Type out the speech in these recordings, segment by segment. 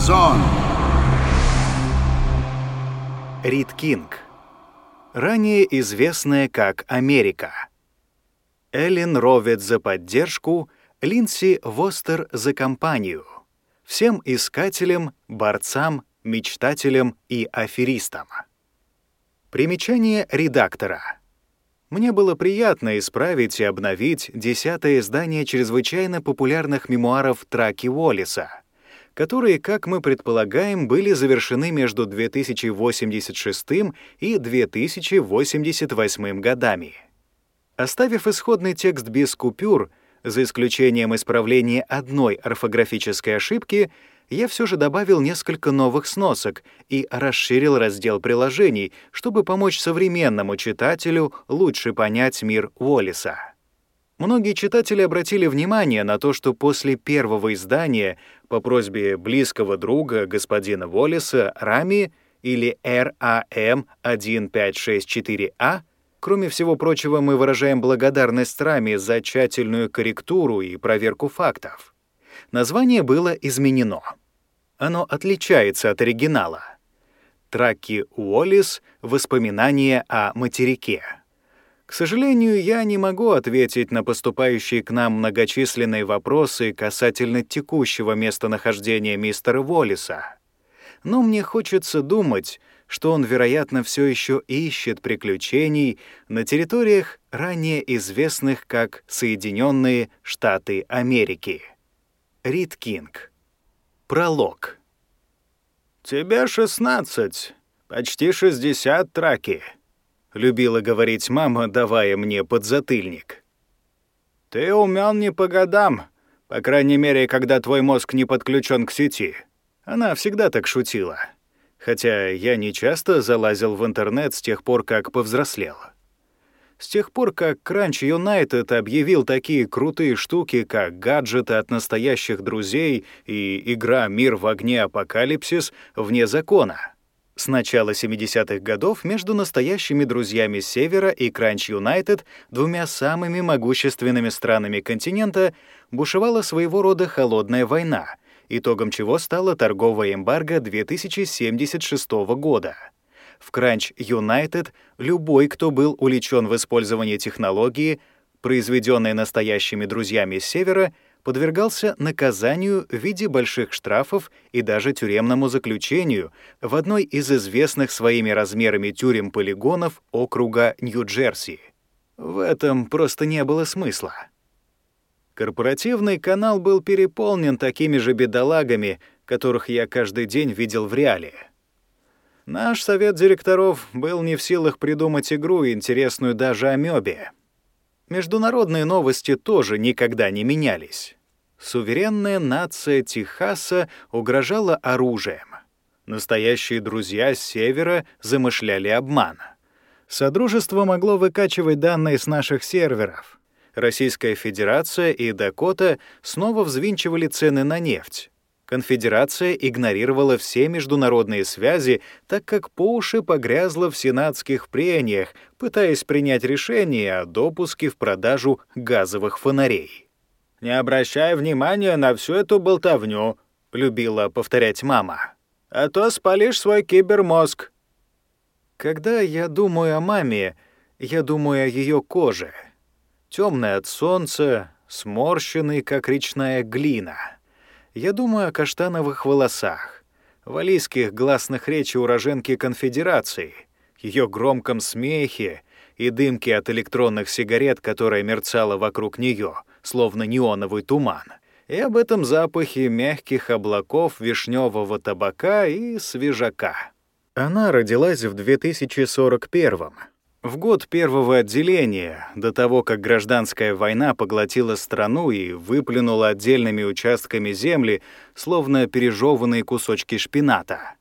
Фанзон. Рид Кинг. Ранее известная как Америка. Эллен Ровет за поддержку, Линси Востер за компанию. Всем искателям, борцам, мечтателям и аферистам. Примечание редактора. Мне было приятно исправить и обновить десятое издание чрезвычайно популярных мемуаров Траки Уоллиса, которые, как мы предполагаем, были завершены между 2086 и 2088 годами. Оставив исходный текст без купюр, за исключением исправления одной орфографической ошибки, я все же добавил несколько новых сносок и расширил раздел приложений, чтобы помочь современному читателю лучше понять мир Уоллиса. Многие читатели обратили внимание на то, что после первого издания по просьбе близкого друга господина Уоллиса Рами или RAM1564A Кроме всего прочего, мы выражаем благодарность Рами за тщательную корректуру и проверку фактов. Название было изменено. Оно отличается от оригинала. Траки Уоллис «Воспоминания о материке». К сожалению, я не могу ответить на поступающие к нам многочисленные вопросы касательно текущего местонахождения мистера Уоллиса. Но мне хочется думать, что он, вероятно, все еще ищет приключений на территориях, ранее известных как Соединенные Штаты Америки. Рид Кинг. Пролог. «Тебе 16, почти 60 траки», — любила говорить мама, давая мне подзатыльник. «Ты умен не по годам, по крайней мере, когда твой мозг не подключен к сети». Она всегда так шутила. Хотя я не часто залазил в интернет с тех пор, как повзрослел. С тех пор, как Crunch United объявил такие крутые штуки, как гаджеты от настоящих друзей и игра «Мир в огне Апокалипсис» вне закона. С начала 70-х годов между настоящими друзьями Севера и Crunch United, двумя самыми могущественными странами континента, бушевала своего рода холодная война, итогом чего стала торговая эмбарго 2076 года — в Crunch United любой, кто был увлечен в использовании технологии, произведенной настоящими друзьями Севера, подвергался наказанию в виде больших штрафов и даже тюремному заключению в одной из известных своими размерами тюрем-полигонов округа Нью-Джерси. В этом просто не было смысла. Корпоративный канал был переполнен такими же бедолагами, которых я каждый день видел в реале. Наш совет директоров был не в силах придумать игру, интересную даже амебе. Международные новости тоже никогда не менялись. Суверенная нация Техаса угрожала оружием. Настоящие друзья с севера замышляли обман. Содружество могло выкачивать данные с наших серверов. Российская Федерация и Дакота снова взвинчивали цены на нефть. Конфедерация игнорировала все международные связи, так как по уши погрязла в сенатских прениях, пытаясь принять решение о допуске в продажу газовых фонарей. «Не обращай внимания на всю эту болтовню», — любила повторять мама. «А то спалишь свой кибермозг». Когда я думаю о маме, я думаю о ее коже. Темная от солнца, сморщенный, как речная глина — я думаю о каштановых волосах, валийских гласных речи уроженки конфедерации, ее громком смехе и дымке от электронных сигарет, которая мерцала вокруг нее, словно неоновый туман, и об этом запахе мягких облаков вишневого табака и свежака. Она родилась в 2041 -м. В год первого отделения, до того, как гражданская война поглотила страну и выплюнула отдельными участками земли, словно пережеванные кусочки шпината.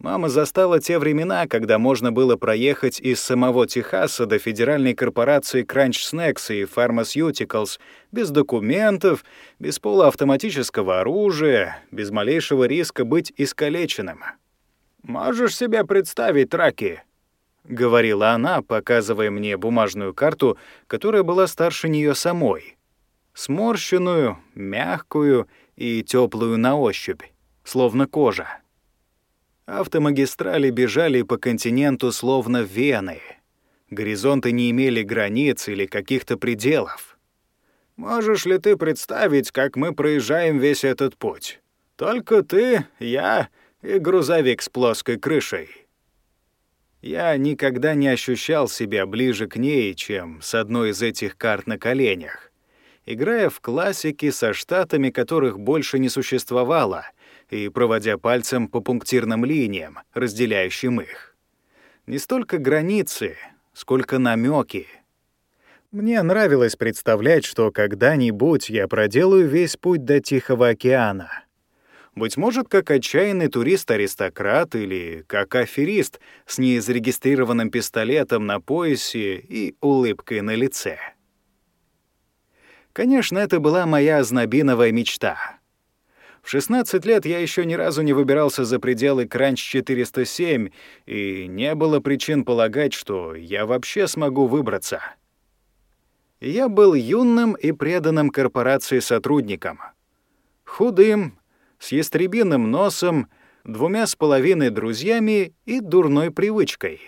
Мама застала те времена, когда можно было проехать из самого Техаса до федеральной корпорации Crunch Snacks и Pharmaceuticals без документов, без полуавтоматического оружия, без малейшего риска быть искалеченным. «Можешь себе представить, Траки?» — говорила она, показывая мне бумажную карту, которая была старше нее самой. Сморщенную, мягкую и теплую на ощупь. словно кожа. Автомагистрали бежали по континенту словно вены. Горизонты не имели границ или каких-то пределов. Можешь ли ты представить, как мы проезжаем весь этот путь? Только ты, я и грузовик с плоской крышей. Я никогда не ощущал себя ближе к ней, чем с одной из этих карт на коленях, играя в классики со штатами, которых больше не существовало, и проводя пальцем по пунктирным линиям, разделяющим их. Не столько границы, сколько намеки. Мне нравилось представлять, что когда-нибудь я проделаю весь путь до Тихого океана — быть может, как отчаянный турист-аристократ или как аферист с незарегистрированным пистолетом на поясе и улыбкой на лице. Конечно, это была моя знобиновая мечта. В 16 лет я еще ни разу не выбирался за пределы Кранч-407, и не было причин полагать, что я вообще смогу выбраться. Я был юным и преданным корпорации сотрудником. Худым, с ястребиным носом, двумя с половиной друзьями и дурной привычкой.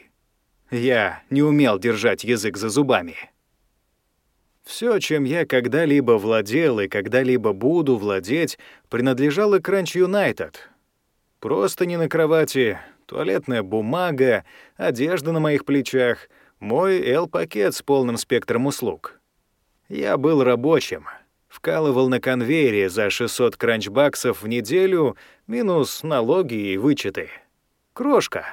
Я не умел держать язык за зубами. Все, чем я когда-либо владел и когда-либо буду владеть, принадлежало Кранч. Просто не на кровати, туалетная бумага, одежда на моих плечах, мой L-пакет с полным спектром услуг. Я был рабочим — вкалывал на конвейере за 600 кранчбаксов в неделю, минус налоги и вычеты. Крошка.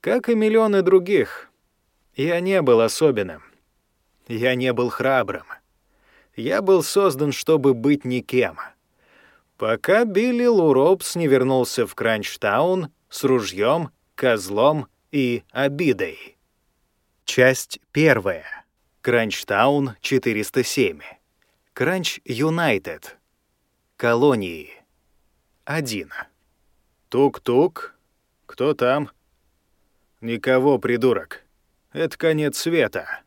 Как и миллионы других. Я не был особенным. Я не был храбрым. Я был создан, чтобы быть никем. Пока Билли Луропс не вернулся в Кранчтаун с ружьем, козлом и обидой. Часть первая. Кранчтаун 407. Кранч Юнайтед. Колонии. Один. Тук-тук. Кто там? Никого, придурок. Это конец света.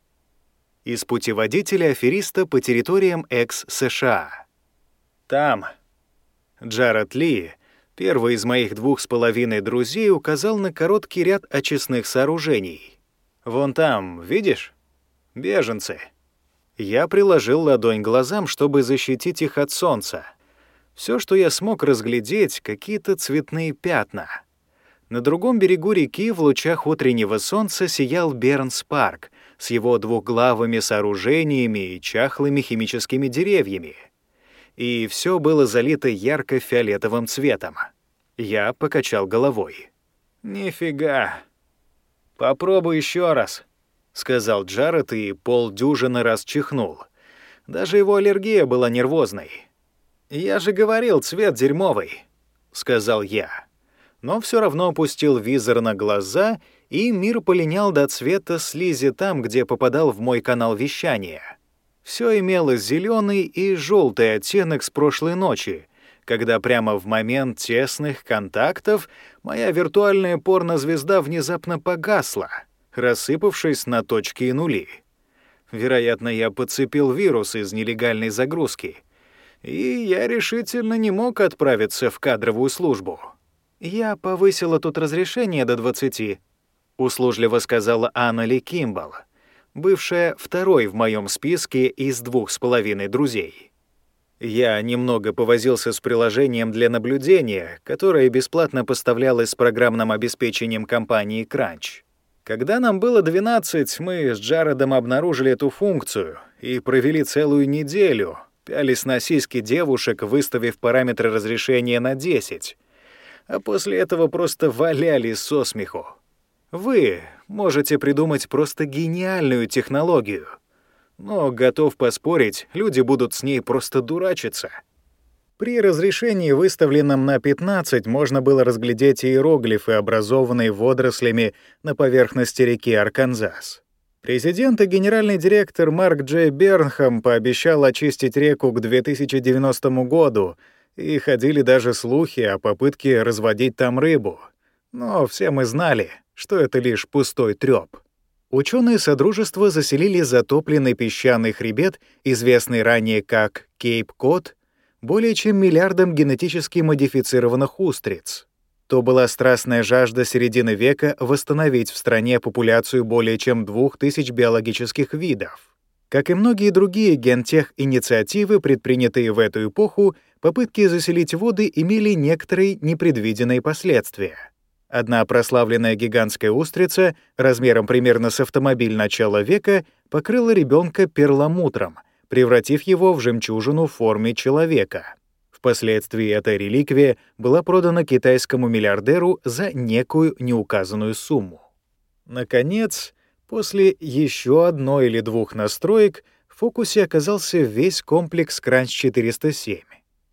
Из путеводителя афериста по территориям экс-США. Там. Джаред Ли, первый из моих двух с половиной друзей, указал на короткий ряд очистных сооружений. Вон там, видишь? Беженцы. Я приложил ладонь глазам, чтобы защитить их от солнца. Все, что я смог разглядеть, какие-то цветные пятна. На другом берегу реки в лучах утреннего солнца сиял Бернс-парк с его двухглавыми сооружениями и чахлыми химическими деревьями. И все было залито ярко-фиолетовым цветом. Я покачал головой. «Нифига. Попробуй еще раз», — сказал Джаред и полдюжины раз чихнул. Даже его аллергия была нервозной. «Я же говорил, цвет дерьмовый», — сказал я. Но все равно опустил визор на глаза, и мир полинял до цвета слизи там, где попадал в мой канал вещания. Все имело зеленый и желтый оттенок с прошлой ночи, когда прямо в момент тесных контактов моя виртуальная порнозвезда внезапно погасла — рассыпавшись на точки и нули. Вероятно, я подцепил вирус из нелегальной загрузки, и я решительно не мог отправиться в кадровую службу. «Я повысила тут разрешение до 20», — услужливо сказала Анна Ли Кимбал, бывшая второй в моем списке из двух с половиной друзей. Я немного повозился с приложением для наблюдения, которое бесплатно поставлялось с программным обеспечением компании Crunch. Когда нам было 12, мы с Джаредом обнаружили эту функцию и провели целую неделю, пялись на сиськи девушек, выставив параметры разрешения на 10, а после этого просто валялись со смеху. Вы можете придумать просто гениальную технологию, но, готов поспорить, люди будут с ней просто дурачиться — при разрешении, выставленном на 15, можно было разглядеть иероглифы, образованные водорослями на поверхности реки Арканзас. Президент и генеральный директор Марк Джей Бернхам пообещал очистить реку к 2090 году, и ходили даже слухи о попытке разводить там рыбу. Но все мы знали, что это лишь пустой трёп. Ученые Содружества заселили затопленный песчаный хребет, известный ранее как Кейп-Кот, более чем миллиардом генетически модифицированных устриц. То была страстная жажда середины века восстановить в стране популяцию более чем двух тысяч биологических видов. Как и многие другие гентех-инициативы, предпринятые в эту эпоху, попытки заселить воды имели некоторые непредвиденные последствия. Одна прославленная гигантская устрица размером примерно с автомобиль начала века покрыла ребенка перламутром, превратив его в жемчужину в форме человека. Впоследствии эта реликвия была продана китайскому миллиардеру за некую неуказанную сумму. Наконец, после еще одной или двух настроек в фокусе оказался весь комплекс Кранч-407.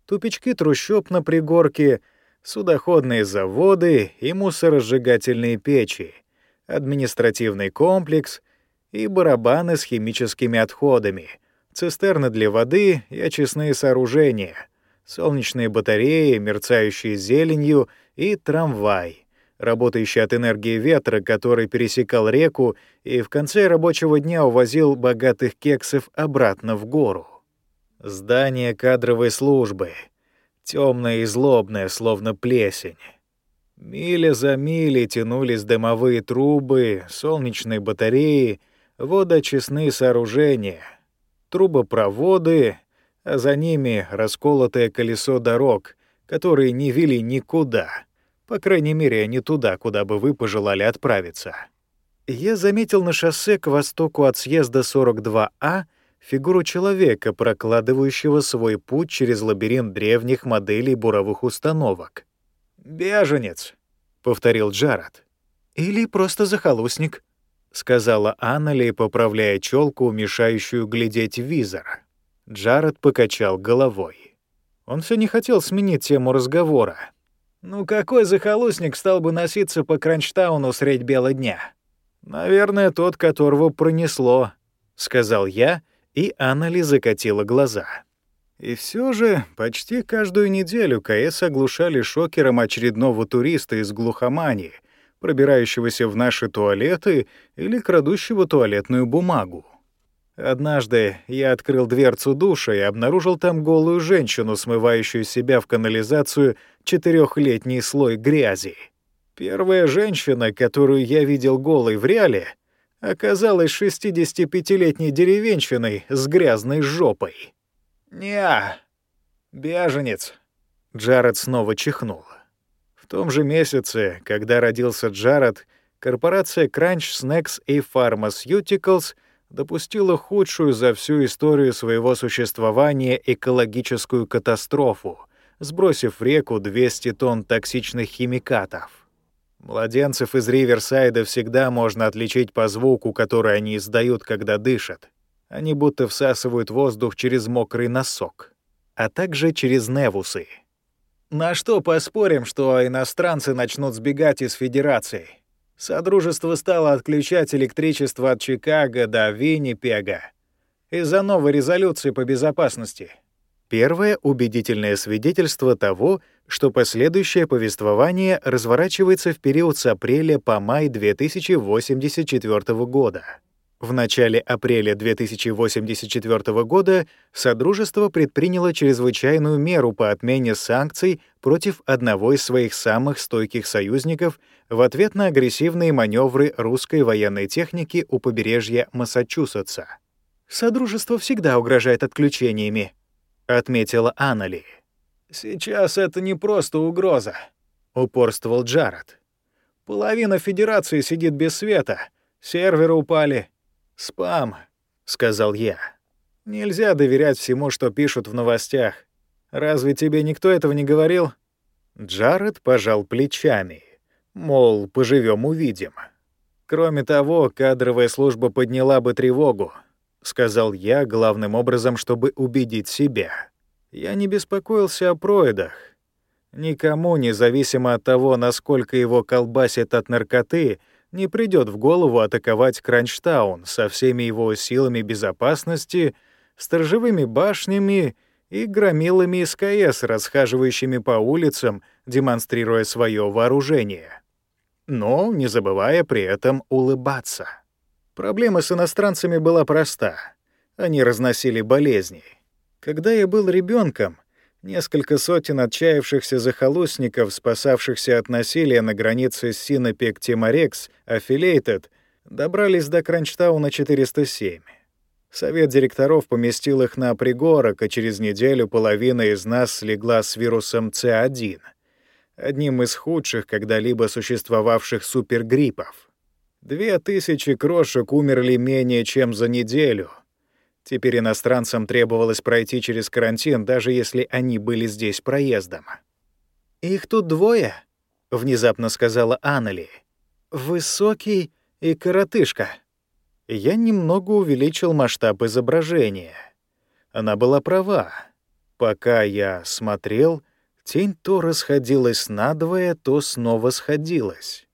Тупички трущоб на пригорке, судоходные заводы и мусоросжигательные печи, административный комплекс и барабаны с химическими отходами — цистерны для воды и очистные сооружения, солнечные батареи, мерцающие зеленью, и трамвай, работающий от энергии ветра, который пересекал реку и в конце рабочего дня увозил богатых кексов обратно в гору. Здание кадровой службы, темное и злобное, словно плесень. Миля за милей тянулись дымовые трубы, солнечные батареи, водоочистные сооружения — трубопроводы, а за ними расколотое колесо дорог, которые не вели никуда, по крайней мере, не туда, куда бы вы пожелали отправиться. Я заметил на шоссе к востоку от съезда 42А фигуру человека, прокладывающего свой путь через лабиринт древних моделей буровых установок. «Беженец», — повторил Джаред. «Или просто захолустник», — сказала Аннели, поправляя челку, мешающую глядеть в визор. Джаред покачал головой. Он все не хотел сменить тему разговора. «Ну какой захолустник стал бы носиться по Кронштауну средь бела дня?» «Наверное, тот, которого пронесло», — сказал я, и Аннели закатила глаза. И все же почти каждую неделю КС оглушали шокером очередного туриста из глухомании, пробирающегося в наши туалеты или крадущего туалетную бумагу. Однажды я открыл дверцу душа и обнаружил там голую женщину, смывающую себя в канализацию четырехлетний слой грязи. Первая женщина, которую я видел голой в реале, оказалась 65-летней деревенщиной с грязной жопой. «Не, беженец». Джаред снова чихнул. Том же месяце, когда родился Джаред, корпорация Crunch Snacks и Pharmaceuticals допустила худшую за всю историю своего существования экологическую катастрофу, сбросив в реку 200 тонн токсичных химикатов. Младенцев из Риверсайда всегда можно отличить по звуку, который они издают, когда дышат. Они будто всасывают воздух через мокрый носок, а также через невусы — на что поспорим, что иностранцы начнут сбегать из Федерации? Содружество стало отключать электричество от Чикаго до Виннипега из-за новой резолюции по безопасности. Первое убедительное свидетельство того, что последующее повествование разворачивается в период с апреля по май 2084 года. В начале апреля 2084 года Содружество предприняло чрезвычайную меру по отмене санкций против одного из своих самых стойких союзников в ответ на агрессивные маневры русской военной техники у побережья Массачусетса. «Содружество всегда угрожает отключениями», — отметила Аннели. «Сейчас это не просто угроза», — упорствовал Джаред. «Половина Федерации сидит без света, серверы упали, «Спам», — сказал я. «Нельзя доверять всему, что пишут в новостях. Разве тебе никто этого не говорил?» Джаред пожал плечами. Мол, поживем увидим. Кроме того, кадровая служба подняла бы тревогу, сказал я главным образом, чтобы убедить себя. Я не беспокоился о проидах. Никому, независимо от того, насколько его колбасит от наркоты, не придет в голову атаковать Кранчтаун со всеми его силами безопасности, сторожевыми башнями и громилами из КС, расхаживающими по улицам, демонстрируя свое вооружение. Но не забывая при этом улыбаться. Проблема с иностранцами была проста. Они разносили болезни. Когда я был ребенком, Несколько сотен отчаявшихся захолустников, спасавшихся от насилия на границе с Синопек Тиморекс, Affiliated, добрались до Кранчтауна 407. Совет директоров поместил их на пригорок, а через неделю половина из нас слегла с вирусом С1, одним из худших когда-либо существовавших супергриппов. Две тысячи крошек умерли менее чем за неделю — Теперь иностранцам требовалось пройти через карантин, даже если они были здесь проездом. «Их тут двое», — внезапно сказала Аннели. «Высокий и коротышка». Я немного увеличил масштаб изображения. Она была права. Пока я смотрел, тень то расходилась надвое, то снова сходилась.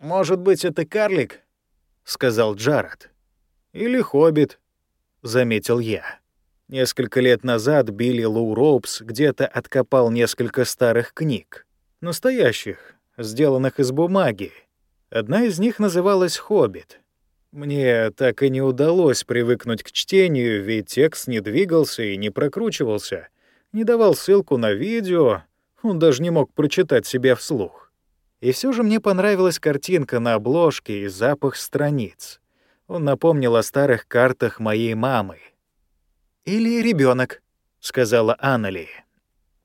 «Может быть, это карлик?» — сказал Джаред. «Или хоббит», заметил я. Несколько лет назад Билли Лоу Роупс где-то откопал несколько старых книг. Настоящих, сделанных из бумаги. Одна из них называлась «Хоббит». Мне так и не удалось привыкнуть к чтению, ведь текст не двигался и не прокручивался, не давал ссылку на видео, он даже не мог прочитать себя вслух. И все же мне понравилась картинка на обложке и запах страниц. Он напомнил о старых картах моей мамы. «Или ребенок, сказала Аннели.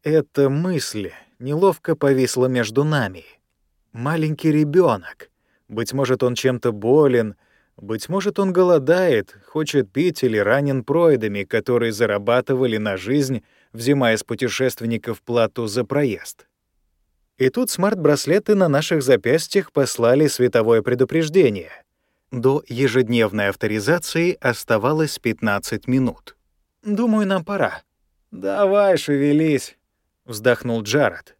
Эта мысль неловко повисла между нами. Маленький ребенок. Быть может, он чем-то болен, быть может, он голодает, хочет пить или ранен проидами, которые зарабатывали на жизнь, взимая с путешественников плату за проезд. И тут смарт-браслеты на наших запястьях послали световое предупреждение — до ежедневной авторизации оставалось 15 минут. «Думаю, нам пора». «Давай, шевелись», — вздохнул Джаред.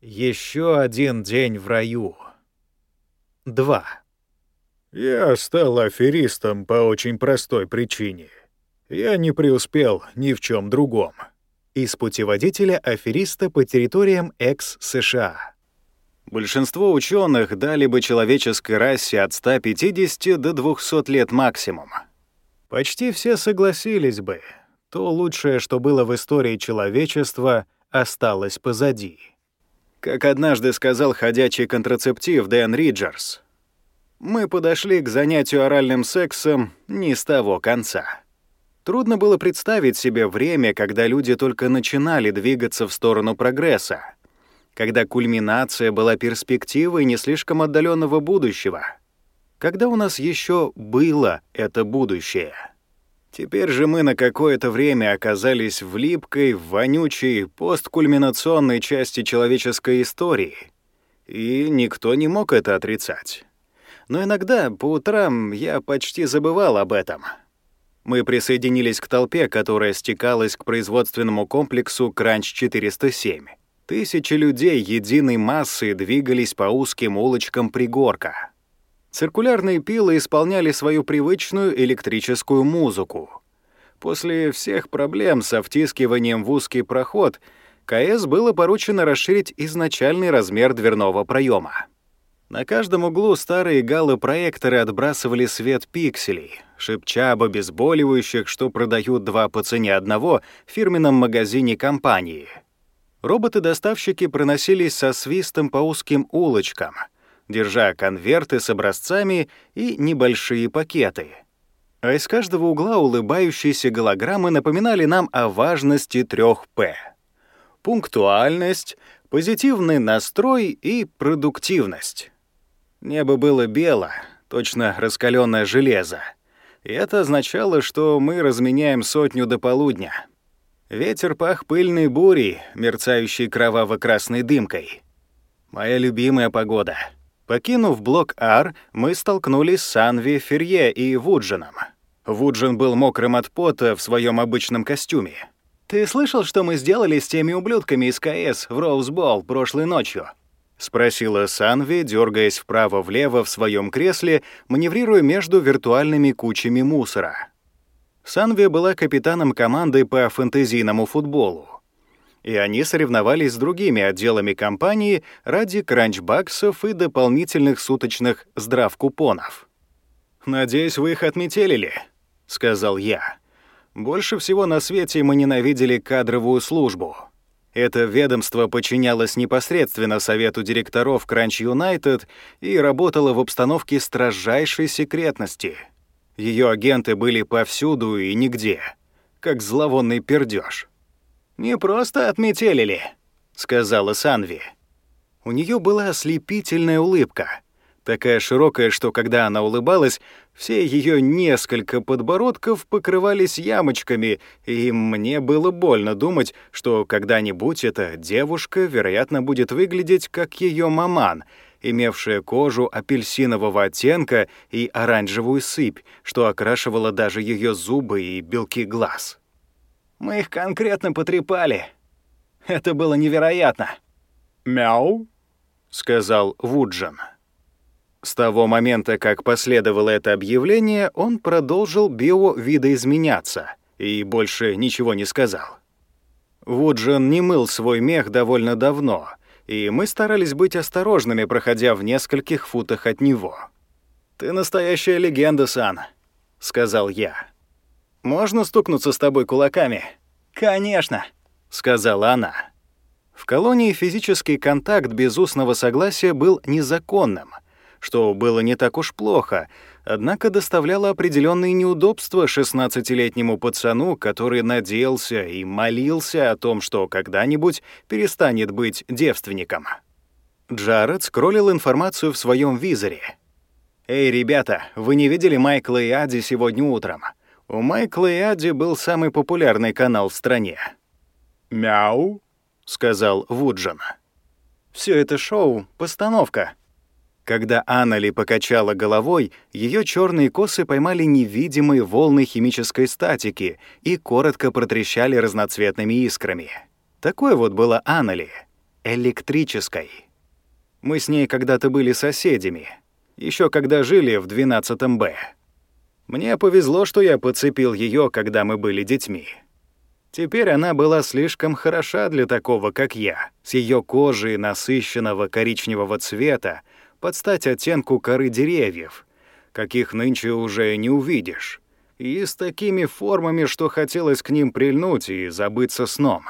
Еще один день в раю». 2. «Я стал аферистом по очень простой причине. Я не преуспел ни в чем другом». Из путеводителя афериста по территориям экс-США. Большинство ученых дали бы человеческой расе от 150 до 200 лет максимум. Почти все согласились бы, то лучшее, что было в истории человечества, осталось позади. Как однажды сказал ходячий контрацептив Дэн Риджерс, мы подошли к занятию оральным сексом не с того конца. Трудно было представить себе время, когда люди только начинали двигаться в сторону прогресса — когда кульминация была перспективой не слишком отдаленного будущего, когда у нас еще было это будущее. Теперь же мы на какое-то время оказались в липкой, вонючей, посткульминационной части человеческой истории, и никто не мог это отрицать. Но иногда по утрам я почти забывал об этом. Мы присоединились к толпе, которая стекалась к производственному комплексу «Кранч-407». Тысячи людей единой массы двигались по узким улочкам пригорка. Циркулярные пилы исполняли свою привычную электрическую музыку. После всех проблем со втискиванием в узкий проход КС было поручено расширить изначальный размер дверного проема. На каждом углу старые галы-проекторы отбрасывали свет пикселей, шепча об обезболивающих, что продают два по цене одного в фирменном магазине компании — Роботы-доставщики проносились со свистом по узким улочкам, держа конверты с образцами и небольшие пакеты. А из каждого угла улыбающиеся голограммы напоминали нам о важности трех «П» — пунктуальность, позитивный настрой и продуктивность. Небо было бело, точно раскаленное железо. И это означало, что мы разменяем сотню до полудня. Ветер пах пыльной бурей, мерцающей кроваво-красной дымкой. Моя любимая погода. Покинув блок Ар, мы столкнулись с Анви, Ферье и Вуджином. Вуджин был мокрым от пота в своем обычном костюме. «Ты слышал, что мы сделали с теми ублюдками из КС в Роузбол прошлой ночью?» — спросила Санви, дергаясь вправо-влево в своем кресле, маневрируя между виртуальными кучами мусора. Санви была капитаном команды по фэнтезийному футболу. И они соревновались с другими отделами компании ради кранчбаксов и дополнительных суточных здравкупонов. «Надеюсь, вы их отметелили», — сказал я. «Больше всего на свете мы ненавидели кадровую службу». Это ведомство подчинялось непосредственно совету директоров Кранч Юнайтед и работало в обстановке строжайшей секретности. Ее агенты были повсюду и нигде, как зловонный пердеж. «Не просто отметелили», — сказала Санви. У нее была ослепительная улыбка — такая широкая, что когда она улыбалась, все ее несколько подбородков покрывались ямочками, и мне было больно думать, что когда-нибудь эта девушка, вероятно, будет выглядеть как ее маман, имевшая кожу апельсинового оттенка и оранжевую сыпь, что окрашивала даже ее зубы и белки глаз. Мы их конкретно потрепали. Это было невероятно. «Мяу», — сказал Вуджин. С того момента, как последовало это объявление, он продолжил биовидоизменяться и больше ничего не сказал. Вуджин не мыл свой мех довольно давно, и мы старались быть осторожными, проходя в нескольких футах от него. «Ты настоящая легенда, Сан», — сказал я. «Можно стукнуться с тобой кулаками?» «Конечно», — сказала она. В колонии физический контакт без устного согласия был незаконным — что было не так уж плохо, однако доставляло определенные неудобства 16-летнему пацану, который надеялся и молился о том, что когда-нибудь перестанет быть девственником. Джаред скроллил информацию в своем визоре. «Эй, ребята, вы не видели Майкла и Ади сегодня утром? У Майкла и Ади был самый популярный канал в стране». «Мяу», — сказал Вуджин. Все это шоу — постановка», когда Аннели покачала головой, ее черные косы поймали невидимые волны химической статики и коротко протрещали разноцветными искрами. Такой вот была Аннели, электрической. Мы с ней когда-то были соседями, еще когда жили в 12 Б. Мне повезло, что я подцепил ее, когда мы были детьми. Теперь она была слишком хороша для такого, как я, с ее кожей насыщенного коричневого цвета, под стать оттенку коры деревьев, каких нынче уже не увидишь, и с такими формами, что хотелось к ним прильнуть и забыться сном.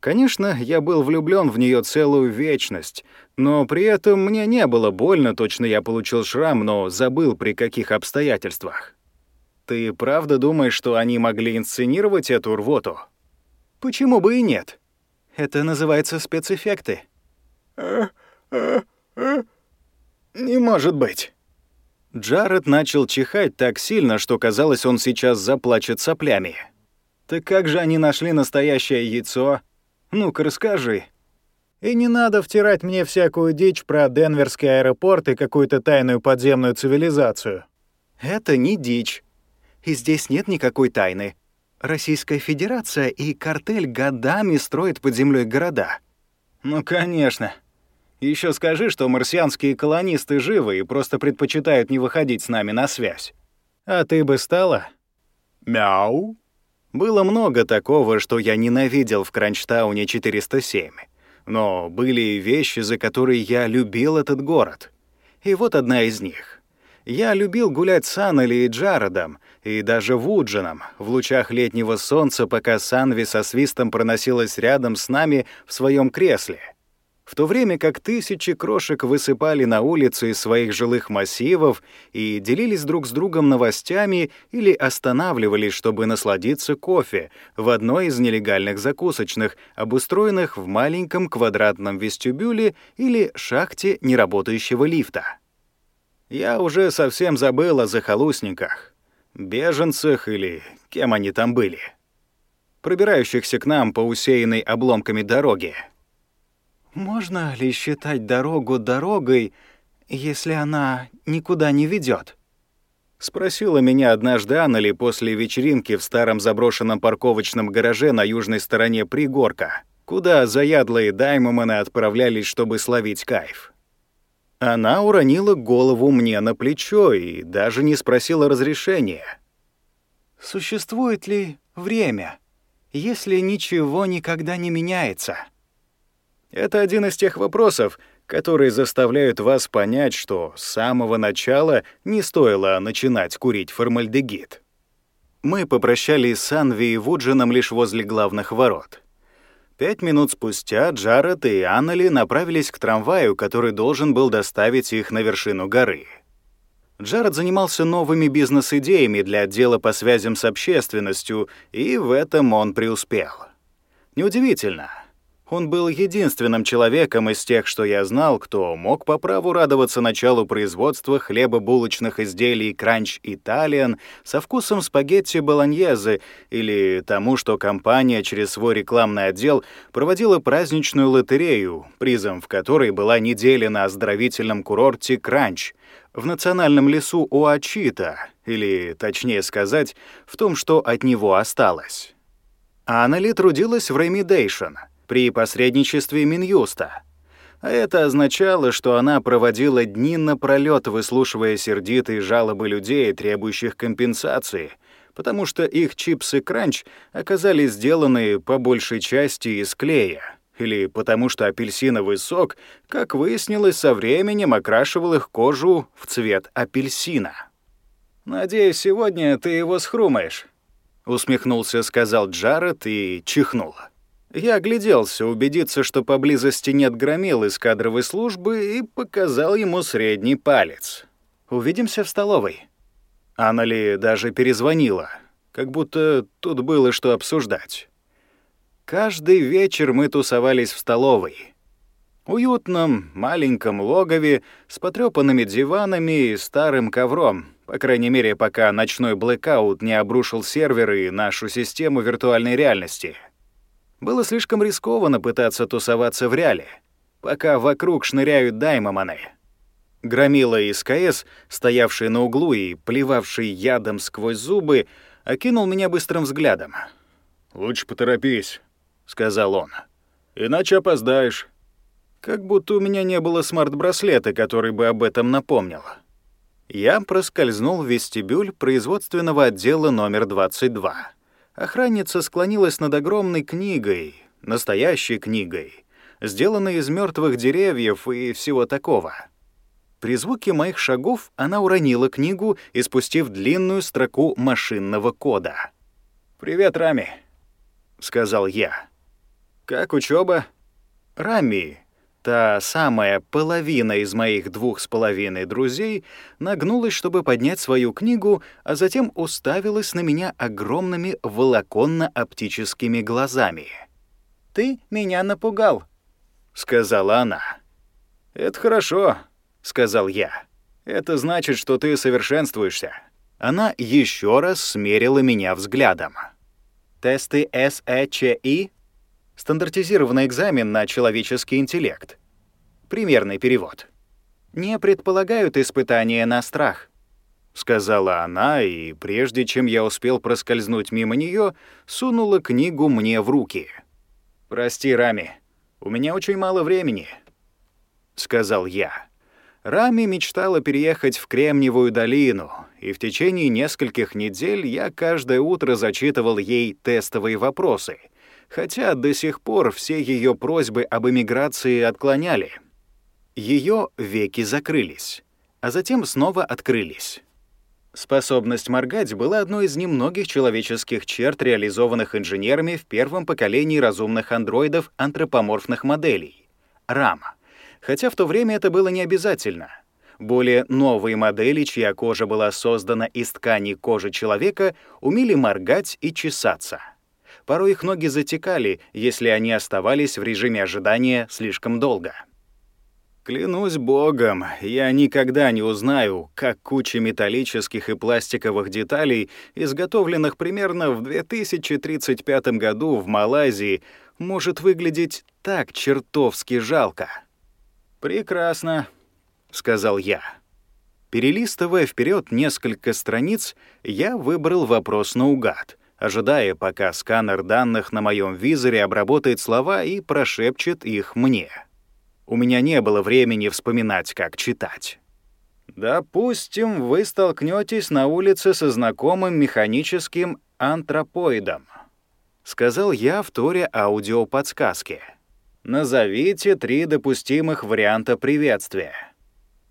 Конечно, я был влюблён в неё целую вечность, но при этом мне не было больно, точно я получил шрам, но забыл при каких обстоятельствах. Ты правда думаешь, что они могли инсценировать эту рвоту? Почему бы и нет? Это называется спецэффекты. «Не может быть». Джаред начал чихать так сильно, что казалось, он сейчас заплачет соплями. «Так как же они нашли настоящее яйцо? Ну-ка, расскажи». И не надо втирать мне всякую дичь про Денверский аэропорт и какую-то тайную подземную цивилизацию. Это не дичь. И здесь нет никакой тайны. Российская Федерация и картель годами строят под землей города. Ну, конечно. Еще скажи, что марсианские колонисты живы и просто предпочитают не выходить с нами на связь. А ты бы стала? Мяу. Было много такого, что я ненавидел в Кранчтауне 407. Но были и вещи, за которые я любил этот город. И вот одна из них. Я любил гулять с Аннели и Джаредом, и даже Вуджином, в лучах летнего солнца, пока Санви со свистом проносилась рядом с нами в своем кресле — в то время как тысячи крошек высыпали на улицу из своих жилых массивов и делились друг с другом новостями или останавливались, чтобы насладиться кофе в одной из нелегальных закусочных, обустроенных в маленьком квадратном вестибюле или шахте неработающего лифта. Я уже совсем забыл о захолустниках, беженцах или кем они там были, пробирающихся к нам по усеянной обломками дороге. Можно ли считать дорогу дорогой, если она никуда не ведет? Спросила меня однажды Аннели после вечеринки в старом заброшенном парковочном гараже на южной стороне пригорка, куда заядлые даймоманы отправлялись, чтобы словить кайф. Она уронила голову мне на плечо и даже не спросила разрешения. «Существует ли время, если ничего никогда не меняется?» Это один из тех вопросов, которые заставляют вас понять, что с самого начала не стоило начинать курить формальдегид. Мы попрощались с Анви и Вуджином лишь возле главных ворот. Пять минут спустя Джаред и Аннели направились к трамваю, который должен был доставить их на вершину горы. Джаред занимался новыми бизнес-идеями для отдела по связям с общественностью, и в этом он преуспел. Неудивительно. Он был единственным человеком из тех, что я знал, кто мог по праву радоваться началу производства хлебобулочных изделий Кранч Италиан со вкусом спагетти болоньезе или тому, что компания через свой рекламный отдел проводила праздничную лотерею, призом в которой была неделя на оздоровительном курорте Кранч в национальном лесу Уачита, или, точнее сказать, в том, что от него осталось. Аннели трудилась в Ремидейшн — при посредничестве Минюста. А это означало, что она проводила дни напролёт, выслушивая сердитые жалобы людей, требующих компенсации, потому что их чипсы-кранч оказались сделаны по большей части из клея, или потому что апельсиновый сок, как выяснилось, со временем окрашивал их кожу в цвет апельсина. «Надеюсь, сегодня ты его схрумаешь», — усмехнулся, сказал Джаред и чихнул. Я огляделся, убедиться, что поблизости нет громил из кадровой службы, и показал ему средний палец. «Увидимся в столовой». Анна даже перезвонила, как будто тут было что обсуждать. Каждый вечер мы тусовались в столовой. Уютном, маленьком логове с потрёпанными диванами и старым ковром, по крайней мере, пока ночной блэкаут не обрушил серверы и нашу систему виртуальной реальности — было слишком рискованно пытаться тусоваться в реале, пока вокруг шныряют даймоманы. Громила из КС, стоявший на углу и плевавший ядом сквозь зубы, окинул меня быстрым взглядом. «Лучше поторопись», — сказал он. «Иначе опоздаешь». Как будто у меня не было смарт-браслета, который бы об этом напомнил. Я проскользнул в вестибюль производственного отдела номер 22. Охранница склонилась над огромной книгой, настоящей книгой, сделанной из мертвых деревьев и всего такого. При звуке моих шагов она уронила книгу, испустив длинную строку машинного кода. «Привет, Рами», — сказал я. «Как учеба? «Рами, Та самая половина из моих двух с половиной друзей нагнулась, чтобы поднять свою книгу, а затем уставилась на меня огромными волоконно-оптическими глазами. «Ты меня напугал», — сказала она. «Это хорошо», — сказал я. «Это значит, что ты совершенствуешься». Она еще раз смерила меня взглядом. «Тесты СЭЧИ Стандартизированный экзамен на человеческий интеллект. Примерный перевод. Не предполагают испытания на страх. Сказала она, и прежде чем я успел проскользнуть мимо нее, сунула книгу мне в руки. «Прости, Рами, у меня очень мало времени», — сказал я. Рами мечтала переехать в Кремниевую долину, и в течение нескольких недель я каждое утро зачитывал ей тестовые вопросы — хотя до сих пор все ее просьбы об эмиграции отклоняли. Ее веки закрылись, а затем снова открылись. Способность моргать была одной из немногих человеческих черт, реализованных инженерами в первом поколении разумных андроидов антропоморфных моделей — RAM, хотя в то время это было не обязательно. Более новые модели, чья кожа была создана из ткани кожи человека, умели моргать и чесаться — Порой их ноги затекали, если они оставались в режиме ожидания слишком долго. Клянусь богом, я никогда не узнаю, как куча металлических и пластиковых деталей, изготовленных примерно в 2035 году в Малайзии, может выглядеть так чертовски жалко. «Прекрасно», — сказал я. Перелистывая вперед несколько страниц, я выбрал вопрос наугад — ожидая, пока сканер данных на моем визоре обработает слова и прошепчет их мне. У меня не было времени вспоминать, как читать. Допустим, вы столкнетесь на улице со знакомым механическим антропоидом. Сказал я в торе аудиоподсказки. Назовите три допустимых варианта приветствия.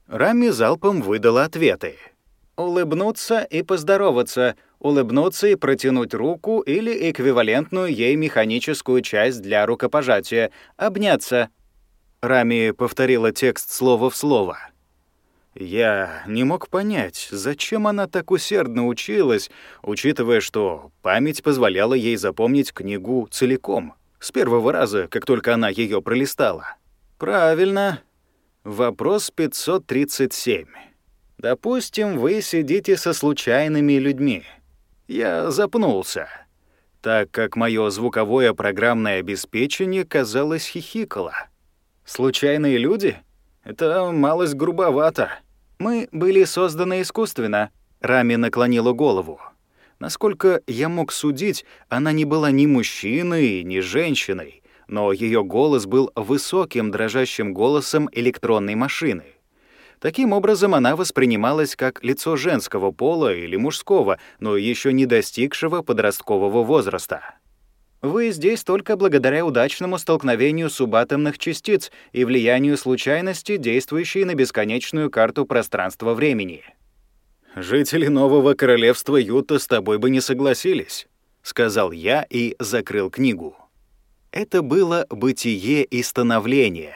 Рами залпом выдала ответы. Улыбнуться и поздороваться, улыбнуться и протянуть руку или эквивалентную ей механическую часть для рукопожатия, обняться. Рами повторила текст слово в слово. Я не мог понять, зачем она так усердно училась, учитывая, что память позволяла ей запомнить книгу целиком, с первого раза, как только она ее пролистала. Правильно. Вопрос 537. Допустим, вы сидите со случайными людьми. Я запнулся, так как мое звуковое программное обеспечение, казалось, хихикало. Случайные люди? Это малость грубовато. Мы были созданы искусственно. Рами наклонила голову. Насколько я мог судить, она не была ни мужчиной, ни женщиной, но ее голос был высоким дрожащим голосом электронной машины. Таким образом, она воспринималась как лицо женского пола или мужского, но еще не достигшего подросткового возраста. Вы здесь только благодаря удачному столкновению субатомных частиц и влиянию случайности, действующей на бесконечную карту пространства-времени. «Жители Нового Королевства Юта с тобой бы не согласились», — сказал я и закрыл книгу. Это было «Бытие и становление»,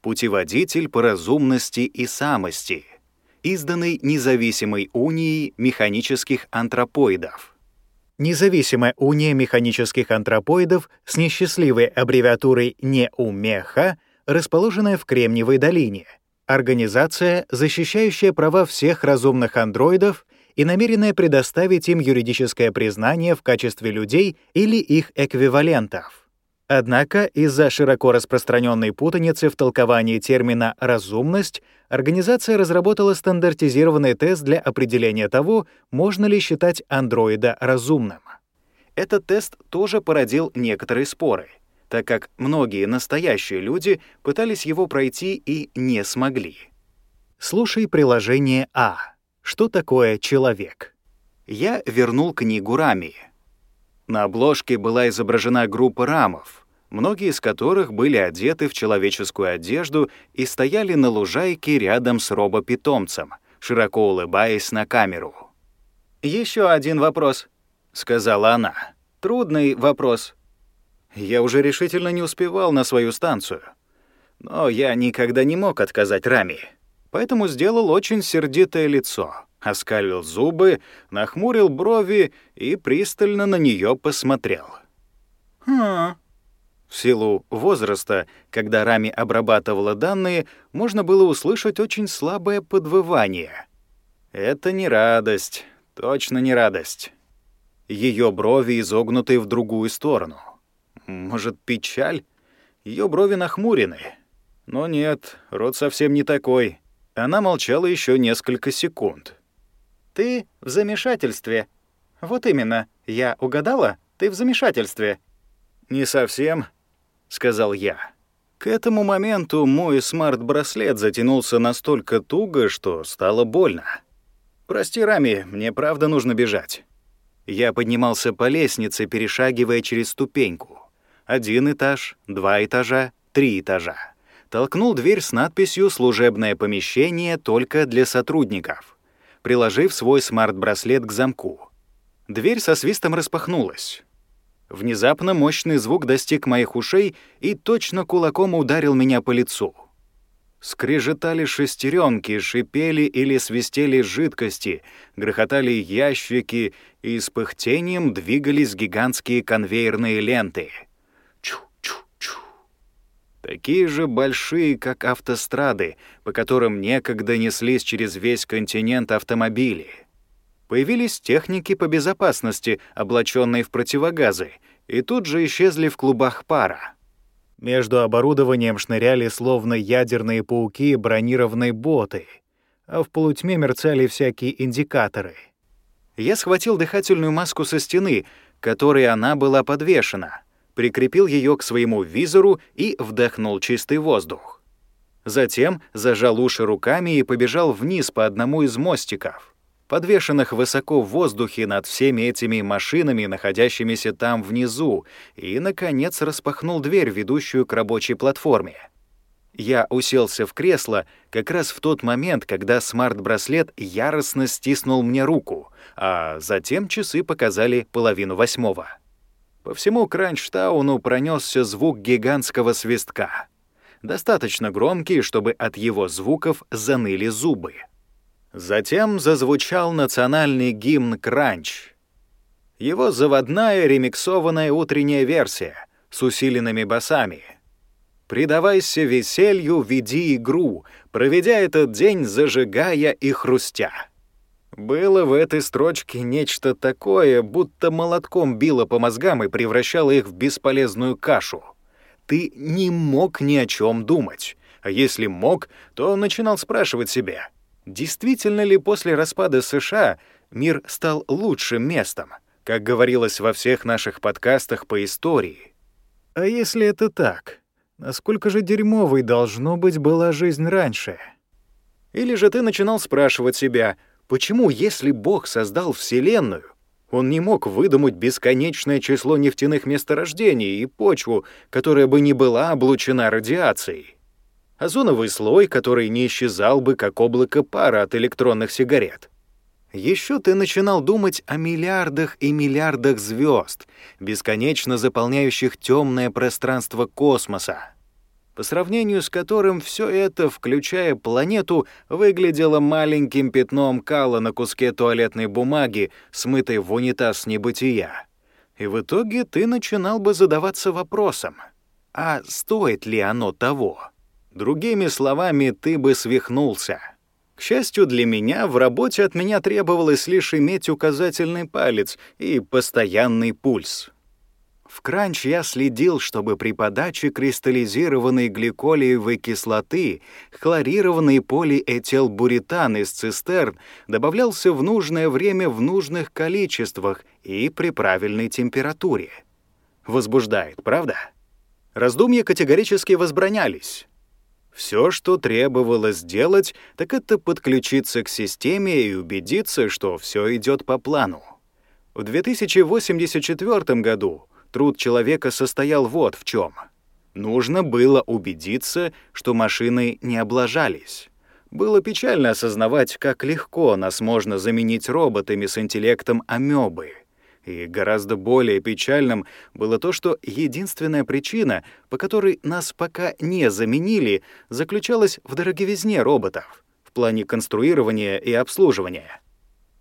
путеводитель по разумности и самости, изданный независимой унией механических антропоидов. Независимая уния механических антропоидов с несчастливой аббревиатурой НЕУМЕХА, расположенная в Кремниевой долине, организация, защищающая права всех разумных андроидов и намеренная предоставить им юридическое признание в качестве людей или их эквивалентов. Однако из-за широко распространенной путаницы в толковании термина «разумность» организация разработала стандартизированный тест для определения того, можно ли считать андроида разумным. Этот тест тоже породил некоторые споры, так как многие настоящие люди пытались его пройти и не смогли. Слушай приложение А. Что такое человек? Я вернул книгу Рами — на обложке была изображена группа рамов, многие из которых были одеты в человеческую одежду и стояли на лужайке рядом с робопитомцем, широко улыбаясь на камеру. Еще один вопрос», — сказала она. «Трудный вопрос». Я уже решительно не успевал на свою станцию. Но я никогда не мог отказать Рами, поэтому сделал очень сердитое лицо — оскалил зубы, нахмурил брови и пристально на нее посмотрел. «Хм...» В силу возраста, когда Рами обрабатывала данные, можно было услышать очень слабое подвывание. Это не радость, точно не радость. Ее брови изогнуты в другую сторону. Может, печаль? Ее брови нахмурены. Но нет, рот совсем не такой. Она молчала еще несколько секунд. Ты в замешательстве. Вот именно. Я угадала? Ты в замешательстве. Не совсем, сказал я. К этому моменту мой смарт-браслет затянулся настолько туго, что стало больно. «Прости, Рами, мне правда нужно бежать». Я поднимался по лестнице, перешагивая через ступеньку. Один этаж, два этажа, три этажа. Толкнул дверь с надписью «Служебное помещение только для сотрудников» приложив свой смарт-браслет к замку. Дверь со свистом распахнулась. Внезапно мощный звук достиг моих ушей и точно кулаком ударил меня по лицу. Скрежетали шестеренки, шипели или свистели жидкости, грохотали ящики, и с пыхтением двигались гигантские конвейерные ленты — такие же большие, как автострады, по которым некогда неслись через весь континент автомобили. Появились техники по безопасности, облаченные в противогазы, и тут же исчезли в клубах пара. Между оборудованием шныряли словно ядерные пауки бронированные боты, а в полутьме мерцали всякие индикаторы. Я схватил дыхательную маску со стены, которой она была подвешена — прикрепил ее к своему визору и вдохнул чистый воздух. Затем зажал уши руками и побежал вниз по одному из мостиков, подвешенных высоко в воздухе над всеми этими машинами, находящимися там внизу, и, наконец, распахнул дверь, ведущую к рабочей платформе. Я уселся в кресло как раз в тот момент, когда смарт-браслет яростно стиснул мне руку, а затем часы показали половину восьмого. По всему Кранчтауну пронесся звук гигантского свистка. Достаточно громкий, чтобы от его звуков заныли зубы. Затем зазвучал национальный гимн «Кранч». Его заводная ремиксованная утренняя версия с усиленными басами — Предавайся веселью, веди игру, проведя этот день, зажигая и хрустя. Было в этой строчке нечто такое, будто молотком било по мозгам и превращало их в бесполезную кашу. Ты не мог ни о чем думать. А если мог, то начинал спрашивать себя, действительно ли после распада США мир стал лучшим местом, как говорилось во всех наших подкастах по истории. А если это так, Насколько же дерьмовой должно быть была жизнь раньше? Или же ты начинал спрашивать себя, почему, если Бог создал Вселенную, он не мог выдумать бесконечное число нефтяных месторождений и почву, которая бы не была облучена радиацией? Озоновый слой, который не исчезал бы, как облако пара от электронных сигарет. Еще ты начинал думать о миллиардах и миллиардах звезд, бесконечно заполняющих темное пространство космоса, по сравнению с которым все это, включая планету, выглядело маленьким пятном кала на куске туалетной бумаги, смытой в унитаз небытия. И в итоге ты начинал бы задаваться вопросом, а стоит ли оно того? Другими словами, ты бы свихнулся. К счастью для меня, в работе от меня требовалось лишь иметь указательный палец и постоянный пульс. В кранч я следил, чтобы при подаче кристаллизированной гликолиевой кислоты хлорированный полиэтилбуретан из цистерн добавлялся в нужное время в нужных количествах и при правильной температуре. Возбуждает, правда? Раздумья категорически возбранялись. Все, что требовалось сделать, так это подключиться к системе и убедиться, что все идет по плану. В 2084 году труд человека состоял вот в чем. Нужно было убедиться, что машины не облажались. Было печально осознавать, как легко нас можно заменить роботами с интеллектом амебы — и гораздо более печальным было то, что единственная причина, по которой нас пока не заменили, заключалась в дороговизне роботов в плане конструирования и обслуживания.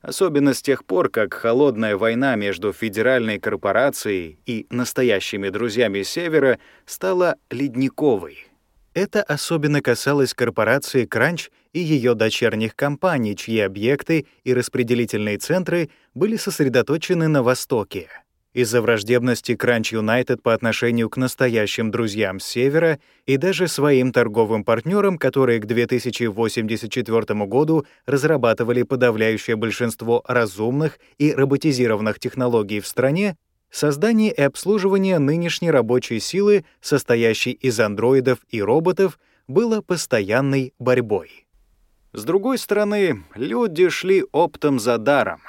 Особенно с тех пор, как холодная война между федеральной корпорацией и настоящими друзьями Севера стала ледниковой. Это особенно касалось корпорации Кранч и ее дочерних компаний, чьи объекты и распределительные центры были сосредоточены на Востоке. Из-за враждебности Кранч Юнайтед по отношению к настоящим друзьям с Севера и даже своим торговым партнерам, которые к 2084 году разрабатывали подавляющее большинство разумных и роботизированных технологий в стране, Создание и обслуживание нынешней рабочей силы, состоящей из андроидов и роботов, было постоянной борьбой. С другой стороны, люди шли оптом за даром.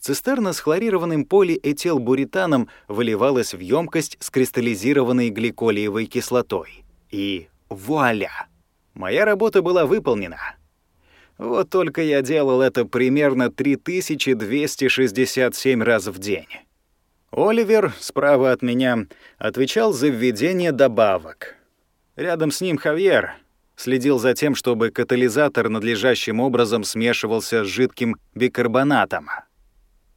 Цистерна с хлорированным полиэтилбуретаном выливалась в емкость с кристаллизированной гликолиевой кислотой. И вуаля! Моя работа была выполнена. Вот только я делал это примерно 3267 раз в день. Оливер, справа от меня, отвечал за введение добавок. Рядом с ним Хавьер следил за тем, чтобы катализатор надлежащим образом смешивался с жидким бикарбонатом.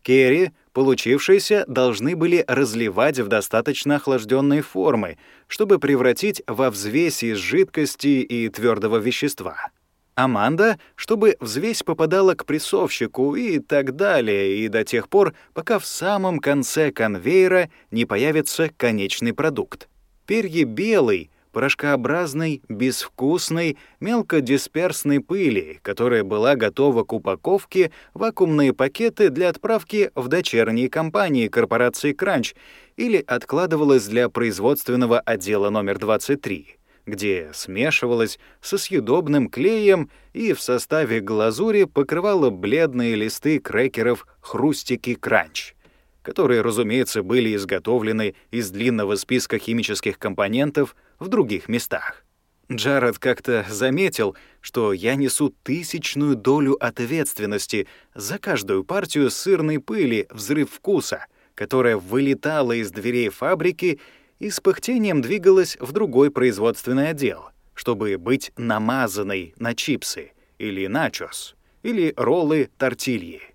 Керри, получившиеся, должны были разливать в достаточно охлажденные формы, чтобы превратить во взвесь из жидкости и твердого вещества. Аманда, чтобы взвесь попадала к прессовщику и так далее, и до тех пор, пока в самом конце конвейера не появится конечный продукт. Перья белый, порошкообразной, безвкусной, мелкодисперсной пыли, которая была готова к упаковке, вакуумные пакеты для отправки в дочерние компании корпорации «Кранч» или откладывалась для производственного отдела номер 23 где смешивалась со съедобным клеем и в составе глазури покрывала бледные листы крекеров «Хрустики Кранч», которые, разумеется, были изготовлены из длинного списка химических компонентов в других местах. Джаред как-то заметил, что я несу тысячную долю ответственности за каждую партию сырной пыли взрыв вкуса, которая вылетала из дверей фабрики и с пыхтением двигалась в другой производственный отдел, чтобы быть намазанной на чипсы или начос, или роллы тортильи.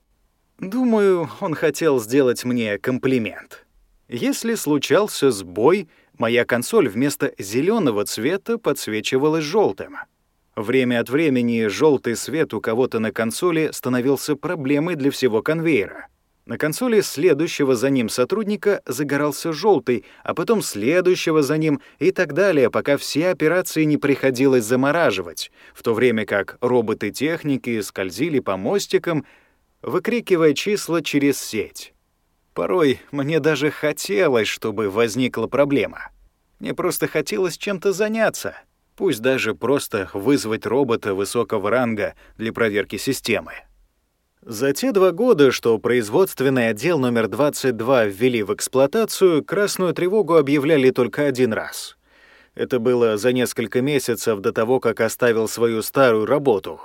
Думаю, он хотел сделать мне комплимент. Если случался сбой, моя консоль вместо зеленого цвета подсвечивалась желтым. Время от времени желтый свет у кого-то на консоли становился проблемой для всего конвейера. На консоли следующего за ним сотрудника загорался желтый, а потом следующего за ним и так далее, пока все операции не приходилось замораживать, в то время как роботы-техники скользили по мостикам, выкрикивая числа через сеть. Порой мне даже хотелось, чтобы возникла проблема. Мне просто хотелось чем-то заняться, пусть даже просто вызвать робота высокого ранга для проверки системы. За те два года, что производственный отдел номер 22 ввели в эксплуатацию, красную тревогу объявляли только один раз. Это было за несколько месяцев до того, как оставил свою старую работу.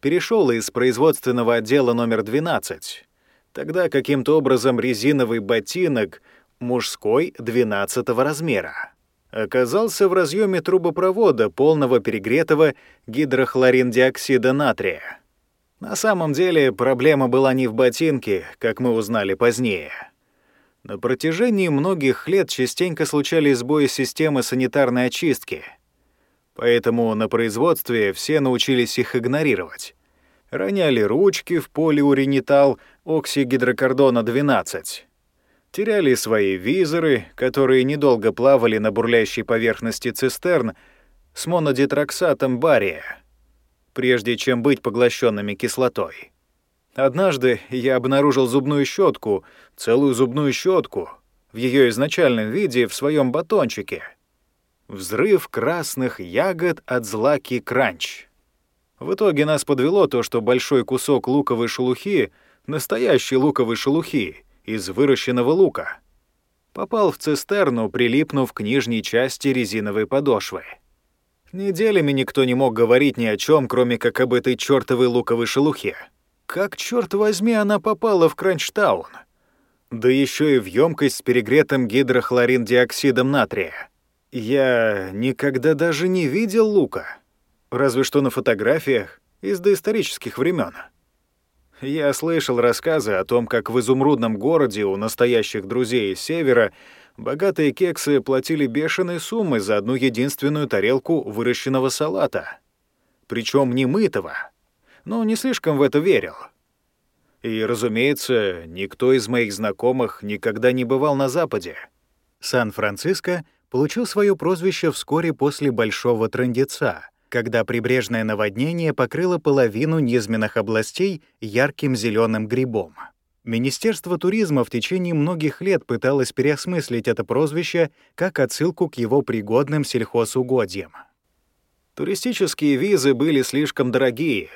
Перешел из производственного отдела номер 12, Тогда каким-то образом резиновый ботинок мужской 12 размера оказался в разъеме трубопровода полного перегретого гидрохлориндиоксида натрия. На самом деле проблема была не в ботинке, как мы узнали позднее. На протяжении многих лет частенько случались сбои системы санитарной очистки, поэтому на производстве все научились их игнорировать. Роняли ручки в полиуринитал оксигидрокардона-12. Теряли свои визоры, которые недолго плавали на бурлящей поверхности цистерн с монодитроксатом бария, прежде чем быть поглощенными кислотой. Однажды я обнаружил зубную щетку, целую зубную щетку, в ее изначальном виде в своем батончике. Взрыв красных ягод от злаки кранч. В итоге нас подвело то, что большой кусок луковой шелухи — настоящей луковой шелухи из выращенного лука. Попал в цистерну, прилипнув к нижней части резиновой подошвы. Неделями никто не мог говорить ни о чем, кроме как об этой чертовой луковой шелухе. Как, черт возьми, она попала в Кранчтаун? Да еще и в емкость с перегретым гидрохлорин-диоксидом натрия. Я никогда даже не видел лука. Разве что на фотографиях из доисторических времен. Я слышал рассказы о том, как в изумрудном городе у настоящих друзей севера богатые кексы платили бешеные суммы за одну единственную тарелку выращенного салата. Причем не мытого. Но не слишком в это верил. И, разумеется, никто из моих знакомых никогда не бывал на Западе. Сан-Франциско получил свое прозвище вскоре после Большого Трындеца — когда прибрежное наводнение покрыло половину низменных областей ярким зеленым грибом. Министерство туризма в течение многих лет пыталось переосмыслить это прозвище как отсылку к его пригодным сельхозугодьям. Туристические визы были слишком дорогие,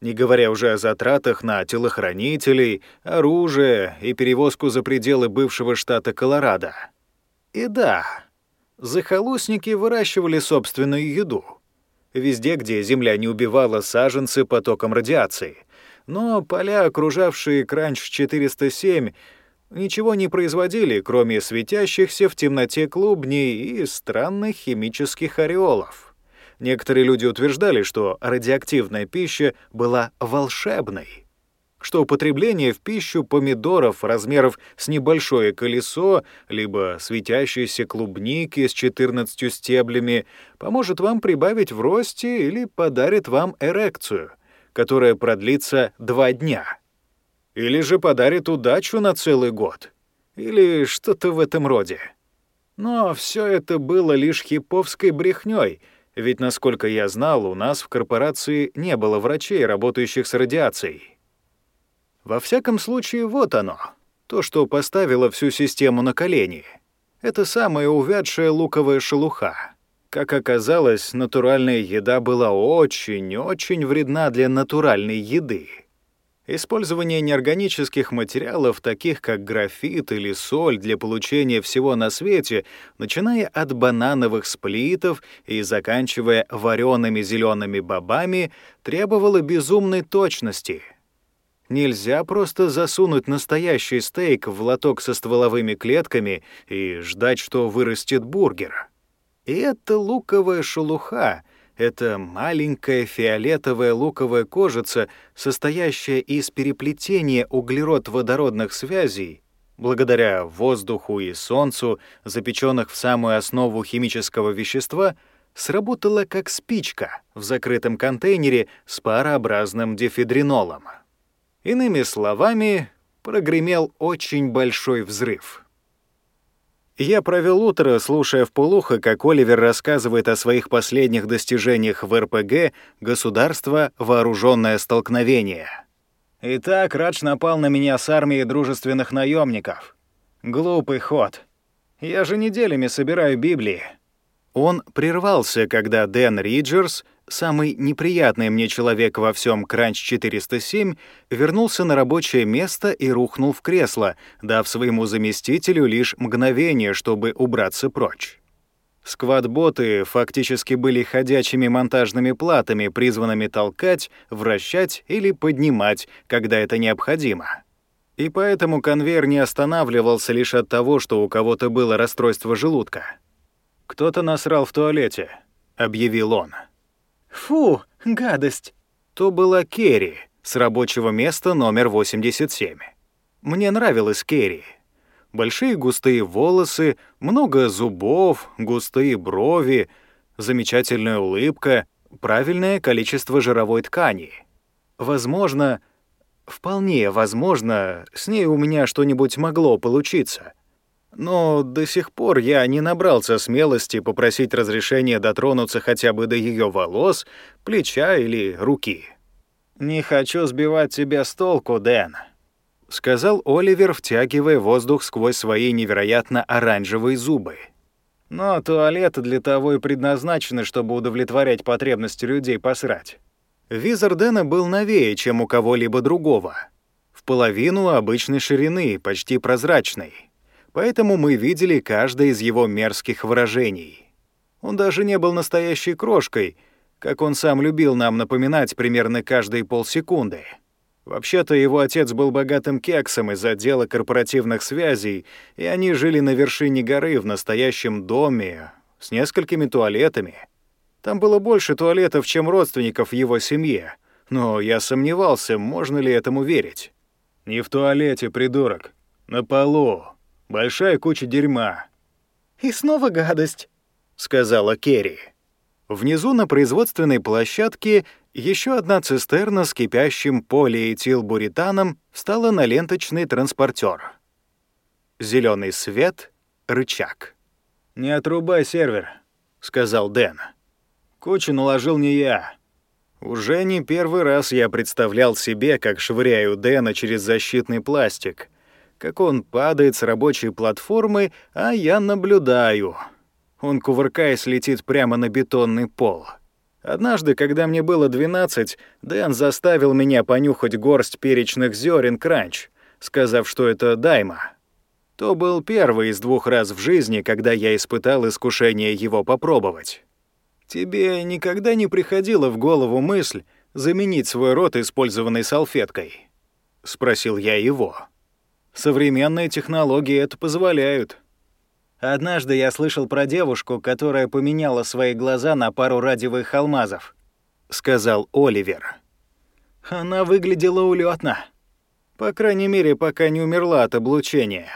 не говоря уже о затратах на телохранителей, оружие и перевозку за пределы бывшего штата Колорадо. И да, захолустники выращивали собственную еду — везде, где земля не убивала саженцы потоком радиации. Но поля, окружавшие Кранч-407, ничего не производили, кроме светящихся в темноте клубней и странных химических ореолов. Некоторые люди утверждали, что радиоактивная пища была волшебной что употребление в пищу помидоров размеров с небольшое колесо, либо светящейся клубники с 14 стеблями поможет вам прибавить в росте или подарит вам эрекцию, которая продлится два дня. Или же подарит удачу на целый год. Или что-то в этом роде. Но все это было лишь хиповской брехней, ведь, насколько я знал, у нас в корпорации не было врачей, работающих с радиацией. Во всяком случае, вот оно, то, что поставило всю систему на колени. Это самая увядшая луковая шелуха. Как оказалось, натуральная еда была очень-очень вредна для натуральной еды. Использование неорганических материалов, таких как графит или соль, для получения всего на свете, начиная от банановых сплитов и заканчивая вареными зелеными бобами, требовало безумной точности. Нельзя просто засунуть настоящий стейк в лоток со стволовыми клетками и ждать, что вырастет бургер. И это луковая шелуха — это маленькая фиолетовая луковая кожица, состоящая из переплетения углерод-водородных связей, благодаря воздуху и солнцу, запеченных в самую основу химического вещества, сработала как спичка в закрытом контейнере с парообразным дифедринолом. Иными словами, прогремел очень большой взрыв. Я провел утро, слушая в полухо, как Оливер рассказывает о своих последних достижениях в РПГ «Государство. Вооруженное столкновение». Итак, Радж напал на меня с армией дружественных наемников. Глупый ход. Я же неделями собираю Библии. Он прервался, когда Дэн Риджерс самый неприятный мне человек во всем Кранч 407, вернулся на рабочее место и рухнул в кресло, дав своему заместителю лишь мгновение, чтобы убраться прочь. Сквадботы фактически были ходячими монтажными платами, призванными толкать, вращать или поднимать, когда это необходимо. И поэтому конвейер не останавливался лишь от того, что у кого-то было расстройство желудка. «Кто-то насрал в туалете», — объявил он. «Фу, гадость!» То была Керри с рабочего места номер 87. Мне нравилась Керри. Большие густые волосы, много зубов, густые брови, замечательная улыбка, правильное количество жировой ткани. Возможно, вполне возможно, с ней у меня что-нибудь могло получиться — но до сих пор я не набрался смелости попросить разрешения дотронуться хотя бы до ее волос, плеча или руки. «Не хочу сбивать тебя с толку, Дэн», — сказал Оливер, втягивая воздух сквозь свои невероятно оранжевые зубы. «Но туалеты для того и предназначены, чтобы удовлетворять потребности людей посрать». Визор Дэна был новее, чем у кого-либо другого. В половину обычной ширины, почти прозрачной поэтому мы видели каждое из его мерзких выражений. Он даже не был настоящей крошкой, как он сам любил нам напоминать примерно каждые полсекунды. Вообще-то его отец был богатым кексом из отдела корпоративных связей, и они жили на вершине горы в настоящем доме с несколькими туалетами. Там было больше туалетов, чем родственников в его семье, но я сомневался, можно ли этому верить. «Не в туалете, придурок. На полу», Большая куча дерьма». «И снова гадость», — сказала Керри. Внизу на производственной площадке еще одна цистерна с кипящим полиэтилбуританом встала на ленточный транспортер. Зеленый свет, рычаг. «Не отрубай сервер», — сказал Дэн. «Кучу наложил не я». Уже не первый раз я представлял себе, как швыряю Дэна через защитный пластик, как он падает с рабочей платформы, а я наблюдаю. Он, кувыркаясь, летит прямо на бетонный пол. Однажды, когда мне было 12, Дэн заставил меня понюхать горсть перечных зерен кранч, сказав, что это дайма. То был первый из двух раз в жизни, когда я испытал искушение его попробовать. Тебе никогда не приходила в голову мысль заменить свой рот использованной салфеткой? Спросил я его. Современные технологии это позволяют. Однажды я слышал про девушку, которая поменяла свои глаза на пару радиовых алмазов, сказал Оливер. Она выглядела улетно. По крайней мере, пока не умерла от облучения.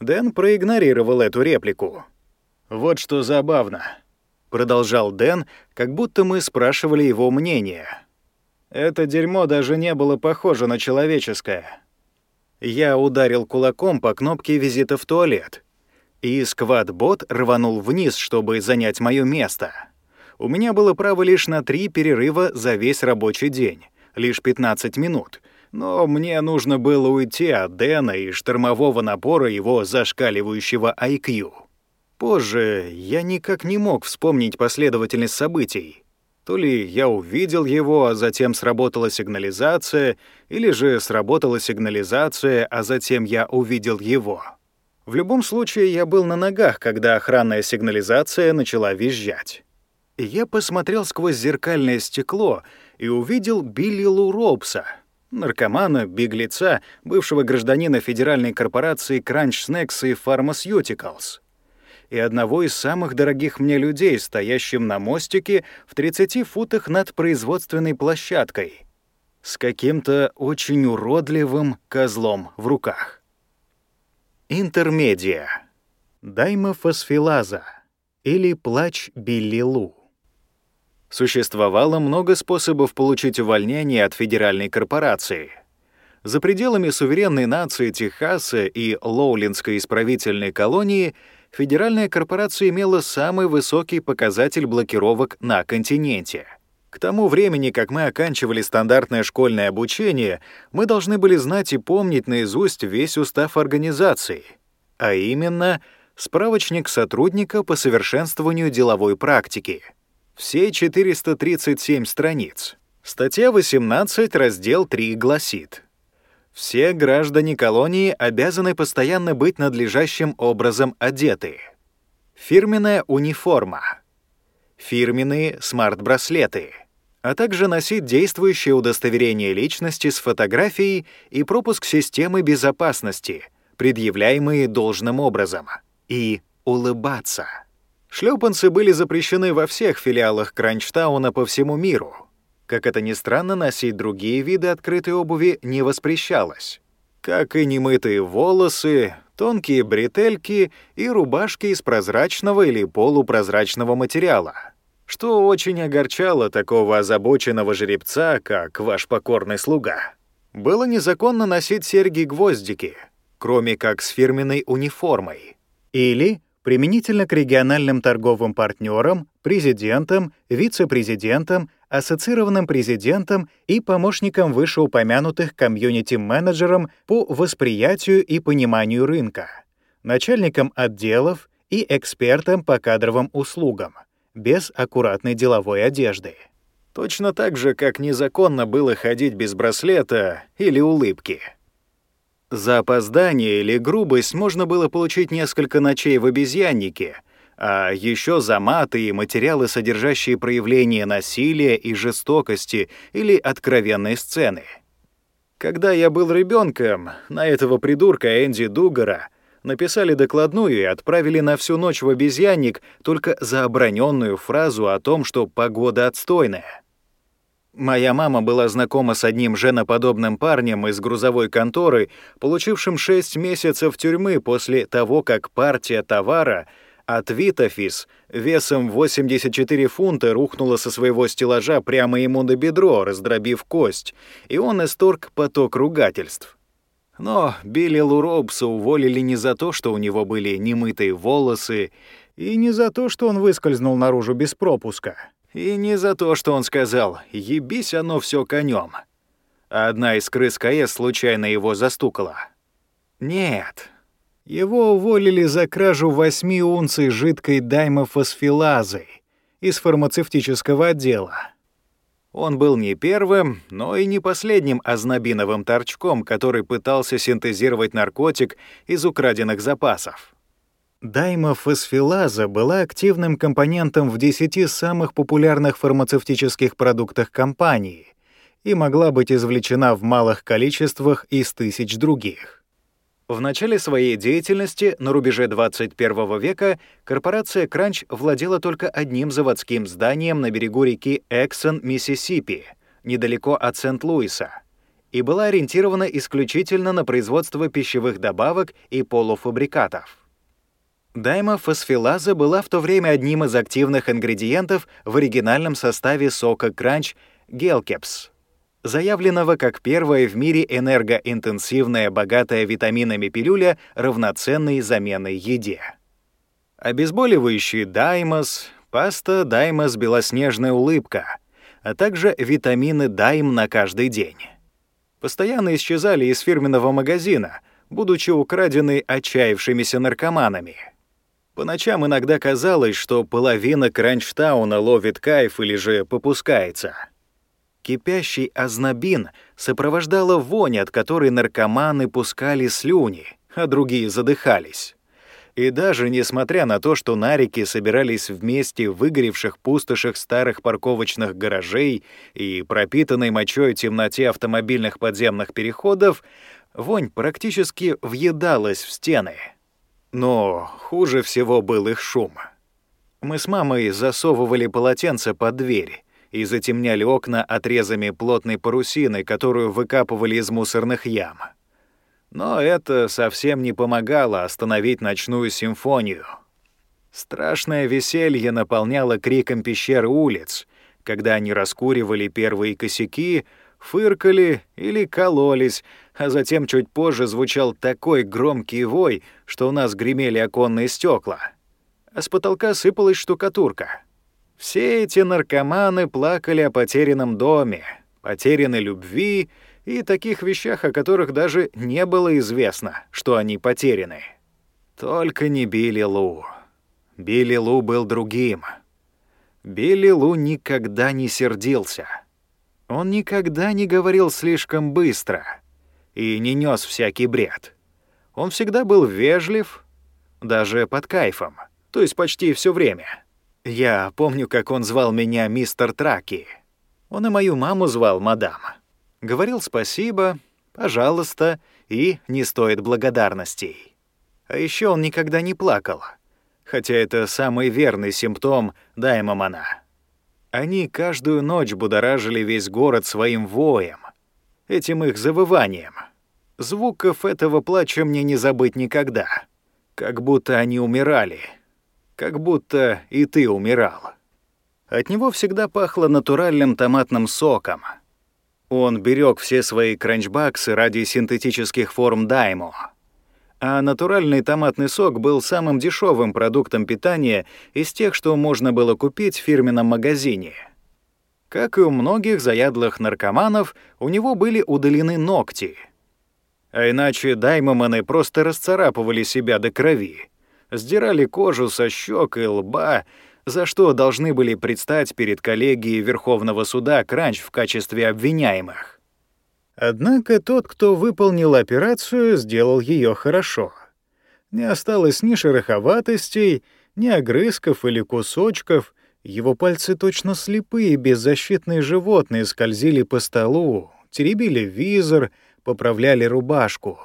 Дэн проигнорировал эту реплику. Вот что забавно, продолжал Дэн, как будто мы спрашивали его мнение. Это дерьмо даже не было похоже на человеческое. Я ударил кулаком по кнопке визита в туалет, и сквад-бот рванул вниз, чтобы занять мое место. У меня было право лишь на три перерыва за весь рабочий день, лишь 15 минут, но мне нужно было уйти от Дэна и штормового напора его зашкаливающего IQ. Позже я никак не мог вспомнить последовательность событий. То ли я увидел его, а затем сработала сигнализация, или же сработала сигнализация, а затем я увидел его. В любом случае, я был на ногах, когда охранная сигнализация начала визжать. Я посмотрел сквозь зеркальное стекло и увидел Билли Лу Робса, наркомана, беглеца, бывшего гражданина федеральной корпорации Crunch Snacks и Pharmaceuticals и одного из самых дорогих мне людей, стоящим на мостике в 30 футах над производственной площадкой, с каким-то очень уродливым козлом в руках. Интермедия. Даймофосфилаза или плач Билли Лу. Существовало много способов получить увольнение от федеральной корпорации. За пределами суверенной нации Техаса и Лоулинской исправительной колонии — федеральная корпорация имела самый высокий показатель блокировок на континенте. К тому времени, как мы оканчивали стандартное школьное обучение, мы должны были знать и помнить наизусть весь устав организации, а именно справочник сотрудника по совершенствованию деловой практики. Все 437 страниц. Статья 18, раздел 3 гласит — все граждане колонии обязаны постоянно быть надлежащим образом одеты. Фирменная униформа. Фирменные смарт-браслеты. А также носить действующее удостоверение личности с фотографией и пропуск системы безопасности, предъявляемые должным образом. И улыбаться. Шлепанцы были запрещены во всех филиалах Кранчтауна по всему миру — как это ни странно, носить другие виды открытой обуви не воспрещалось. Как и немытые волосы, тонкие бретельки и рубашки из прозрачного или полупрозрачного материала, что очень огорчало такого озабоченного жеребца, как ваш покорный слуга. Было незаконно носить серьги-гвоздики, кроме как с фирменной униформой. Или применительно к региональным торговым партнерам, президентам, вице-президентам, ассоциированным президентом и помощником вышеупомянутых комьюнити-менеджером по восприятию и пониманию рынка, начальником отделов и экспертом по кадровым услугам, без аккуратной деловой одежды. Точно так же, как незаконно было ходить без браслета или улыбки. За опоздание или грубость можно было получить несколько ночей в обезьяннике — а еще за маты и материалы, содержащие проявления насилия и жестокости или откровенные сцены. Когда я был ребенком, на этого придурка Энди Дугара написали докладную и отправили на всю ночь в обезьянник только за оброненную фразу о том, что погода отстойная. Моя мама была знакома с одним женоподобным парнем из грузовой конторы, получившим 6 месяцев тюрьмы после того, как партия товара — от Витофис весом 84 фунта рухнула со своего стеллажа прямо ему на бедро, раздробив кость, и он исторг поток ругательств. Но Билли Луробса уволили не за то, что у него были немытые волосы, и не за то, что он выскользнул наружу без пропуска, и не за то, что он сказал «ебись оно все конем». Одна из крыс КС случайно его застукала. Нет, его уволили за кражу 8 унций жидкой даймофосфилазы из фармацевтического отдела. Он был не первым, но и не последним ознобиновым торчком, который пытался синтезировать наркотик из украденных запасов. Даймофосфилаза была активным компонентом в 10 самых популярных фармацевтических продуктах компании и могла быть извлечена в малых количествах из тысяч других. В начале своей деятельности на рубеже 21 века корпорация Кранч владела только одним заводским зданием на берегу реки Эксон, Миссисипи, недалеко от Сент-Луиса, и была ориентирована исключительно на производство пищевых добавок и полуфабрикатов. Даймофосфилаза была в то время одним из активных ингредиентов в оригинальном составе сока Кранч Гелкепс — заявленного как первая в мире энергоинтенсивная, богатая витаминами пилюля равноценной заменой еде. Обезболивающие Даймос, паста Даймос белоснежная улыбка, а также витамины Дайм на каждый день. Постоянно исчезали из фирменного магазина, будучи украдены отчаявшимися наркоманами. По ночам иногда казалось, что половина Кранчтауна ловит кайф или же попускается. Кипящий ознобин сопровождала вонь, от которой наркоманы пускали слюни, а другие задыхались. И даже несмотря на то, что нарики собирались вместе в выгоревших пустошах старых парковочных гаражей и пропитанной мочой темноте автомобильных подземных переходов, вонь практически въедалась в стены. Но хуже всего был их шум. Мы с мамой засовывали полотенце под дверь и затемняли окна отрезами плотной парусины, которую выкапывали из мусорных ям. Но это совсем не помогало остановить ночную симфонию. Страшное веселье наполняло криком пещер улиц, когда они раскуривали первые косяки, фыркали или кололись, а затем чуть позже звучал такой громкий вой, что у нас гремели оконные стекла, а с потолка сыпалась штукатурка. Все эти наркоманы плакали о потерянном доме, потерянной любви и таких вещах, о которых даже не было известно, что они потеряны. Только не Билли Лу. Билли Лу был другим. Билли Лу никогда не сердился. Он никогда не говорил слишком быстро и не нес всякий бред. Он всегда был вежлив, даже под кайфом, то есть почти все время. Я помню, как он звал меня мистер Траки. Он и мою маму звал мадам говорил спасибо, пожалуйста и не стоит благодарностей. А еще он никогда не плакал, хотя это самый верный симптом даймомана. Они каждую ночь будоражили весь город своим воем, этим их завыванием. Звуков этого плача мне не забыть никогда. Как будто они умирали. Как будто и ты умирал. От него всегда пахло натуральным томатным соком — он берег все свои кранчбаксы ради синтетических форм даймо. А натуральный томатный сок был самым дешевым продуктом питания из тех, что можно было купить в фирменном магазине. Как и у многих заядлых наркоманов, у него были удалены ногти. А иначе даймоманы просто расцарапывали себя до крови, сдирали кожу со щек и лба, за что должны были предстать перед коллегией Верховного суда Кранч в качестве обвиняемых. Однако тот, кто выполнил операцию, сделал ее хорошо. Не осталось ни шероховатостей, ни огрызков или кусочков, его пальцы точно слепые, беззащитные животные скользили по столу, теребили визор, поправляли рубашку.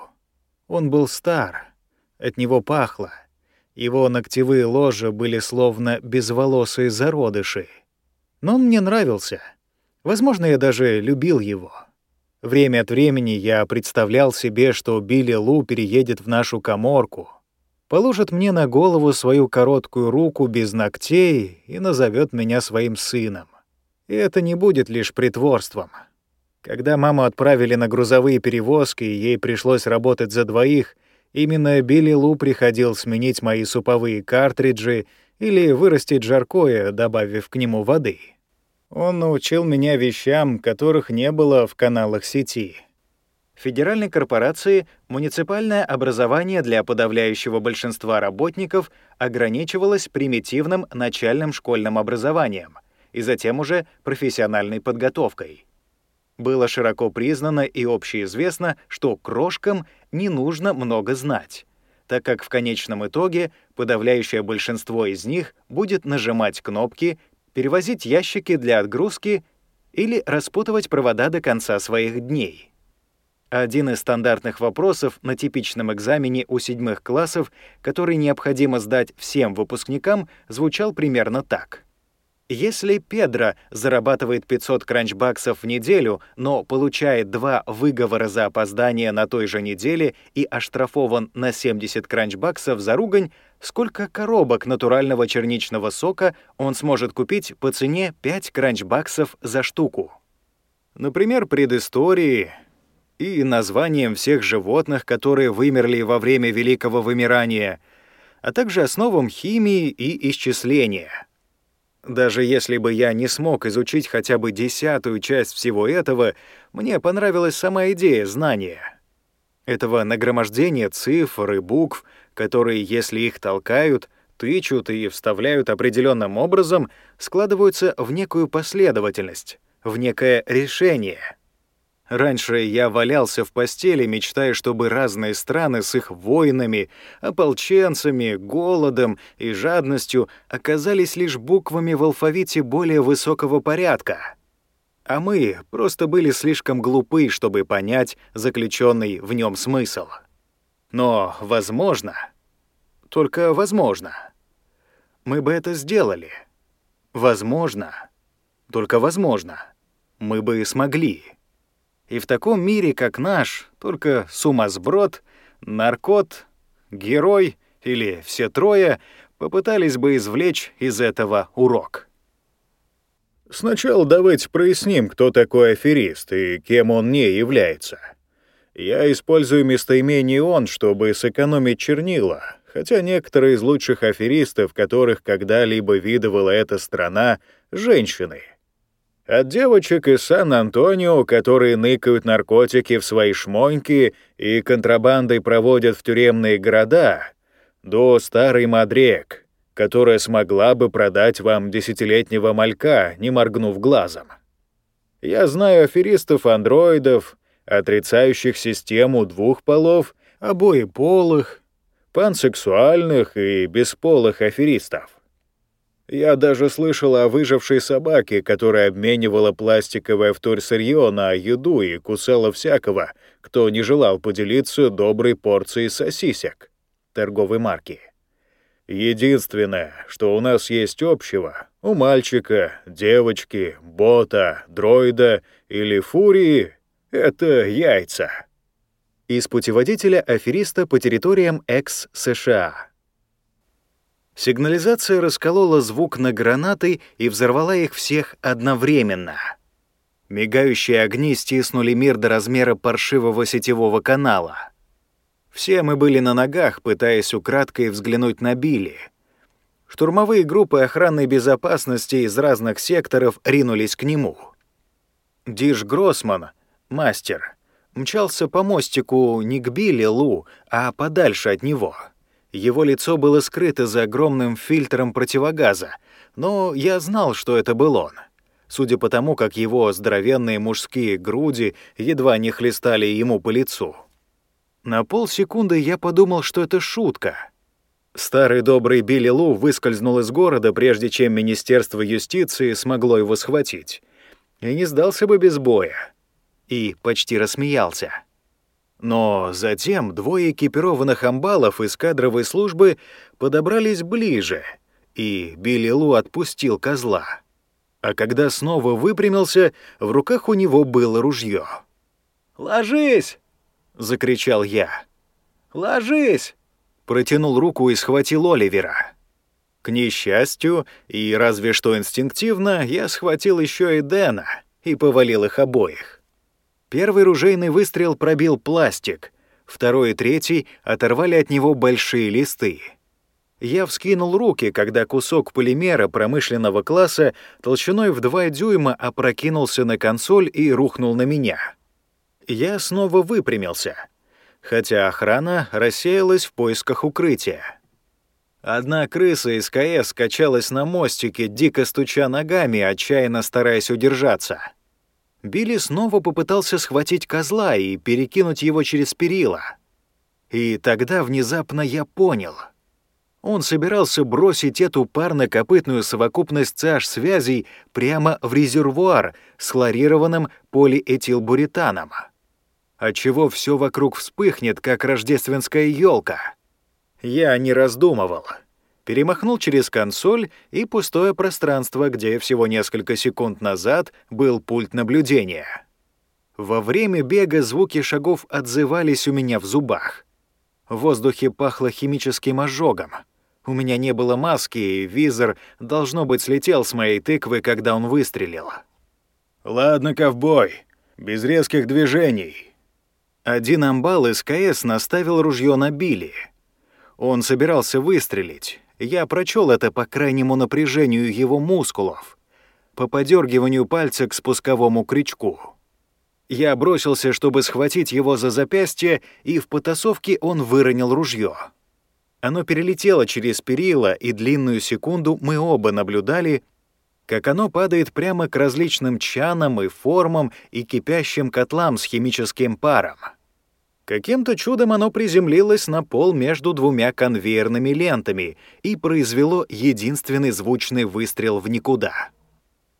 Он был стар, от него пахло — его ногтевые ложи были словно безволосые зародыши. Но он мне нравился. Возможно, я даже любил его. Время от времени я представлял себе, что Билли Лу переедет в нашу коморку, положит мне на голову свою короткую руку без ногтей и назовет меня своим сыном. И это не будет лишь притворством. Когда маму отправили на грузовые перевозки, и ей пришлось работать за двоих — Именно Билли Лу приходил сменить мои суповые картриджи или вырастить жаркое, добавив к нему воды. Он научил меня вещам, которых не было в каналах сети. Федеральной корпорации муниципальное образование для подавляющего большинства работников ограничивалось примитивным начальным школьным образованием и затем уже профессиональной подготовкой. Было широко признано и общеизвестно, что крошкам не нужно много знать, так как в конечном итоге подавляющее большинство из них будет нажимать кнопки, перевозить ящики для отгрузки или распутывать провода до конца своих дней. Один из стандартных вопросов на типичном экзамене у седьмых классов, который необходимо сдать всем выпускникам, звучал примерно так — если Педро зарабатывает 500 кранчбаксов в неделю, но получает два выговора за опоздание на той же неделе и оштрафован на 70 кранчбаксов за ругань, сколько коробок натурального черничного сока он сможет купить по цене 5 кранчбаксов за штуку? Например, предыстории и названием всех животных, которые вымерли во время Великого вымирания, а также основам химии и исчисления — даже если бы я не смог изучить хотя бы десятую часть всего этого, мне понравилась сама идея знания. Этого нагромождения цифр и букв, которые, если их толкают, тычут и вставляют определенным образом, складываются в некую последовательность, в некое решение. Раньше я валялся в постели, мечтая, чтобы разные страны с их войнами, ополченцами, голодом и жадностью оказались лишь буквами в алфавите более высокого порядка. А мы просто были слишком глупы, чтобы понять заключенный в нем смысл. Но, возможно, только возможно, мы бы это сделали. Возможно, только возможно, мы бы смогли. И в таком мире, как наш, только сумасброд, наркот, герой или все трое попытались бы извлечь из этого урок. Сначала давайте проясним, кто такой аферист и кем он не является. Я использую местоимение «он», чтобы сэкономить чернила, хотя некоторые из лучших аферистов, которых когда-либо видывала эта страна, — женщины — от девочек из Сан-Антонио, которые ныкают наркотики в свои шмоньки и контрабандой проводят в тюремные города, до старой Мадрек, которая смогла бы продать вам десятилетнего малька, не моргнув глазом. Я знаю аферистов-андроидов, отрицающих систему двух полов, обоеполых, пансексуальных и бесполых аферистов. Я даже слышал о выжившей собаке, которая обменивала пластиковое вторсырье на еду и кусала всякого, кто не желал поделиться доброй порцией сосисек торговой марки. Единственное, что у нас есть общего, у мальчика, девочки, бота, дроида или фурии — это яйца. Из путеводителя афериста по территориям экс-США. Сигнализация расколола звук на гранаты и взорвала их всех одновременно. Мигающие огни стиснули мир до размера паршивого сетевого канала. Все мы были на ногах, пытаясь украдкой взглянуть на Билли. Штурмовые группы охранной безопасности из разных секторов ринулись к нему. Диш Гроссман, мастер, мчался по мостику не к Билли Лу, а подальше от него — его лицо было скрыто за огромным фильтром противогаза, но я знал, что это был он. Судя по тому, как его здоровенные мужские груди едва не хлестали ему по лицу. На полсекунды я подумал, что это шутка. Старый добрый Билли Лу выскользнул из города, прежде чем Министерство юстиции смогло его схватить. И не сдался бы без боя. И почти рассмеялся. Но затем двое экипированных амбалов из кадровой службы подобрались ближе, и Билли Лу отпустил козла. А когда снова выпрямился, в руках у него было ружье. «Ложись!» — закричал я. «Ложись!» — протянул руку и схватил Оливера. К несчастью, и разве что инстинктивно, я схватил еще и Дэна и повалил их обоих. Первый ружейный выстрел пробил пластик, второй и третий оторвали от него большие листы. Я вскинул руки, когда кусок полимера промышленного класса толщиной в 2 дюйма опрокинулся на консоль и рухнул на меня. Я снова выпрямился, хотя охрана рассеялась в поисках укрытия. Одна крыса из КС качалась на мостике, дико стуча ногами, отчаянно стараясь удержаться — Билли снова попытался схватить козла и перекинуть его через перила. И тогда внезапно я понял. Он собирался бросить эту парно-копытную совокупность CH-связей прямо в резервуар с хлорированным полиэтилбуретаном, отчего все вокруг вспыхнет, как рождественская елка. Я не раздумывал перемахнул через консоль и пустое пространство, где всего несколько секунд назад был пульт наблюдения. Во время бега звуки шагов отзывались у меня в зубах. В воздухе пахло химическим ожогом. У меня не было маски, и визор, должно быть, слетел с моей тыквы, когда он выстрелил. «Ладно, ковбой, без резких движений». Один амбал из КС наставил ружье на Билли. Он собирался выстрелить, я прочел это по крайнему напряжению его мускулов, по подергиванию пальца к спусковому крючку. Я бросился, чтобы схватить его за запястье, и в потасовке он выронил ружье. Оно перелетело через перила, и длинную секунду мы оба наблюдали, как оно падает прямо к различным чанам и формам и кипящим котлам с химическим паром. Каким-то чудом оно приземлилось на пол между двумя конвейерными лентами и произвело единственный звучный выстрел в никуда.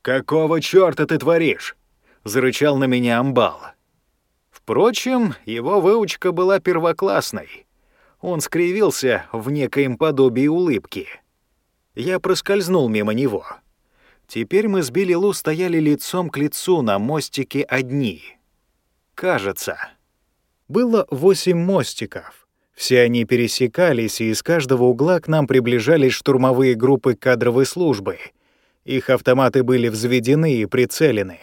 «Какого чёрта ты творишь?» — зарычал на меня амбал. Впрочем, его выучка была первоклассной. Он скривился в некоем подобии улыбки. Я проскользнул мимо него. Теперь мы с Билли Лу стояли лицом к лицу на мостике одни. Кажется. Было восемь мостиков. Все они пересекались, и из каждого угла к нам приближались штурмовые группы кадровой службы. Их автоматы были взведены и прицелены.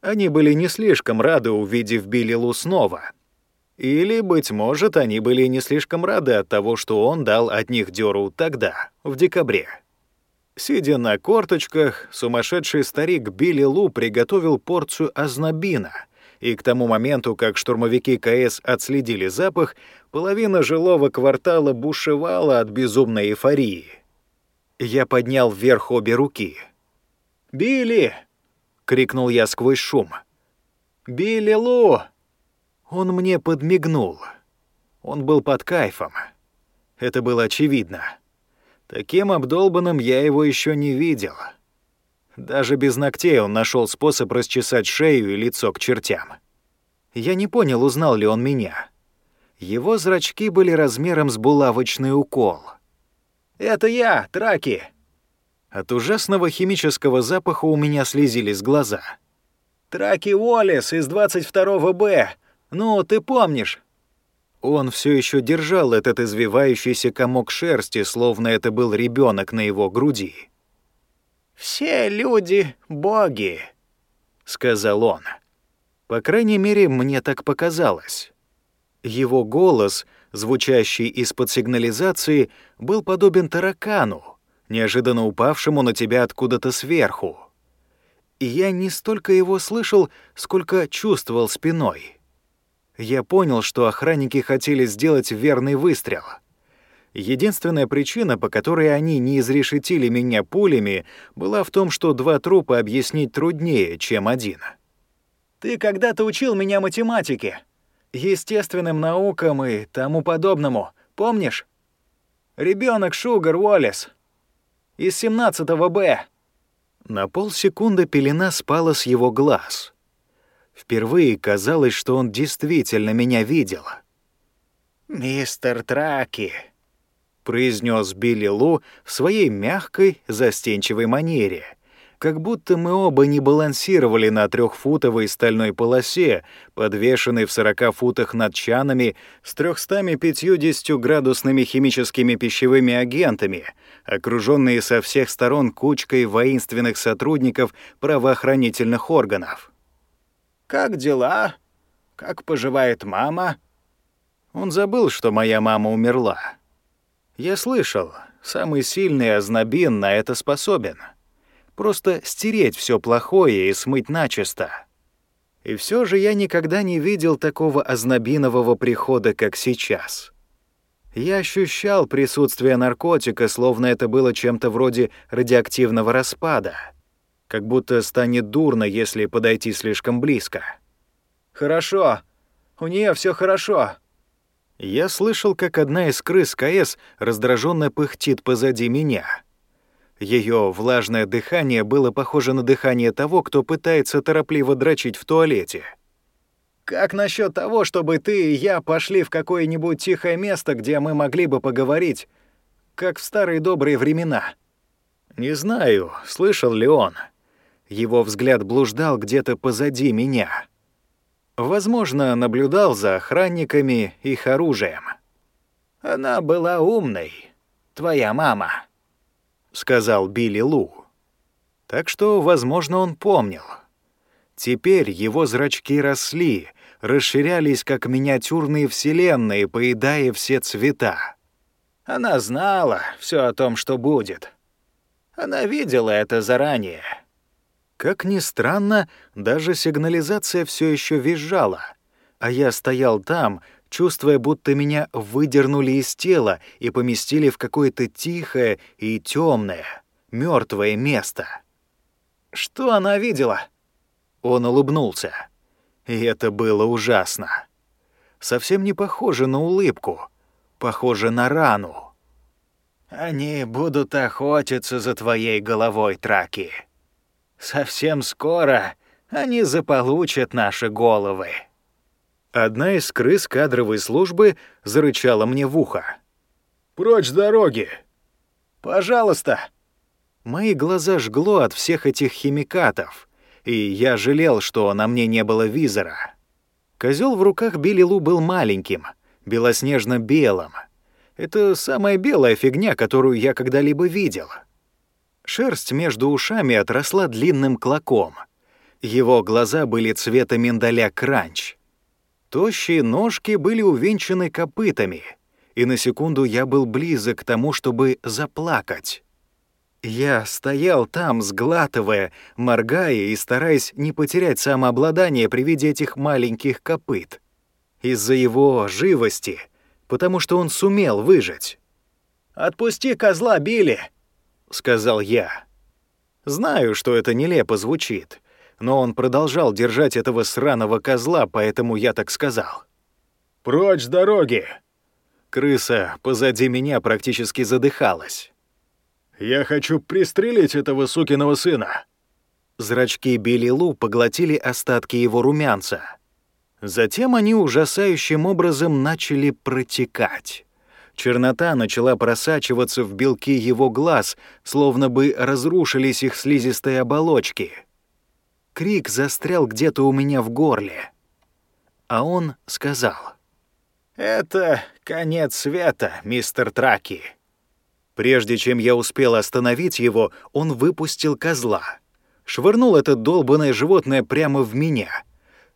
Они были не слишком рады, увидев Билли Лу снова. Или, быть может, они были не слишком рады от того, что он дал от них дёру тогда, в декабре. Сидя на корточках, сумасшедший старик Билли Лу приготовил порцию ознобина, и к тому моменту, как штурмовики КС отследили запах, половина жилого квартала бушевала от безумной эйфории. Я поднял вверх обе руки. «Билли!» крикнул я сквозь шум. «Билли Лу!» Он мне подмигнул. Он был под кайфом. Это было очевидно. Таким обдолбанным я его еще не видел. Даже без ногтей он нашел способ расчесать шею и лицо к чертям. Я не понял, узнал ли он меня. Его зрачки были размером с булавочный укол. «Это я, Траки!» От ужасного химического запаха у меня слезились глаза. «Траки Уоллес из 22 Б. Ну, ты помнишь?» Он все еще держал этот извивающийся комок шерсти, словно это был ребенок на его груди. «Все люди — боги», — сказал он. По крайней мере, мне так показалось. Его голос, звучащий из-под сигнализации, был подобен таракану, неожиданно упавшему на тебя откуда-то сверху. И я не столько его слышал, сколько чувствовал спиной. Я понял, что охранники хотели сделать верный выстрел. Единственная причина, по которой они не изрешетили меня пулями, была в том, что два трупа объяснить труднее, чем один. «Ты когда-то учил меня математике, естественным наукам и тому подобному, помнишь? Ребенок Шугар Уоллес из 17 Б». На полсекунды пелена спала с его глаз. Впервые казалось, что он действительно меня видел. «Мистер Траки», — произнес Билли Лу в своей мягкой, застенчивой манере — как будто мы оба не балансировали на трехфутовой стальной полосе, подвешенной в 40 футах над чанами с 350-градусными химическими пищевыми агентами, окруженные со всех сторон кучкой воинственных сотрудников правоохранительных органов. «Как дела? Как поживает мама?» Он забыл, что моя мама умерла. Я слышал, самый сильный ознобин на это способен — Просто стереть все плохое и смыть начисто. И все же я никогда не видел такого ознобинового прихода, как сейчас. Я ощущал присутствие наркотика, словно это было чем-то вроде радиоактивного распада. Как будто станет дурно, если подойти слишком близко. «Хорошо. У нее все хорошо». Я слышал, как одна из крыс КС раздраженно пыхтит позади меня — ее влажное дыхание было похоже на дыхание того, кто пытается торопливо дрочить в туалете. «Как насчет того, чтобы ты и я пошли в какое-нибудь тихое место, где мы могли бы поговорить, как в старые добрые времена?» Не знаю, слышал ли он. Его взгляд блуждал где-то позади меня. Возможно, наблюдал за охранниками их оружием. «Она была умной, твоя мама», сказал Билли Лу. Так что, возможно, он помнил. Теперь его зрачки росли, расширялись как миниатюрные вселенные, поедая все цвета. Она знала все о том, что будет. Она видела это заранее. Как ни странно, даже сигнализация все еще визжала, а я стоял там, чувствуя, будто меня выдернули из тела и поместили в какое-то тихое и темное, мертвое место. «Что она видела?» Он улыбнулся. И это было ужасно. Совсем не похоже на улыбку. Похоже на рану. «Они будут охотиться за твоей головой, Траки. Совсем скоро они заполучат наши головы». Одна из крыс кадровой службы зарычала мне в ухо. «Прочь с дороги!» «Пожалуйста!» Мои глаза жгло от всех этих химикатов, и я жалел, что на мне не было визора. Козел в руках Билли Лу был маленьким, белоснежно-белым. Это самая белая фигня, которую я когда-либо видел. Шерсть между ушами отросла длинным клоком. Его глаза были цвета миндаля кранч. Тощие ножки были увенчаны копытами, и на секунду я был близок к тому, чтобы заплакать. Я стоял там, сглатывая, моргая и стараясь не потерять самообладание при виде этих маленьких копыт. Из-за его живости, потому что он сумел выжить. «Отпусти козла, Билли!» — сказал я. Знаю, что это нелепо звучит, но он продолжал держать этого сраного козла, поэтому я так сказал. «Прочь с дороги!» Крыса позади меня практически задыхалась. «Я хочу пристрелить этого сукиного сына!» Зрачки Билли Лу поглотили остатки его румянца. Затем они ужасающим образом начали протекать. Чернота начала просачиваться в белки его глаз, словно бы разрушились их слизистые оболочки — Крик застрял где-то у меня в горле. А он сказал. «Это конец света, мистер Траки». Прежде чем я успел остановить его, он выпустил козла. Швырнул это долбанное животное прямо в меня.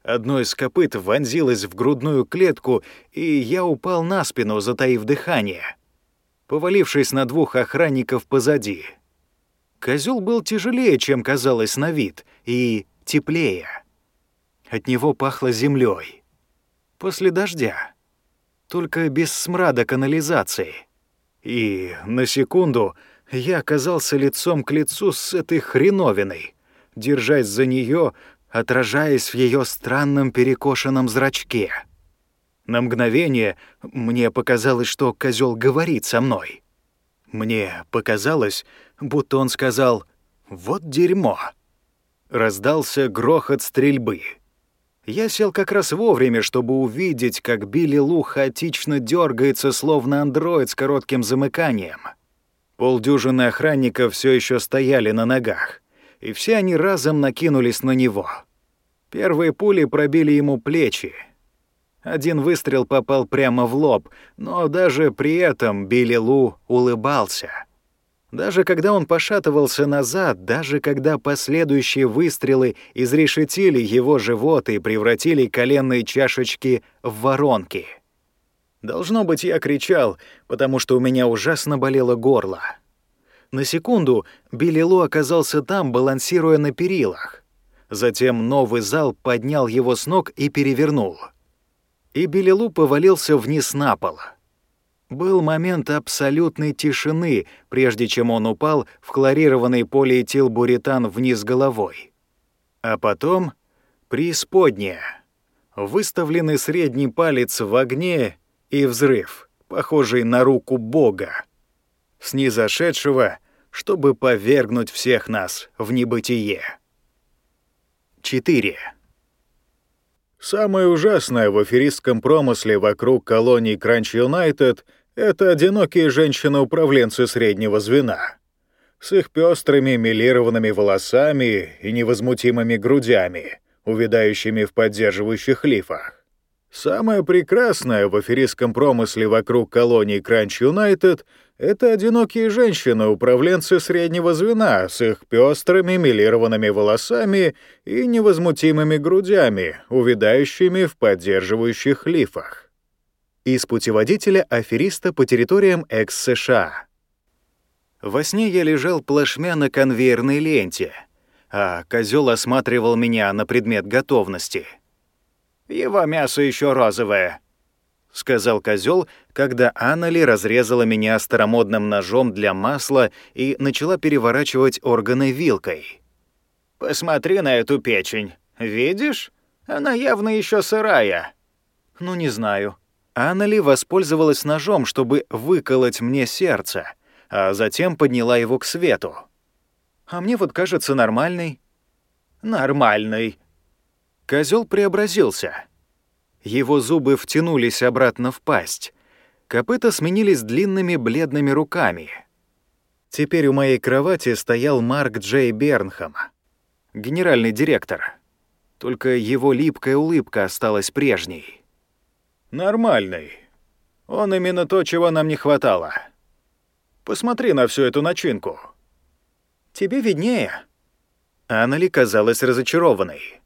Одно из копыт вонзилось в грудную клетку, и я упал на спину, затаив дыхание, повалившись на двух охранников позади. Козел был тяжелее, чем казалось на вид, и теплее. От него пахло землей. После дождя. Только без смрада канализации. И на секунду я оказался лицом к лицу с этой хреновиной, держась за нее, отражаясь в ее странном перекошенном зрачке. На мгновение мне показалось, что козел говорит со мной. Мне показалось, будто он сказал «Вот дерьмо». Раздался грохот стрельбы. Я сел как раз вовремя, чтобы увидеть, как Билли Лу хаотично дергается, словно андроид с коротким замыканием. Полдюжины охранников все еще стояли на ногах, и все они разом накинулись на него. Первые пули пробили ему плечи. Один выстрел попал прямо в лоб, но даже при этом Билли Лу улыбался — даже когда он пошатывался назад, даже когда последующие выстрелы изрешетили его живот и превратили коленные чашечки в воронки. Должно быть, я кричал, потому что у меня ужасно болело горло. На секунду Билило оказался там, балансируя на перилах. Затем новый зал поднял его с ног и перевернул. И Билилу повалился вниз на пол — был момент абсолютной тишины, прежде чем он упал в хлорированный полиэтилбуретан вниз головой. А потом преисподняя. Выставленный средний палец в огне и взрыв, похожий на руку Бога, снизошедшего, чтобы повергнуть всех нас в небытие. 4. Самое ужасное в аферистском промысле вокруг колоний Кранч Юнайтед — это одинокие женщины-управленцы среднего звена. С их пестрыми милированными волосами и невозмутимыми грудями, увядающими в поддерживающих лифах. Самое прекрасное в аферистском промысле вокруг колонии Кранч Юнайтед — это одинокие женщины-управленцы среднего звена с их пестрыми милированными волосами и невозмутимыми грудями, увядающими в поддерживающих лифах из путеводителя афериста по территориям экс-США. Во сне я лежал плашмя на конвейерной ленте, а козел осматривал меня на предмет готовности. «Его мясо еще розовое», —— сказал козел, когда Аннели разрезала меня старомодным ножом для масла и начала переворачивать органы вилкой. «Посмотри на эту печень. Видишь? Она явно еще сырая». «Ну, не знаю». Аннели воспользовалась ножом, чтобы выколоть мне сердце, а затем подняла его к свету. «А мне вот кажется нормальный». «Нормальный». Козел преобразился. Его зубы втянулись обратно в пасть. Копыта сменились длинными бледными руками. Теперь у моей кровати стоял Марк Джей Бернхам, генеральный директор. Только его липкая улыбка осталась прежней. «Нормальный. Он именно то, чего нам не хватало. Посмотри на всю эту начинку». «Тебе виднее». Аннели казалась разочарованной.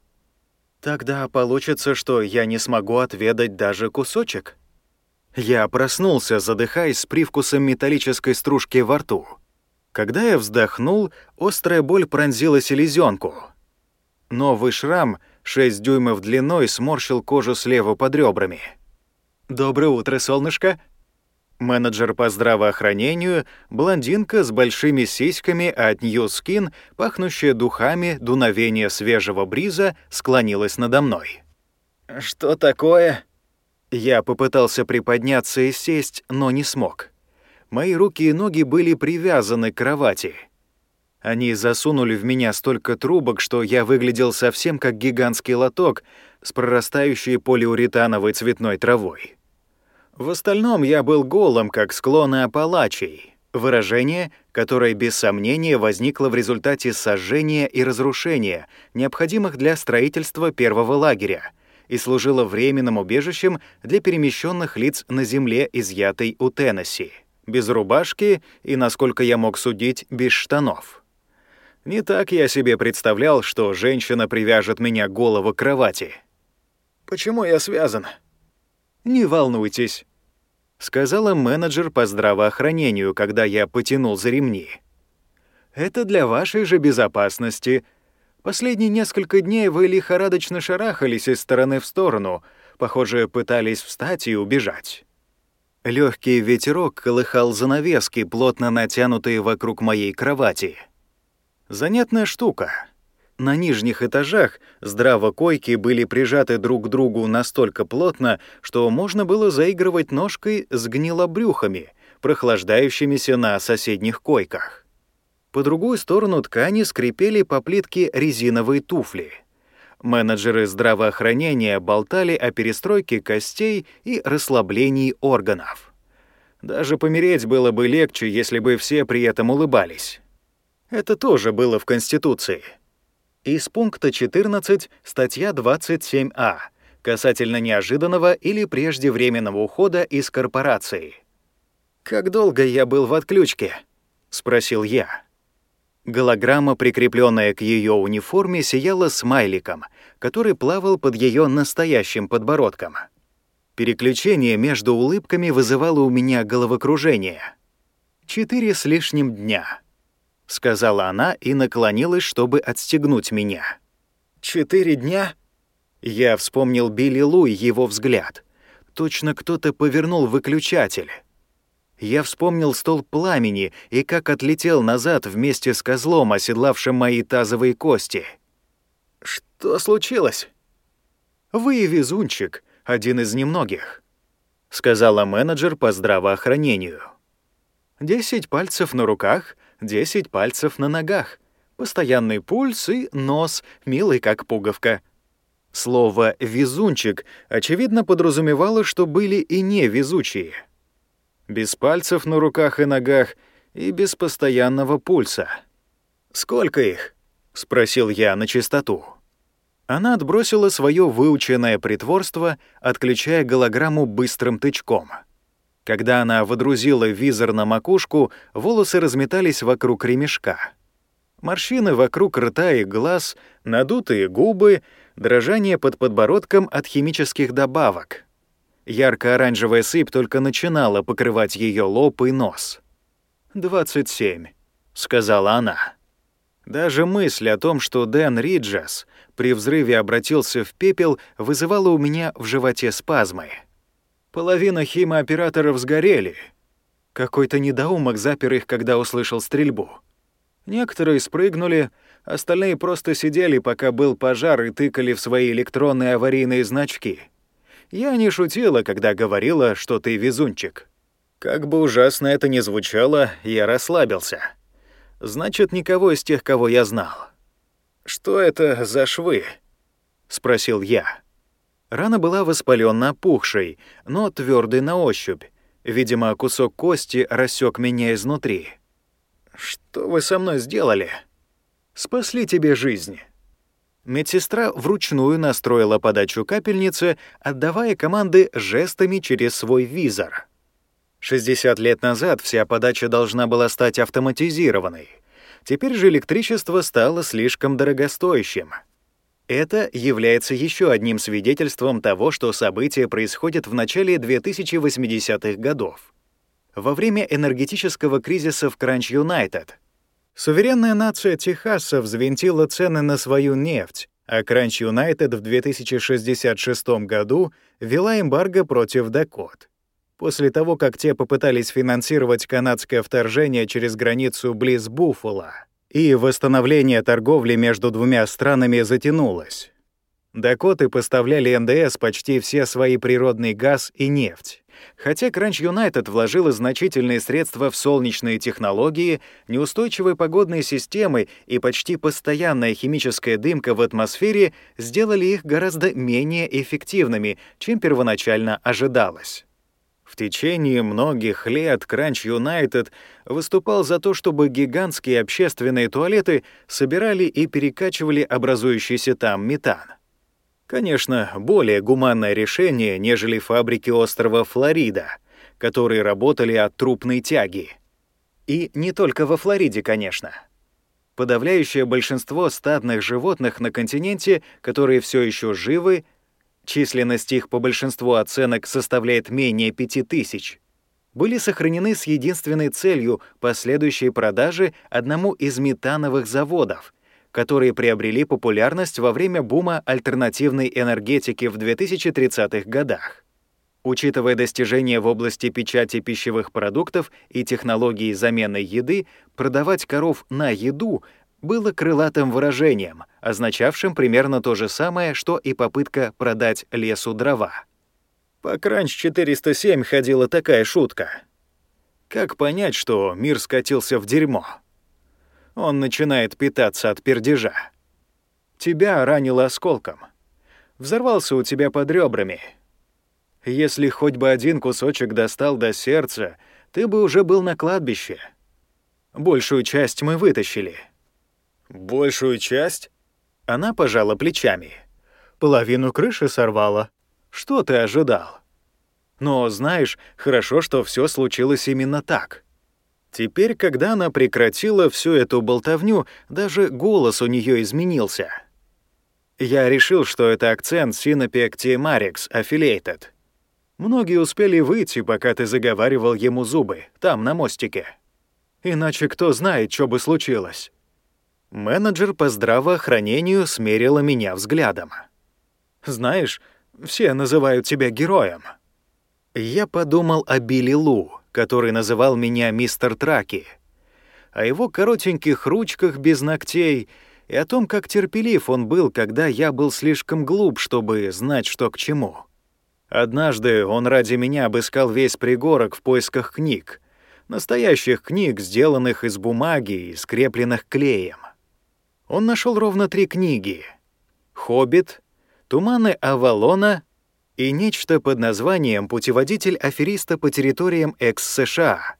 Тогда получится, что я не смогу отведать даже кусочек. Я проснулся, задыхаясь с привкусом металлической стружки во рту. Когда я вздохнул, острая боль пронзила селезенку. Новый шрам, 6 дюймов длиной, сморщил кожу слева под ребрами. «Доброе утро, солнышко!» Менеджер по здравоохранению, блондинка с большими сиськами от New Skin, пахнущая духами дуновения свежего бриза, склонилась надо мной. «Что такое?» Я попытался приподняться и сесть, но не смог. Мои руки и ноги были привязаны к кровати. Они засунули в меня столько трубок, что я выглядел совсем как гигантский лоток с прорастающей полиуретановой цветной травой. В остальном я был голым, как склоны Апалачей. Выражение, которое без сомнения возникло в результате сожжения и разрушения, необходимых для строительства первого лагеря, и служило временным убежищем для перемещенных лиц на земле, изъятой у Теннесси, без рубашки и, насколько я мог судить, без штанов. Не так я себе представлял, что женщина привяжет меня голову к кровати. «Почему я связан?» «Не волнуйтесь», — сказала менеджер по здравоохранению, когда я потянул за ремни. «Это для вашей же безопасности. Последние несколько дней вы лихорадочно шарахались из стороны в сторону, похоже, пытались встать и убежать». Легкий ветерок колыхал занавески, плотно натянутые вокруг моей кровати. Занятная штука. На нижних этажах здраво-койки были прижаты друг к другу настолько плотно, что можно было заигрывать ножкой с гнилобрюхами, прохлаждающимися на соседних койках. По другую сторону ткани скрипели по плитке резиновые туфли. Менеджеры здравоохранения болтали о перестройке костей и расслаблении органов. Даже помереть было бы легче, если бы все при этом улыбались. Это тоже было в Конституции — из пункта 14 статья 27а касательно неожиданного или преждевременного ухода из корпорации. «Как долго я был в отключке?» — спросил я. Голограмма, прикрепленная к ее униформе, сияла смайликом, который плавал под ее настоящим подбородком. Переключение между улыбками вызывало у меня головокружение. Четыре с лишним дня. — сказала она и наклонилась, чтобы отстегнуть меня. «Четыре дня?» Я вспомнил Билли и его взгляд. Точно кто-то повернул выключатель. Я вспомнил стол пламени и как отлетел назад вместе с козлом, оседлавшим мои тазовые кости. «Что случилось?» «Вы везунчик, один из немногих», — сказала менеджер по здравоохранению. «Десять пальцев на руках — Десять пальцев на ногах, постоянный пульс и нос, милый как пуговка. Слово «везунчик» очевидно подразумевало, что были и невезучие. Без пальцев на руках и ногах и без постоянного пульса. «Сколько их?» — спросил я на чистоту. Она отбросила свое выученное притворство, отключая голограмму быстрым тычком — когда она водрузила визор на макушку, волосы разметались вокруг ремешка. Морщины вокруг рта и глаз, надутые губы, дрожание под подбородком от химических добавок. Ярко-оранжевая сыпь только начинала покрывать ее лоб и нос. «Двадцать семь», — сказала она. Даже мысль о том, что Дэн Риджес при взрыве обратился в пепел, вызывала у меня в животе спазмы. Половина химооператоров сгорели. Какой-то недоумок запер их, когда услышал стрельбу. Некоторые спрыгнули, остальные просто сидели, пока был пожар, и тыкали в свои электронные аварийные значки. Я не шутила, когда говорила, что ты везунчик. Как бы ужасно это ни звучало, я расслабился. Значит, никого из тех, кого я знал. «Что это за швы?» — спросил я. Рана была воспаленно опухшей, но твердой на ощупь. Видимо, кусок кости рассек меня изнутри. «Что вы со мной сделали?» «Спасли тебе жизнь». Медсестра вручную настроила подачу капельницы, отдавая команды жестами через свой визор. 60 лет назад вся подача должна была стать автоматизированной. Теперь же электричество стало слишком дорогостоящим. Это является еще одним свидетельством того, что события происходят в начале 2080-х годов. Во время энергетического кризиса в Кранч Юнайтед суверенная нация Техаса взвинтила цены на свою нефть, а Кранч Юнайтед в 2066 году ввела эмбарго против Дакот. После того, как те попытались финансировать канадское вторжение через границу близ Буффало — и восстановление торговли между двумя странами затянулось. Дакоты поставляли НДС почти все свои природный газ и нефть. Хотя Кранч Юнайтед вложила значительные средства в солнечные технологии, неустойчивые погодные системы и почти постоянная химическая дымка в атмосфере сделали их гораздо менее эффективными, чем первоначально ожидалось. В течение многих лет Кранч Юнайтед выступал за то, чтобы гигантские общественные туалеты собирали и перекачивали образующийся там метан. Конечно, более гуманное решение, нежели фабрики острова Флорида, которые работали от трупной тяги. И не только во Флориде, конечно. Подавляющее большинство стадных животных на континенте, которые все еще живы, численность их по большинству оценок составляет менее 5000, были сохранены с единственной целью последующей продажи одному из метановых заводов, которые приобрели популярность во время бума альтернативной энергетики в 2030-х годах. Учитывая достижения в области печати пищевых продуктов и технологии замены еды, продавать коров на еду было крылатым выражением, означавшим примерно то же самое, что и попытка продать лесу дрова. По Кранч 407 ходила такая шутка. Как понять, что мир скатился в дерьмо? Он начинает питаться от пердежа. Тебя ранило осколком. Взорвался у тебя под ребрами. Если хоть бы один кусочек достал до сердца, ты бы уже был на кладбище. Большую часть мы вытащили — «Большую часть?» Она пожала плечами. «Половину крыши сорвала. Что ты ожидал?» «Но, знаешь, хорошо, что все случилось именно так». Теперь, когда она прекратила всю эту болтовню, даже голос у нее изменился. Я решил, что это акцент Синопекти Marix Affiliated. Многие успели выйти, пока ты заговаривал ему зубы, там, на мостике. Иначе кто знает, что бы случилось. Менеджер по здравоохранению смерила меня взглядом. «Знаешь, все называют тебя героем». Я подумал о Билли Лу, который называл меня мистер Траки, о его коротеньких ручках без ногтей и о том, как терпелив он был, когда я был слишком глуп, чтобы знать, что к чему. Однажды он ради меня обыскал весь пригорок в поисках книг, настоящих книг, сделанных из бумаги и скрепленных клеем он нашел ровно три книги «Хоббит», «Туманы Авалона» и нечто под названием «Путеводитель афериста по территориям экс-США».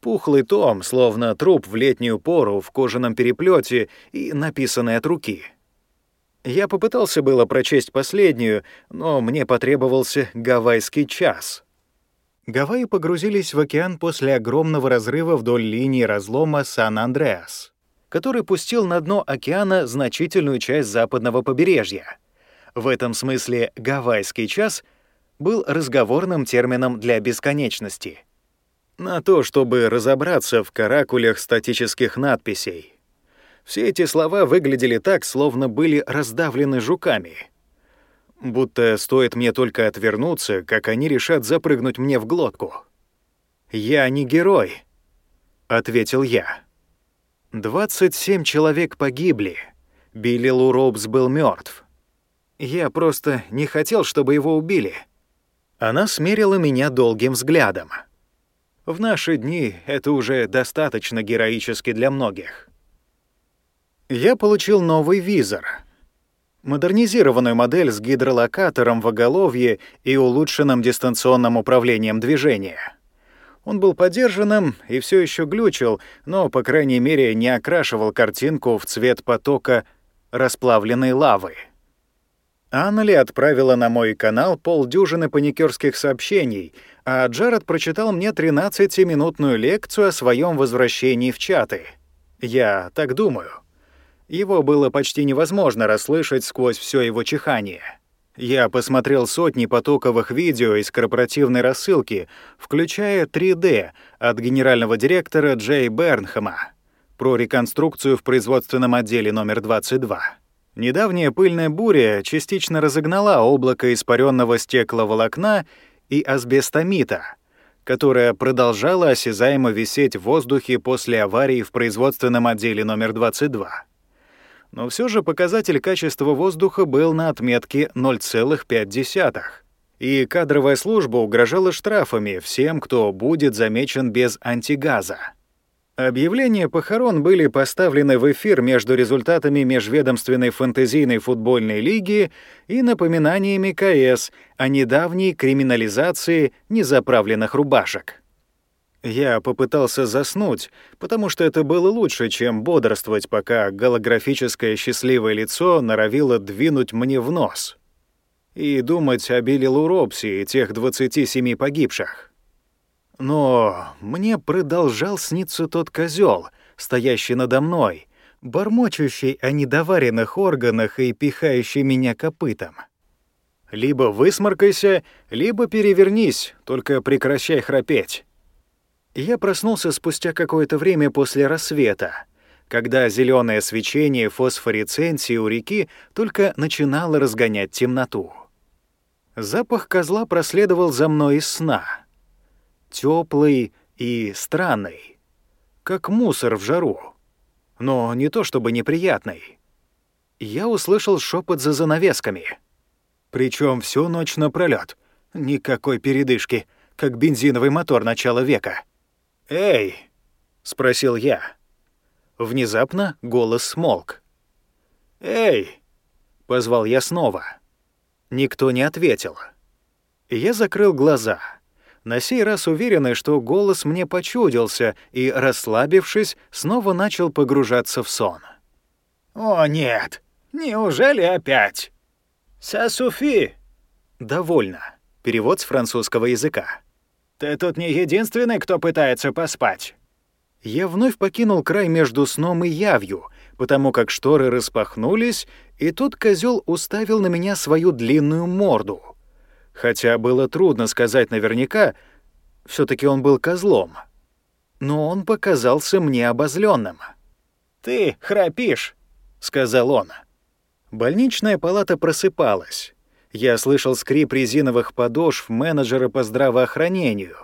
Пухлый том, словно труп в летнюю пору в кожаном переплете и написанный от руки. Я попытался было прочесть последнюю, но мне потребовался гавайский час. Гавайи погрузились в океан после огромного разрыва вдоль линии разлома Сан-Андреас который пустил на дно океана значительную часть западного побережья. В этом смысле «гавайский час» был разговорным термином для бесконечности. На то, чтобы разобраться в каракулях статических надписей. Все эти слова выглядели так, словно были раздавлены жуками. Будто стоит мне только отвернуться, как они решат запрыгнуть мне в глотку. «Я не герой», — ответил я. «Двадцать семь человек погибли. Билли Лу Робс был мертв. Я просто не хотел, чтобы его убили». Она смерила меня долгим взглядом. В наши дни это уже достаточно героически для многих. Я получил новый визор. Модернизированную модель с гидролокатором в оголовье и улучшенным дистанционным управлением движения. Он был подержанным и все еще глючил, но, по крайней мере, не окрашивал картинку в цвет потока расплавленной лавы. Аннели отправила на мой канал полдюжины паникерских сообщений, а Джаред прочитал мне 13-минутную лекцию о своем возвращении в чаты. Я так думаю. Его было почти невозможно расслышать сквозь все его чихание. Я посмотрел сотни потоковых видео из корпоративной рассылки, включая 3D от генерального директора Джей Бернхэма про реконструкцию в производственном отделе номер 22. Недавняя пыльная буря частично разогнала облако испаренного стекловолокна и асбестомита, которое продолжало осязаемо висеть в воздухе после аварии в производственном отделе номер 22 но все же показатель качества воздуха был на отметке 0,5. И кадровая служба угрожала штрафами всем, кто будет замечен без антигаза. Объявления похорон были поставлены в эфир между результатами межведомственной фэнтезийной футбольной лиги и напоминаниями КС о недавней криминализации незаправленных рубашек. Я попытался заснуть, потому что это было лучше, чем бодрствовать, пока голографическое счастливое лицо норовило двинуть мне в нос. И думать о Билли Луропсе и тех 27 погибших. Но мне продолжал сниться тот козел, стоящий надо мной, бормочущий о недоваренных органах и пихающий меня копытом. Либо высморкайся, либо перевернись, только прекращай храпеть. Я проснулся спустя какое-то время после рассвета, когда зеленое свечение фосфоресценции у реки только начинало разгонять темноту. Запах козла проследовал за мной из сна. Теплый и странный, как мусор в жару, но не то чтобы неприятный. Я услышал шепот за занавесками. Причем всю ночь напролёт. Никакой передышки, как бензиновый мотор начала века. «Эй!» — спросил я. Внезапно голос смолк. «Эй!» — позвал я снова. Никто не ответил. Я закрыл глаза, на сей раз уверенный, что голос мне почудился, и, расслабившись, снова начал погружаться в сон. «О, нет! Неужели опять?» «Сасуфи!» «Довольно». Перевод с французского языка. Ты тут не единственный, кто пытается поспать. Я вновь покинул край между сном и явью, потому как шторы распахнулись, и тут козел уставил на меня свою длинную морду. Хотя было трудно сказать наверняка, все таки он был козлом. Но он показался мне обозленным. «Ты храпишь», — сказал он. Больничная палата просыпалась. Я слышал скрип резиновых подошв менеджера по здравоохранению.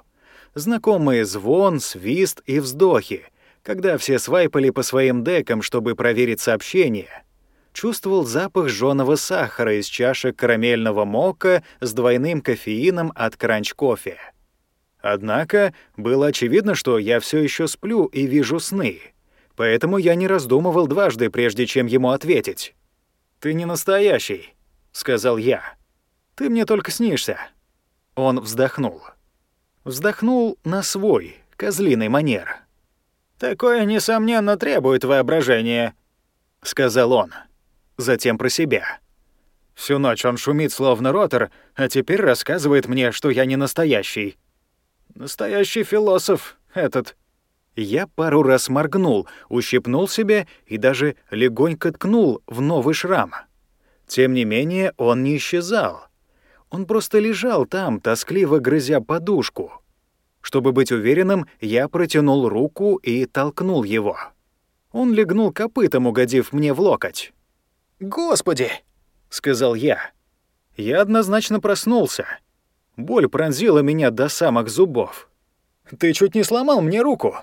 Знакомые звон, свист и вздохи, когда все свайпали по своим декам, чтобы проверить сообщение. Чувствовал запах жженого сахара из чашек карамельного мока с двойным кофеином от кранч-кофе. Однако было очевидно, что я все еще сплю и вижу сны. Поэтому я не раздумывал дважды, прежде чем ему ответить. «Ты не настоящий», — сказал я. Ты мне только снишься». Он вздохнул. Вздохнул на свой, козлиный манер. «Такое, несомненно, требует воображения», — сказал он. Затем про себя. Всю ночь он шумит, словно ротор, а теперь рассказывает мне, что я не настоящий. Настоящий философ этот. Я пару раз моргнул, ущипнул себя и даже легонько ткнул в новый шрам. Тем не менее, он не исчезал. Он просто лежал там, тоскливо грызя подушку. Чтобы быть уверенным, я протянул руку и толкнул его. Он легнул копытом, угодив мне в локоть. «Господи!» — сказал я. Я однозначно проснулся. Боль пронзила меня до самых зубов. «Ты чуть не сломал мне руку».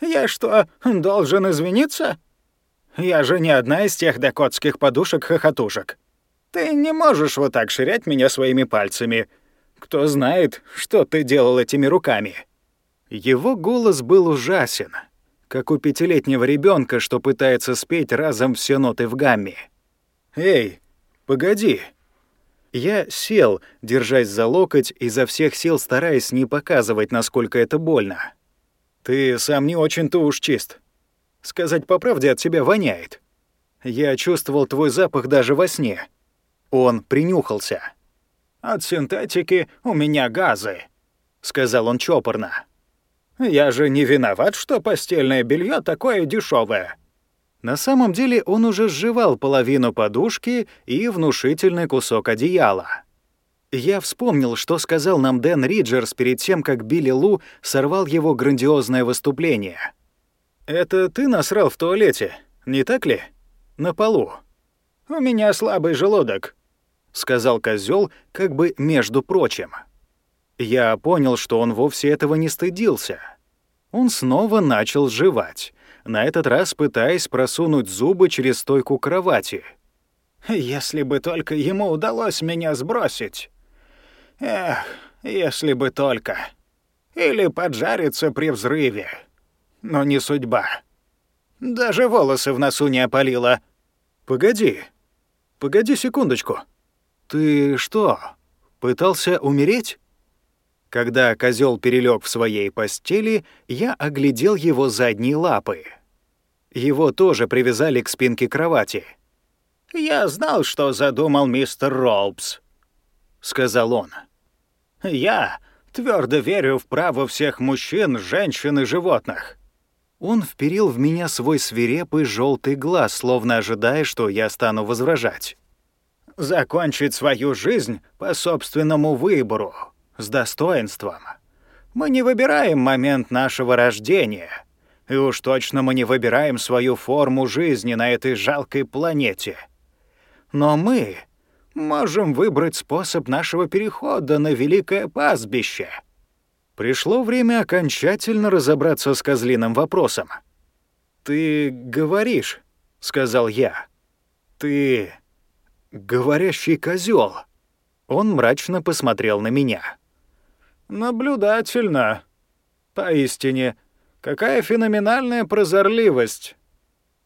«Я что, должен извиниться? Я же не одна из тех докотских подушек-хохотушек. Ты не можешь вот так ширять меня своими пальцами. Кто знает, что ты делал этими руками». Его голос был ужасен, как у пятилетнего ребенка, что пытается спеть разом все ноты в гамме. «Эй, погоди!» Я сел, держась за локоть, изо всех сил стараясь не показывать, насколько это больно. «Ты сам не очень-то уж чист. Сказать по правде, от тебя воняет. Я чувствовал твой запах даже во сне». Он принюхался. «От синтетики у меня газы», — сказал он чопорно. Я же не виноват, что постельное белье такое дешевое. На самом деле он уже сживал половину подушки и внушительный кусок одеяла. Я вспомнил, что сказал нам Дэн Риджерс перед тем, как Билли Лу сорвал его грандиозное выступление. «Это ты насрал в туалете, не так ли? На полу?» «У меня слабый желудок», — сказал козел, как бы между прочим. Я понял, что он вовсе этого не стыдился. Он снова начал жевать, на этот раз пытаясь просунуть зубы через стойку кровати. «Если бы только ему удалось меня сбросить. Эх, если бы только. Или поджариться при взрыве. Но не судьба. Даже волосы в носу не опалило. Погоди. Погоди секундочку. Ты что, пытался умереть? Когда козел перелег в своей постели, я оглядел его задние лапы. Его тоже привязали к спинке кровати. «Я знал, что задумал мистер Роупс», — сказал он. «Я твердо верю в право всех мужчин, женщин и животных». Он вперил в меня свой свирепый желтый глаз, словно ожидая, что я стану возражать. «Закончить свою жизнь по собственному выбору», с достоинством. Мы не выбираем момент нашего рождения, и уж точно мы не выбираем свою форму жизни на этой жалкой планете. Но мы можем выбрать способ нашего перехода на великое пастбище. Пришло время окончательно разобраться с козлиным вопросом. «Ты говоришь», — сказал я. «Ты говорящий козел. Он мрачно посмотрел на меня. Наблюдательно. Поистине, какая феноменальная прозорливость.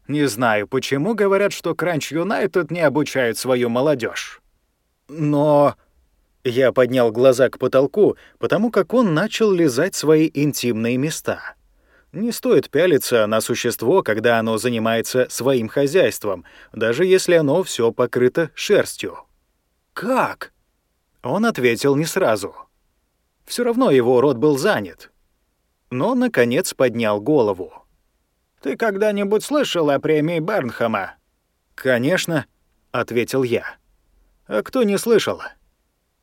Не знаю, почему говорят, что Кранч Юнайтед не обучает свою молодежь. Но... Я поднял глаза к потолку, потому как он начал лизать свои интимные места. Не стоит пялиться на существо, когда оно занимается своим хозяйством, даже если оно все покрыто шерстью. «Как?» Он ответил не сразу — все равно его рот был занят. Но, наконец, поднял голову. «Ты когда-нибудь слышал о премии Бернхэма?» «Конечно», — ответил я. «А кто не слышал?»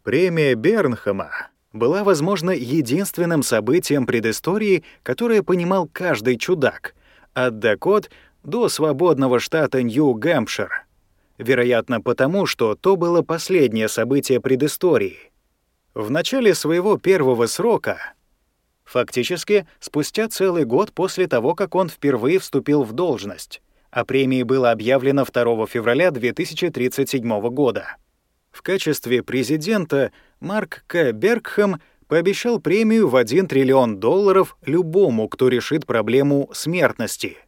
Премия Бернхэма была, возможно, единственным событием предыстории, которое понимал каждый чудак, от Дакот до свободного штата Нью-Гэмпшир. Вероятно, потому, что то было последнее событие предыстории — в начале своего первого срока, фактически спустя целый год после того, как он впервые вступил в должность, а премии было объявлено 2 февраля 2037 года. В качестве президента Марк К. Бергхэм пообещал премию в 1 триллион долларов любому, кто решит проблему смертности —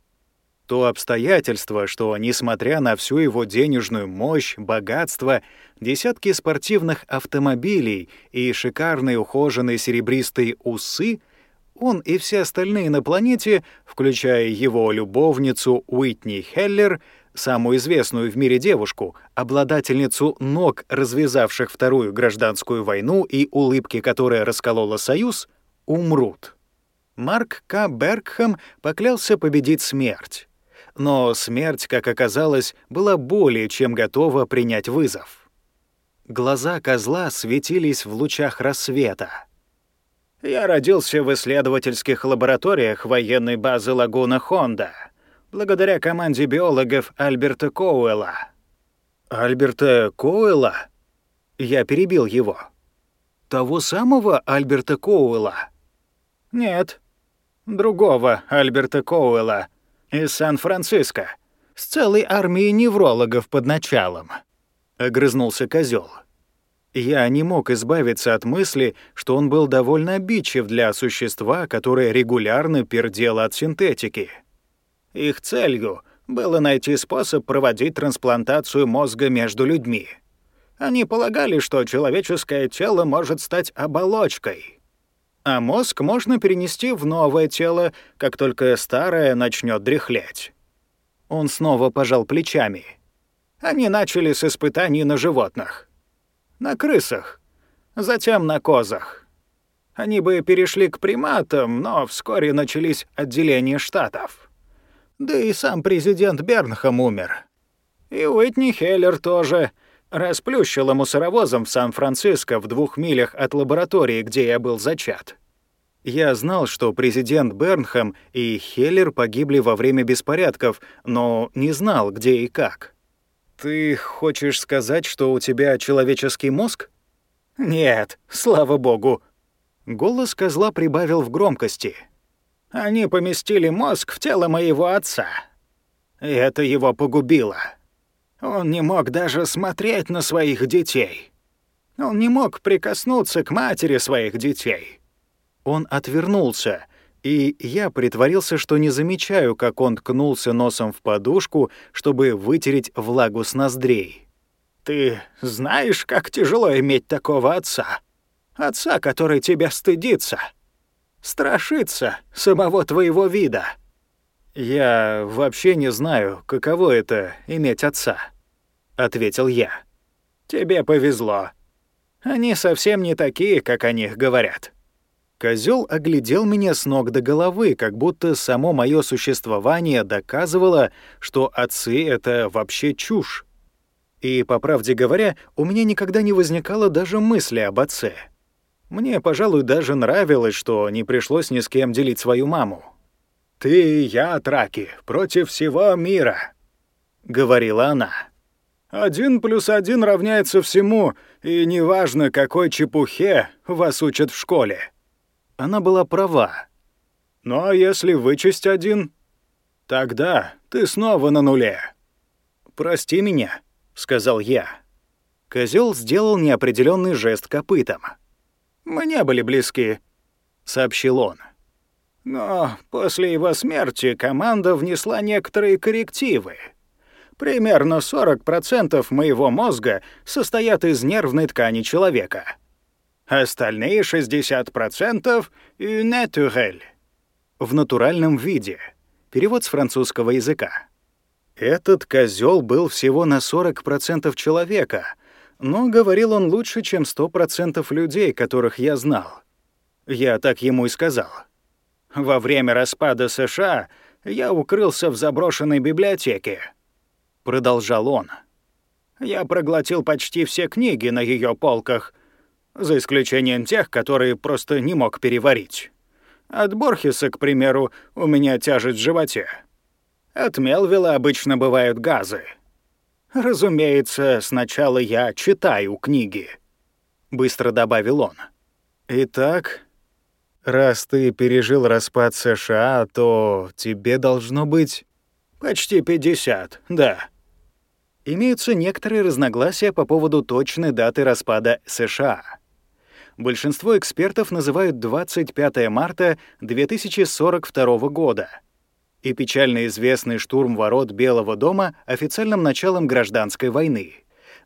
то обстоятельство, что, несмотря на всю его денежную мощь, богатство, десятки спортивных автомобилей и шикарные ухоженные серебристые усы, он и все остальные на планете, включая его любовницу Уитни Хеллер, самую известную в мире девушку, обладательницу ног, развязавших Вторую гражданскую войну и улыбки, которая расколола Союз, умрут. Марк К. Бергхэм поклялся победить смерть но смерть, как оказалось, была более чем готова принять вызов. Глаза козла светились в лучах рассвета. «Я родился в исследовательских лабораториях военной базы Лагуна Хонда, благодаря команде биологов Альберта Коуэлла». «Альберта Коуэлла?» Я перебил его. «Того самого Альберта Коуэлла?» «Нет, другого Альберта Коуэлла из Сан-Франциско, с целой армией неврологов под началом», — огрызнулся козел. Я не мог избавиться от мысли, что он был довольно обидчив для существа, которое регулярно пердело от синтетики. Их целью было найти способ проводить трансплантацию мозга между людьми. Они полагали, что человеческое тело может стать оболочкой, а мозг можно перенести в новое тело, как только старое начнет дряхлеть. Он снова пожал плечами. Они начали с испытаний на животных на крысах, затем на козах. Они бы перешли к приматам, но вскоре начались отделения штатов. Да и сам президент Бернхам умер. И Уитни Хеллер тоже расплющила мусоровозом в Сан-Франциско в двух милях от лаборатории, где я был зачат. Я знал, что президент Бернхам и Хеллер погибли во время беспорядков, но не знал, где и как. «Ты хочешь сказать, что у тебя человеческий мозг?» «Нет, слава богу». Голос козла прибавил в громкости. «Они поместили мозг в тело моего отца. И это его погубило. Он не мог даже смотреть на своих детей. Он не мог прикоснуться к матери своих детей». Он отвернулся, и я притворился, что не замечаю, как он ткнулся носом в подушку, чтобы вытереть влагу с ноздрей. «Ты знаешь, как тяжело иметь такого отца? Отца, который тебя стыдится, страшится самого твоего вида». «Я вообще не знаю, каково это — иметь отца», — ответил я. «Тебе повезло. Они совсем не такие, как о них говорят». Козел оглядел меня с ног до головы, как будто само мое существование доказывало, что отцы — это вообще чушь. И, по правде говоря, у меня никогда не возникало даже мысли об отце. Мне, пожалуй, даже нравилось, что не пришлось ни с кем делить свою маму. «Ты и я, Траки, против всего мира», — говорила она. «Один плюс один равняется всему, и неважно, какой чепухе вас учат в школе». Она была права. «Ну а если вычесть один, тогда ты снова на нуле». «Прости меня», — сказал я. Козел сделал неопределенный жест копытом. «Мы не были близки», — сообщил он. «Но после его смерти команда внесла некоторые коррективы. Примерно 40% моего мозга состоят из нервной ткани человека. Остальные 60% — «naturel» — в натуральном виде. Перевод с французского языка. Этот козел был всего на 40% человека, но говорил он лучше, чем 100% людей, которых я знал. Я так ему и сказал. Во время распада США я укрылся в заброшенной библиотеке. Продолжал он. Я проглотил почти все книги на ее полках — за исключением тех, которые просто не мог переварить. От Борхеса, к примеру, у меня тяжесть в животе. От Мелвилла обычно бывают газы. Разумеется, сначала я читаю книги, быстро добавил он. Итак, раз ты пережил распад США, то тебе должно быть почти 50, да. Имеются некоторые разногласия по поводу точной даты распада США большинство экспертов называют 25 марта 2042 года и печально известный штурм ворот Белого дома официальным началом гражданской войны.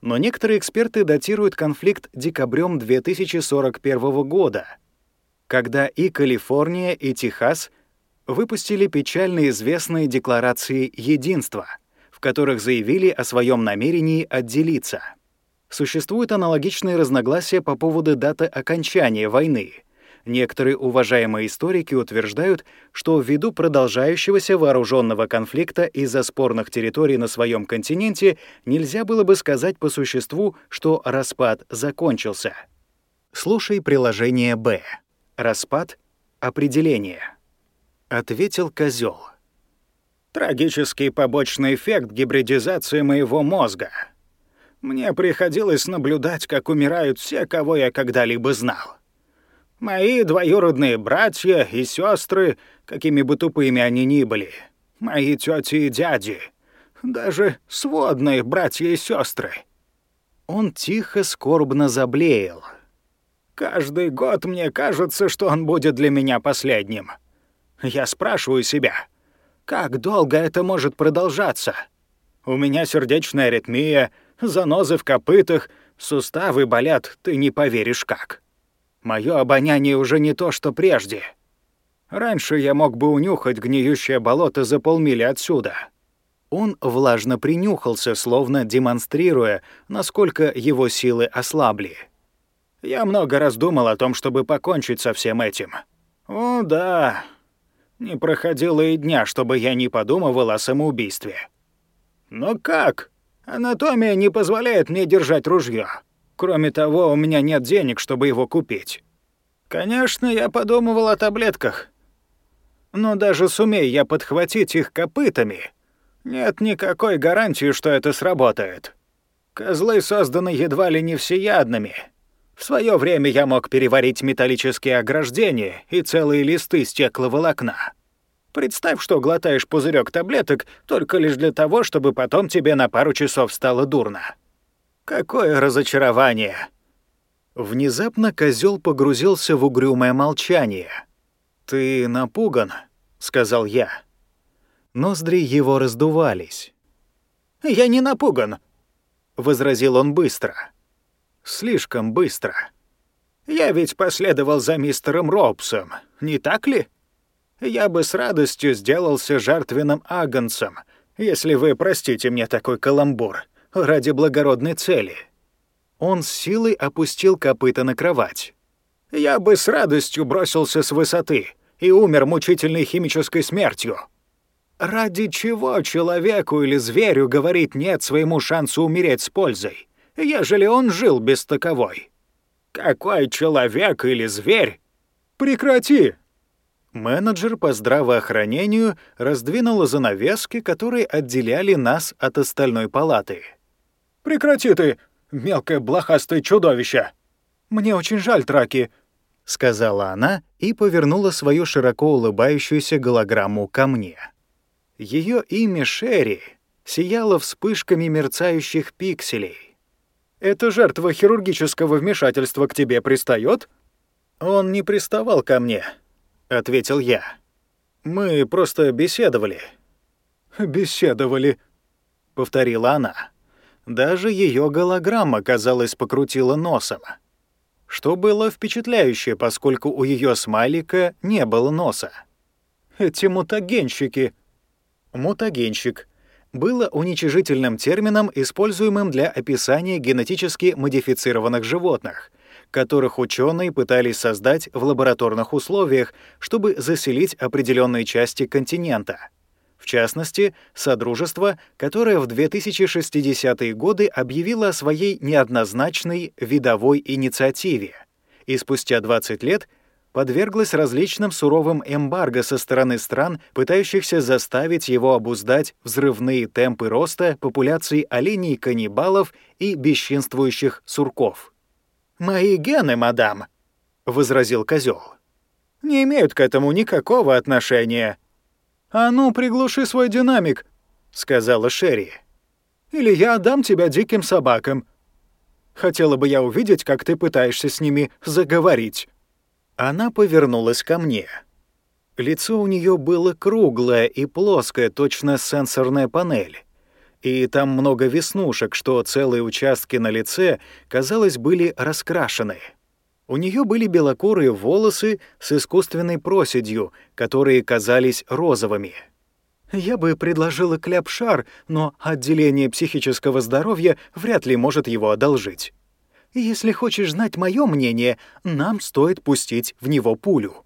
Но некоторые эксперты датируют конфликт декабрем 2041 года, когда и Калифорния, и Техас выпустили печально известные декларации единства, в которых заявили о своем намерении отделиться — Существуют аналогичные разногласия по поводу даты окончания войны. Некоторые уважаемые историки утверждают, что ввиду продолжающегося вооруженного конфликта из-за спорных территорий на своем континенте нельзя было бы сказать по существу, что распад закончился. Слушай приложение «Б». Распад. Определение. Ответил козел. Трагический побочный эффект гибридизации моего мозга — Мне приходилось наблюдать, как умирают все, кого я когда-либо знал. Мои двоюродные братья и сестры, какими бы тупыми они ни были, мои тети и дяди, даже сводные братья и сестры. Он тихо, скорбно заблеял. Каждый год мне кажется, что он будет для меня последним. Я спрашиваю себя, как долго это может продолжаться? У меня сердечная аритмия, занозы в копытах, суставы болят, ты не поверишь как. Моё обоняние уже не то, что прежде. Раньше я мог бы унюхать гниющее болото за полмили отсюда. Он влажно принюхался, словно демонстрируя, насколько его силы ослабли. Я много раз думал о том, чтобы покончить со всем этим. О, да. Не проходило и дня, чтобы я не подумывал о самоубийстве. Но как? Анатомия не позволяет мне держать ружье. Кроме того, у меня нет денег, чтобы его купить. Конечно, я подумывал о таблетках. Но даже сумей я подхватить их копытами, нет никакой гарантии, что это сработает. Козлы созданы едва ли не всеядными. В свое время я мог переварить металлические ограждения и целые листы стекловолокна. Представь, что глотаешь пузырек таблеток только лишь для того, чтобы потом тебе на пару часов стало дурно. Какое разочарование!» Внезапно козел погрузился в угрюмое молчание. «Ты напуган?» — сказал я. Ноздри его раздувались. «Я не напуган», — возразил он быстро. «Слишком быстро. Я ведь последовал за мистером Робсом, не так ли?» я бы с радостью сделался жертвенным агнцем, если вы простите мне такой каламбур, ради благородной цели». Он с силой опустил копыта на кровать. «Я бы с радостью бросился с высоты и умер мучительной химической смертью. Ради чего человеку или зверю говорить «нет» своему шансу умереть с пользой, ежели он жил без таковой? Какой человек или зверь? Прекрати!» Менеджер по здравоохранению раздвинула занавески, которые отделяли нас от остальной палаты. «Прекрати ты, мелкое блохастое чудовище! Мне очень жаль, Траки!» — сказала она и повернула свою широко улыбающуюся голограмму ко мне. Ее имя Шерри сияло вспышками мерцающих пикселей. «Эта жертва хирургического вмешательства к тебе пристает? Он не приставал ко мне, — ответил я. «Мы просто беседовали». «Беседовали», — повторила она. Даже ее голограмма, казалось, покрутила носом. Что было впечатляюще, поскольку у ее смайлика не было носа. «Эти мутагенщики». «Мутагенщик» было уничижительным термином, используемым для описания генетически модифицированных животных — которых ученые пытались создать в лабораторных условиях, чтобы заселить определенные части континента. В частности, Содружество, которое в 2060-е годы объявило о своей неоднозначной видовой инициативе, и спустя 20 лет подверглось различным суровым эмбарго со стороны стран, пытающихся заставить его обуздать взрывные темпы роста популяции оленей-каннибалов и бесчинствующих сурков. «Мои гены, мадам», — возразил козел, — «не имеют к этому никакого отношения». «А ну, приглуши свой динамик», — сказала Шерри. «Или я отдам тебя диким собакам. Хотела бы я увидеть, как ты пытаешься с ними заговорить». Она повернулась ко мне. Лицо у нее было круглое и плоское, точно сенсорная панель и там много веснушек, что целые участки на лице, казалось, были раскрашены. У нее были белокурые волосы с искусственной проседью, которые казались розовыми. Я бы предложила кляпшар, но отделение психического здоровья вряд ли может его одолжить. Если хочешь знать мое мнение, нам стоит пустить в него пулю.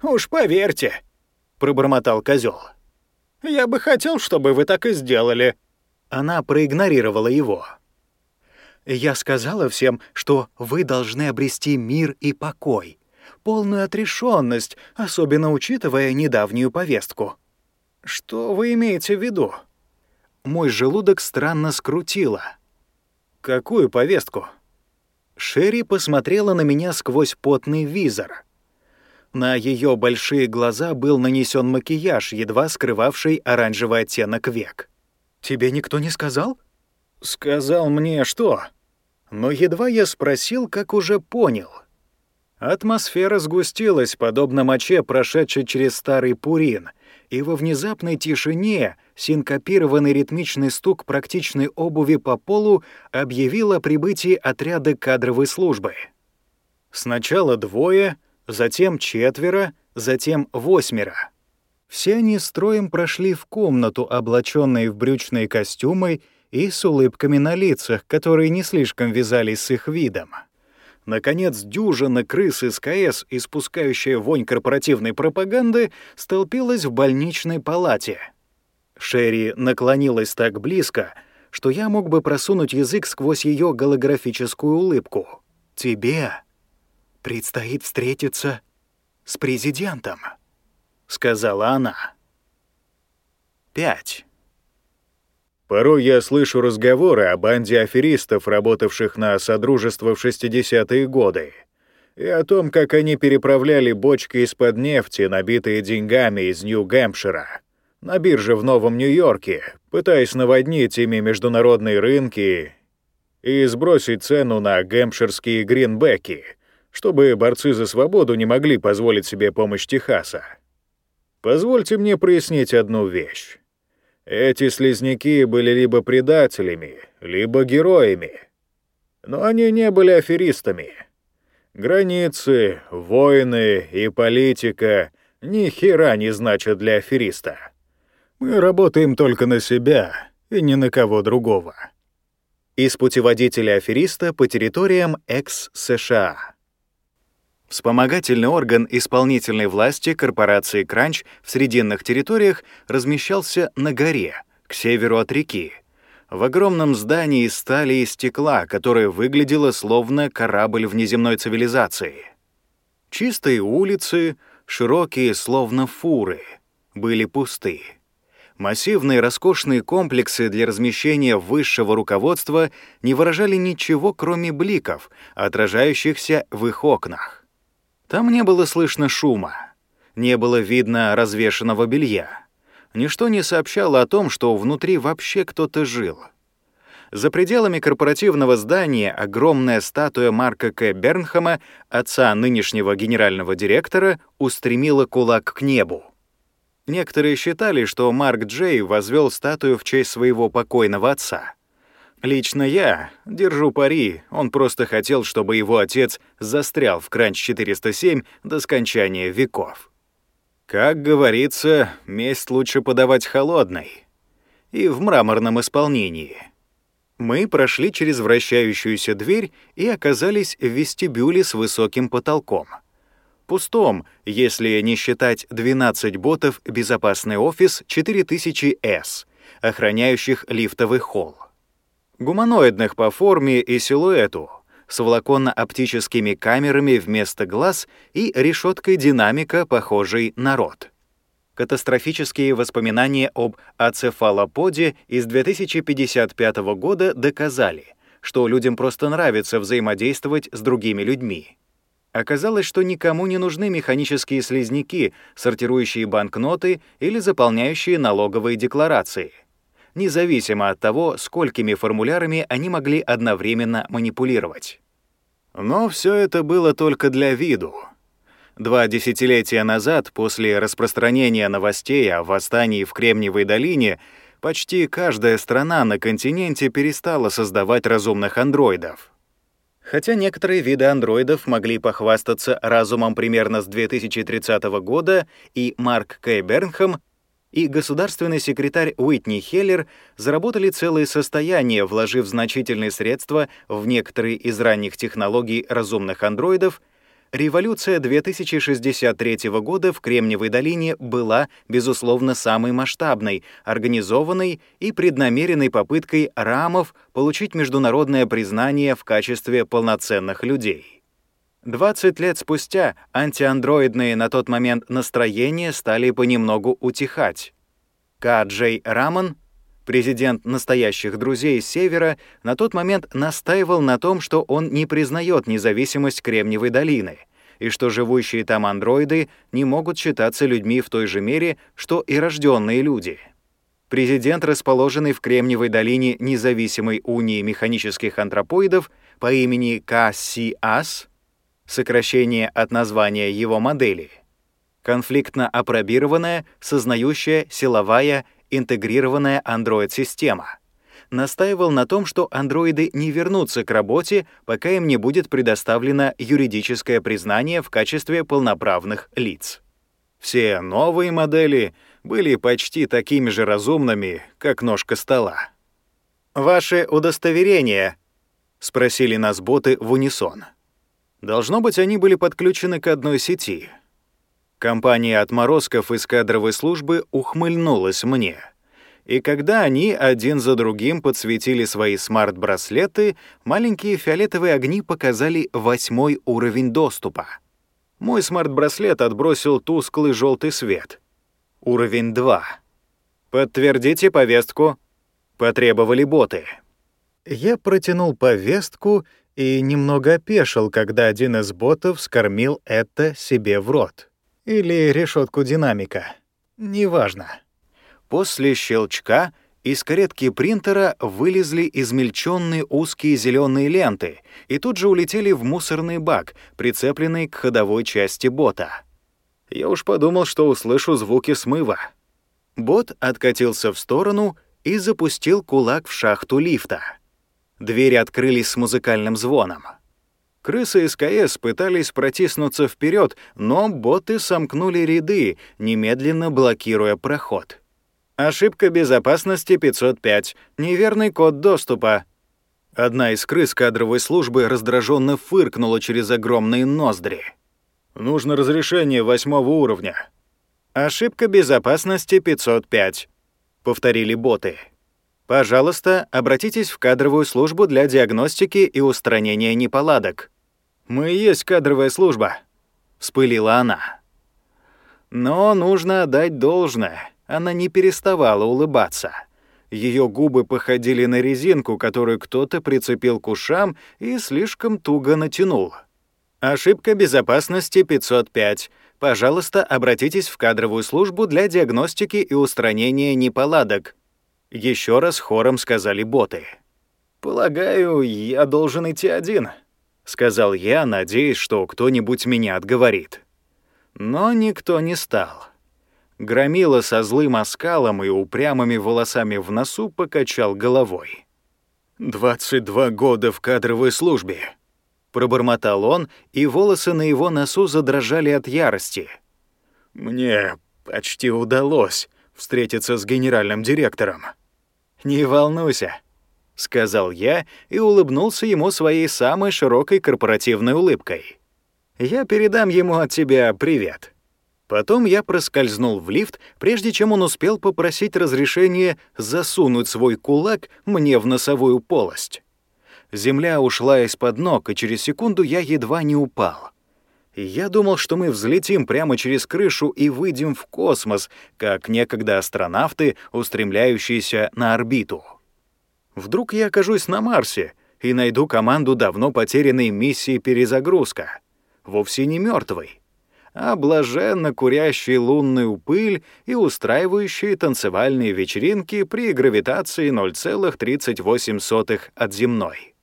«Уж поверьте», — пробормотал козел. «Я бы хотел, чтобы вы так и сделали», она проигнорировала его. «Я сказала всем, что вы должны обрести мир и покой, полную отрешенность, особенно учитывая недавнюю повестку». «Что вы имеете в виду?» Мой желудок странно скрутило. «Какую повестку?» Шерри посмотрела на меня сквозь потный визор. На ее большие глаза был нанесен макияж, едва скрывавший оранжевый оттенок век. «Тебе никто не сказал?» «Сказал мне что?» Но едва я спросил, как уже понял. Атмосфера сгустилась, подобно моче, прошедшей через старый пурин, и во внезапной тишине синкопированный ритмичный стук практичной обуви по полу объявил о прибытии отряда кадровой службы. Сначала двое, затем четверо, затем восьмеро. Все они строем прошли в комнату, облаченные в брючные костюмы и с улыбками на лицах, которые не слишком вязались с их видом. Наконец, дюжина крыс из КС, испускающая вонь корпоративной пропаганды, столпилась в больничной палате. Шерри наклонилась так близко, что я мог бы просунуть язык сквозь ее голографическую улыбку. «Тебе предстоит встретиться с президентом», — сказала она. Пять. Порой я слышу разговоры о банде аферистов, работавших на Содружество в 60-е годы, и о том, как они переправляли бочки из-под нефти, набитые деньгами из Нью-Гэмпшира, на бирже в Новом Нью-Йорке, пытаясь наводнить ими международные рынки и сбросить цену на гэмпширские гринбеки, чтобы борцы за свободу не могли позволить себе помощь Техаса. Позвольте мне прояснить одну вещь. Эти слизняки были либо предателями, либо героями. Но они не были аферистами. Границы, войны и политика ни хера не значат для афериста. Мы работаем только на себя и ни на кого другого. Из путеводителя афериста по территориям экс-США. Вспомогательный орган исполнительной власти корпорации «Кранч» в срединных территориях размещался на горе, к северу от реки, в огромном здании из стали и стекла, которое выглядело словно корабль внеземной цивилизации. Чистые улицы, широкие, словно фуры, были пусты. Массивные роскошные комплексы для размещения высшего руководства не выражали ничего, кроме бликов, отражающихся в их окнах. Там не было слышно шума, не было видно развешанного белья. Ничто не сообщало о том, что внутри вообще кто-то жил. За пределами корпоративного здания огромная статуя Марка К. Бернхама, отца нынешнего генерального директора, устремила кулак к небу. Некоторые считали, что Марк Джей возвел статую в честь своего покойного отца — Лично я держу пари, он просто хотел, чтобы его отец застрял в Кранч-407 до скончания веков. Как говорится, месть лучше подавать холодной. И в мраморном исполнении. Мы прошли через вращающуюся дверь и оказались в вестибюле с высоким потолком. Пустом, если не считать 12 ботов «Безопасный офис 4000С», охраняющих лифтовый холл гуманоидных по форме и силуэту, с волоконно-оптическими камерами вместо глаз и решеткой динамика, похожей на рот. Катастрофические воспоминания об ацефалоподе из 2055 года доказали, что людям просто нравится взаимодействовать с другими людьми. Оказалось, что никому не нужны механические слизняки, сортирующие банкноты или заполняющие налоговые декларации — независимо от того, сколькими формулярами они могли одновременно манипулировать. Но все это было только для виду. Два десятилетия назад, после распространения новостей о восстании в Кремниевой долине, почти каждая страна на континенте перестала создавать разумных андроидов. Хотя некоторые виды андроидов могли похвастаться разумом примерно с 2030 года, и Марк К. Бернхэм и государственный секретарь Уитни Хеллер заработали целые состояния, вложив значительные средства в некоторые из ранних технологий разумных андроидов, революция 2063 года в Кремниевой долине была, безусловно, самой масштабной, организованной и преднамеренной попыткой рамов получить международное признание в качестве полноценных людей. 20 лет спустя антиандроидные на тот момент настроения стали понемногу утихать. К. Джей Раман, Президент настоящих друзей Севера на тот момент настаивал на том, что он не признает независимость Кремниевой долины и что живущие там андроиды не могут считаться людьми в той же мере, что и рожденные люди. Президент, расположенный в Кремниевой долине независимой унии механических антропоидов по имени КСИАС, сокращение от названия его модели, конфликтно апробированная, сознающая силовая интегрированная Android-система. Настаивал на том, что андроиды не вернутся к работе, пока им не будет предоставлено юридическое признание в качестве полноправных лиц. Все новые модели были почти такими же разумными, как ножка стола. «Ваши удостоверения?» — спросили нас боты в унисон. Должно быть, они были подключены к одной сети — Компания отморозков из кадровой службы ухмыльнулась мне. И когда они один за другим подсветили свои смарт-браслеты, маленькие фиолетовые огни показали восьмой уровень доступа. Мой смарт-браслет отбросил тусклый желтый свет. Уровень 2. «Подтвердите повестку», — потребовали боты. Я протянул повестку и немного опешил, когда один из ботов скормил это себе в рот. Или решетку динамика. Неважно. После щелчка из каретки принтера вылезли измельченные узкие зеленые ленты и тут же улетели в мусорный бак, прицепленный к ходовой части бота. Я уж подумал, что услышу звуки смыва. Бот откатился в сторону и запустил кулак в шахту лифта. Двери открылись с музыкальным звоном. Крысы СКС пытались протиснуться вперед, но боты сомкнули ряды, немедленно блокируя проход. Ошибка безопасности 505. Неверный код доступа. Одна из крыс кадровой службы раздраженно фыркнула через огромные ноздри. Нужно разрешение восьмого уровня. Ошибка безопасности 505. Повторили боты. Пожалуйста, обратитесь в кадровую службу для диагностики и устранения неполадок. «Мы и есть кадровая служба», — вспылила она. Но нужно отдать должное. Она не переставала улыбаться. Ее губы походили на резинку, которую кто-то прицепил к ушам и слишком туго натянул. Ошибка безопасности 505. Пожалуйста, обратитесь в кадровую службу для диагностики и устранения неполадок. Еще раз хором сказали боты. Полагаю, я должен идти один, — сказал я, надеясь, что кто-нибудь меня отговорит. Но никто не стал. Громила со злым оскалом и упрямыми волосами в носу покачал головой. «Двадцать два года в кадровой службе», — пробормотал он, и волосы на его носу задрожали от ярости. «Мне почти удалось встретиться с генеральным директором». «Не волнуйся», — сказал я и улыбнулся ему своей самой широкой корпоративной улыбкой. «Я передам ему от тебя привет». Потом я проскользнул в лифт, прежде чем он успел попросить разрешения засунуть свой кулак мне в носовую полость. Земля ушла из-под ног, и через секунду я едва не упал. Я думал, что мы взлетим прямо через крышу и выйдем в космос, как некогда астронавты, устремляющиеся на орбиту. Вдруг я окажусь на Марсе и найду команду давно потерянной миссии перезагрузка, вовсе не мертвой, а блаженно курящей лунную пыль и устраивающей танцевальные вечеринки при гравитации 0,38 от земной.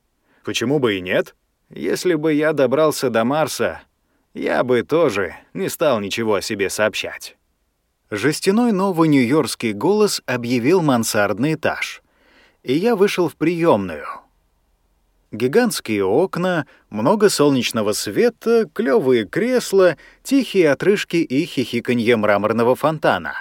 Почему бы и нет? Если бы я добрался до Марса, я бы тоже не стал ничего о себе сообщать. Жестяной новый нью-йоркский голос объявил мансардный этаж и я вышел в приемную. Гигантские окна, много солнечного света, клевые кресла, тихие отрыжки и хихиканье мраморного фонтана.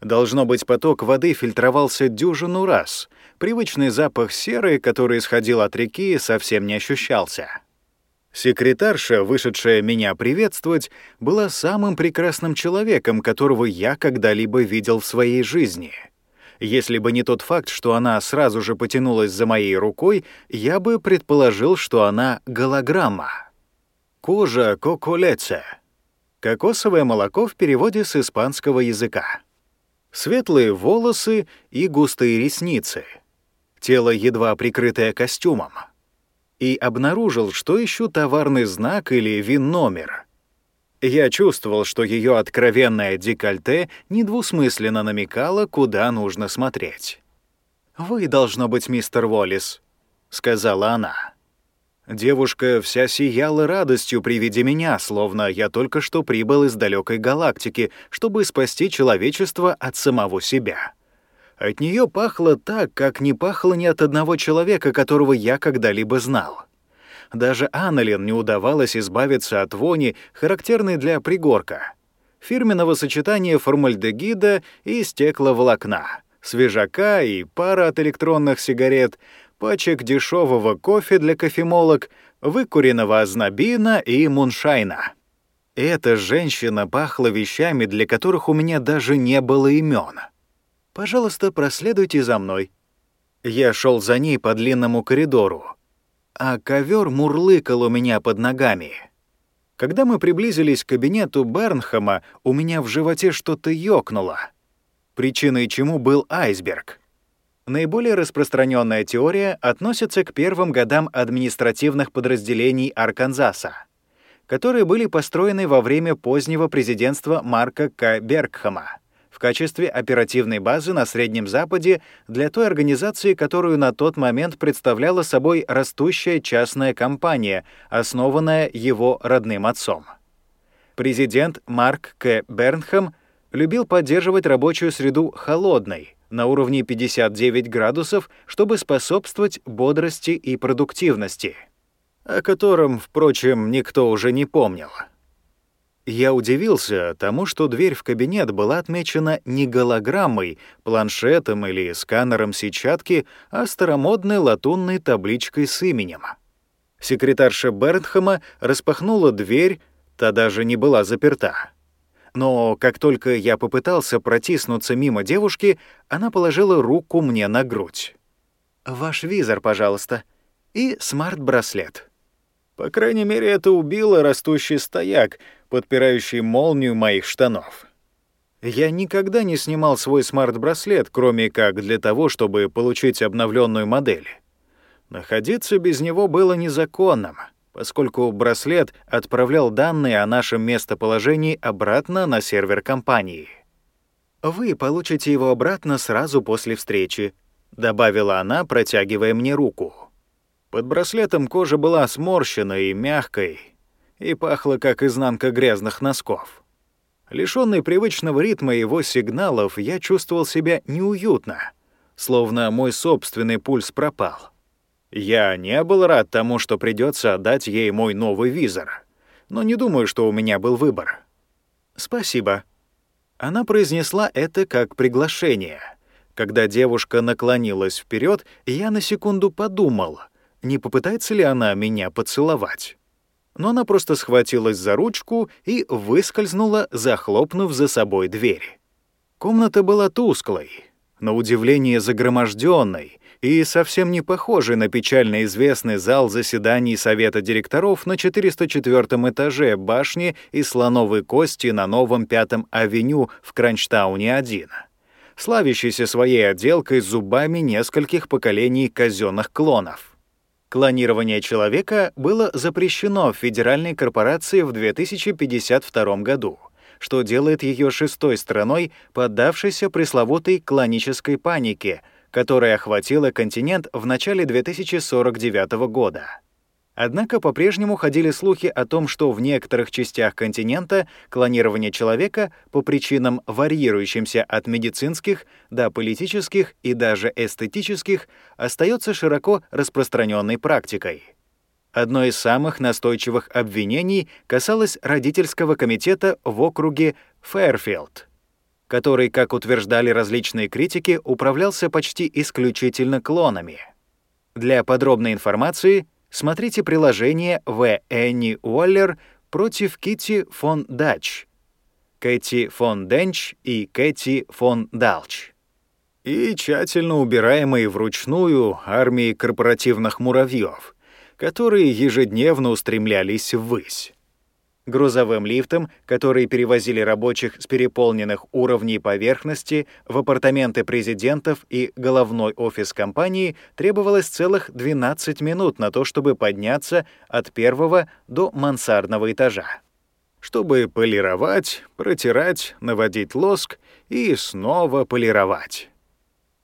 Должно быть, поток воды фильтровался дюжину раз. Привычный запах серы, который исходил от реки, совсем не ощущался. Секретарша, вышедшая меня приветствовать, была самым прекрасным человеком, которого я когда-либо видел в своей жизни — если бы не тот факт, что она сразу же потянулась за моей рукой, я бы предположил, что она голограмма. Кожа коколеце. Кокосовое молоко в переводе с испанского языка. Светлые волосы и густые ресницы. Тело едва прикрытое костюмом. И обнаружил, что ищу товарный знак или вин-номер. Я чувствовал, что ее откровенное декольте недвусмысленно намекало, куда нужно смотреть. «Вы, должно быть, мистер Уоллес», — сказала она. Девушка вся сияла радостью при виде меня, словно я только что прибыл из далекой галактики, чтобы спасти человечество от самого себя. От нее пахло так, как не пахло ни от одного человека, которого я когда-либо знал. Даже Аннелин не удавалось избавиться от вони, характерной для пригорка. Фирменного сочетания формальдегида и стекловолокна, свежака и пара от электронных сигарет — пачек дешевого кофе для кофемолок, выкуренного ознобина и муншайна. Эта женщина пахла вещами, для которых у меня даже не было имен. «Пожалуйста, проследуйте за мной». Я шел за ней по длинному коридору, а ковер мурлыкал у меня под ногами. Когда мы приблизились к кабинету Бернхама, у меня в животе что-то ёкнуло, причиной чему был айсберг. Наиболее распространенная теория относится к первым годам административных подразделений Арканзаса, которые были построены во время позднего президентства Марка К. Бергхама в качестве оперативной базы на Среднем Западе для той организации, которую на тот момент представляла собой растущая частная компания, основанная его родным отцом. Президент Марк К. Бернхам любил поддерживать рабочую среду холодной — на уровне 59 градусов, чтобы способствовать бодрости и продуктивности, о котором, впрочем, никто уже не помнил. Я удивился тому, что дверь в кабинет была отмечена не голограммой, планшетом или сканером сетчатки, а старомодной латунной табличкой с именем. Секретарша Бернхэма распахнула дверь, та даже не была заперта. Но как только я попытался протиснуться мимо девушки, она положила руку мне на грудь. «Ваш визор, пожалуйста, и смарт-браслет». По крайней мере, это убило растущий стояк, подпирающий молнию моих штанов. Я никогда не снимал свой смарт-браслет, кроме как для того, чтобы получить обновленную модель. Находиться без него было незаконным — поскольку браслет отправлял данные о нашем местоположении обратно на сервер компании. «Вы получите его обратно сразу после встречи», — добавила она, протягивая мне руку. Под браслетом кожа была сморщенной и мягкой, и пахла как изнанка грязных носков. Лишённый привычного ритма его сигналов, я чувствовал себя неуютно, словно мой собственный пульс пропал. Я не был рад тому, что придется отдать ей мой новый визор, но не думаю, что у меня был выбор. «Спасибо». Она произнесла это как приглашение. Когда девушка наклонилась вперед, я на секунду подумал, не попытается ли она меня поцеловать. Но она просто схватилась за ручку и выскользнула, захлопнув за собой дверь. Комната была тусклой, на удивление загроможденной, и совсем не похожий на печально известный зал заседаний Совета директоров на 404 этаже башни из слоновой кости на новом Пятом авеню в Кранчтауне-1, славящийся своей отделкой зубами нескольких поколений казенных клонов. Клонирование человека было запрещено в Федеральной корпорации в 2052 году — что делает ее шестой страной, поддавшейся пресловутой клонической панике, которая охватила континент в начале 2049 года. Однако по-прежнему ходили слухи о том, что в некоторых частях континента клонирование человека по причинам, варьирующимся от медицинских до политических и даже эстетических, остается широко распространенной практикой. Одно из самых настойчивых обвинений касалось родительского комитета в округе Фэрфилд — который, как утверждали различные критики, управлялся почти исключительно клонами. Для подробной информации смотрите приложение В. Энни Уоллер против Кити фон Дач, Кэти фон Денч и Кэти фон Далч. И тщательно убираемые вручную армии корпоративных муравьев, которые ежедневно устремлялись ввысь. Грузовым лифтом, которые перевозили рабочих с переполненных уровней поверхности в апартаменты президентов и головной офис компании, требовалось целых 12 минут на то, чтобы подняться от первого до мансардного этажа. Чтобы полировать, протирать, наводить лоск и снова полировать.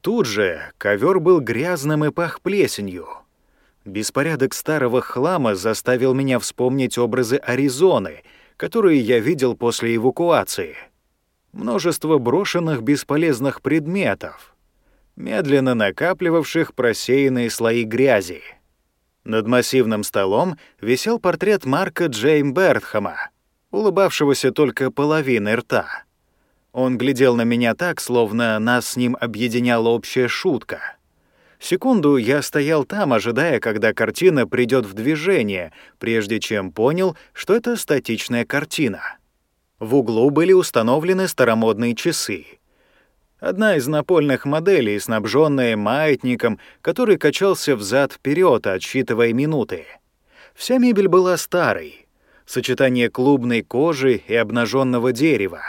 Тут же ковер был грязным и пах плесенью — Беспорядок старого хлама заставил меня вспомнить образы Аризоны, которые я видел после эвакуации. Множество брошенных бесполезных предметов, медленно накапливавших просеянные слои грязи. Над массивным столом висел портрет Марка Джейм Бертхэма, улыбавшегося только половиной рта. Он глядел на меня так, словно нас с ним объединяла общая шутка — Секунду я стоял там, ожидая, когда картина придет в движение, прежде чем понял, что это статичная картина. В углу были установлены старомодные часы. Одна из напольных моделей, снабженная маятником, который качался взад вперед, отсчитывая минуты. Вся мебель была старой. Сочетание клубной кожи и обнаженного дерева.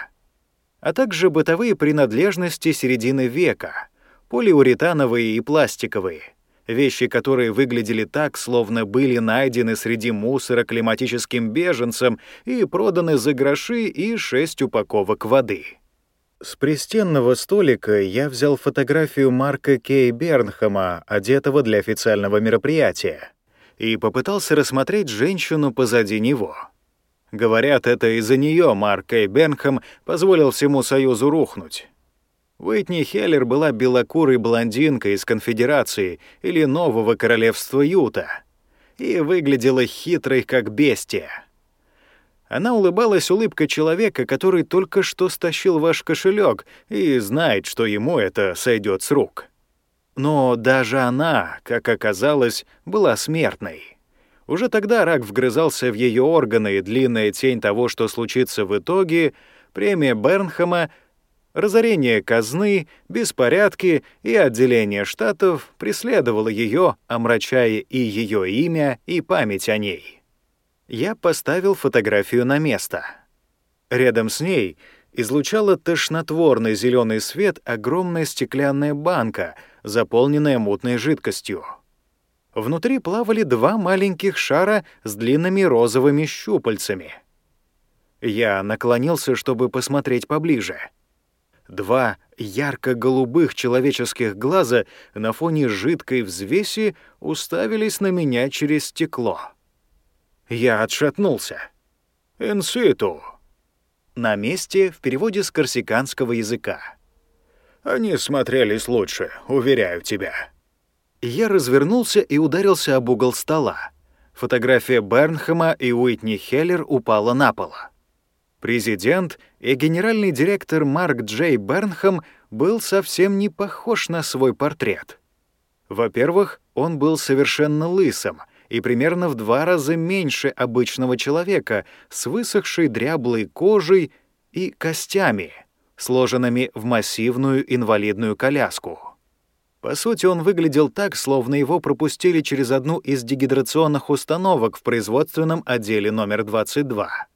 А также бытовые принадлежности середины века — полиуретановые и пластиковые, вещи, которые выглядели так, словно были найдены среди мусора климатическим беженцам и проданы за гроши и шесть упаковок воды. С пристенного столика я взял фотографию Марка Кей Бернхэма, одетого для официального мероприятия, и попытался рассмотреть женщину позади него. Говорят, это из-за нее Марк Кей Бернхэм позволил всему Союзу рухнуть. Уитни Хеллер была белокурой блондинкой из конфедерации или нового королевства Юта и выглядела хитрой, как бестия. Она улыбалась улыбкой человека, который только что стащил ваш кошелек и знает, что ему это сойдет с рук. Но даже она, как оказалось, была смертной. Уже тогда рак вгрызался в ее органы, и длинная тень того, что случится в итоге, премия Бернхэма — Разорение казны, беспорядки и отделение штатов преследовало ее, омрачая и ее имя, и память о ней. Я поставил фотографию на место. Рядом с ней излучала тошнотворный зеленый свет огромная стеклянная банка, заполненная мутной жидкостью. Внутри плавали два маленьких шара с длинными розовыми щупальцами. Я наклонился, чтобы посмотреть поближе — Два ярко-голубых человеческих глаза на фоне жидкой взвеси уставились на меня через стекло. Я отшатнулся. «Инситу». На месте в переводе с корсиканского языка. «Они смотрелись лучше, уверяю тебя». Я развернулся и ударился об угол стола. Фотография Бернхэма и Уитни Хеллер упала на пол. Президент и генеральный директор Марк Джей Бернхэм был совсем не похож на свой портрет. Во-первых, он был совершенно лысым и примерно в два раза меньше обычного человека с высохшей дряблой кожей и костями, сложенными в массивную инвалидную коляску. По сути, он выглядел так, словно его пропустили через одну из дегидрационных установок в производственном отделе номер 22.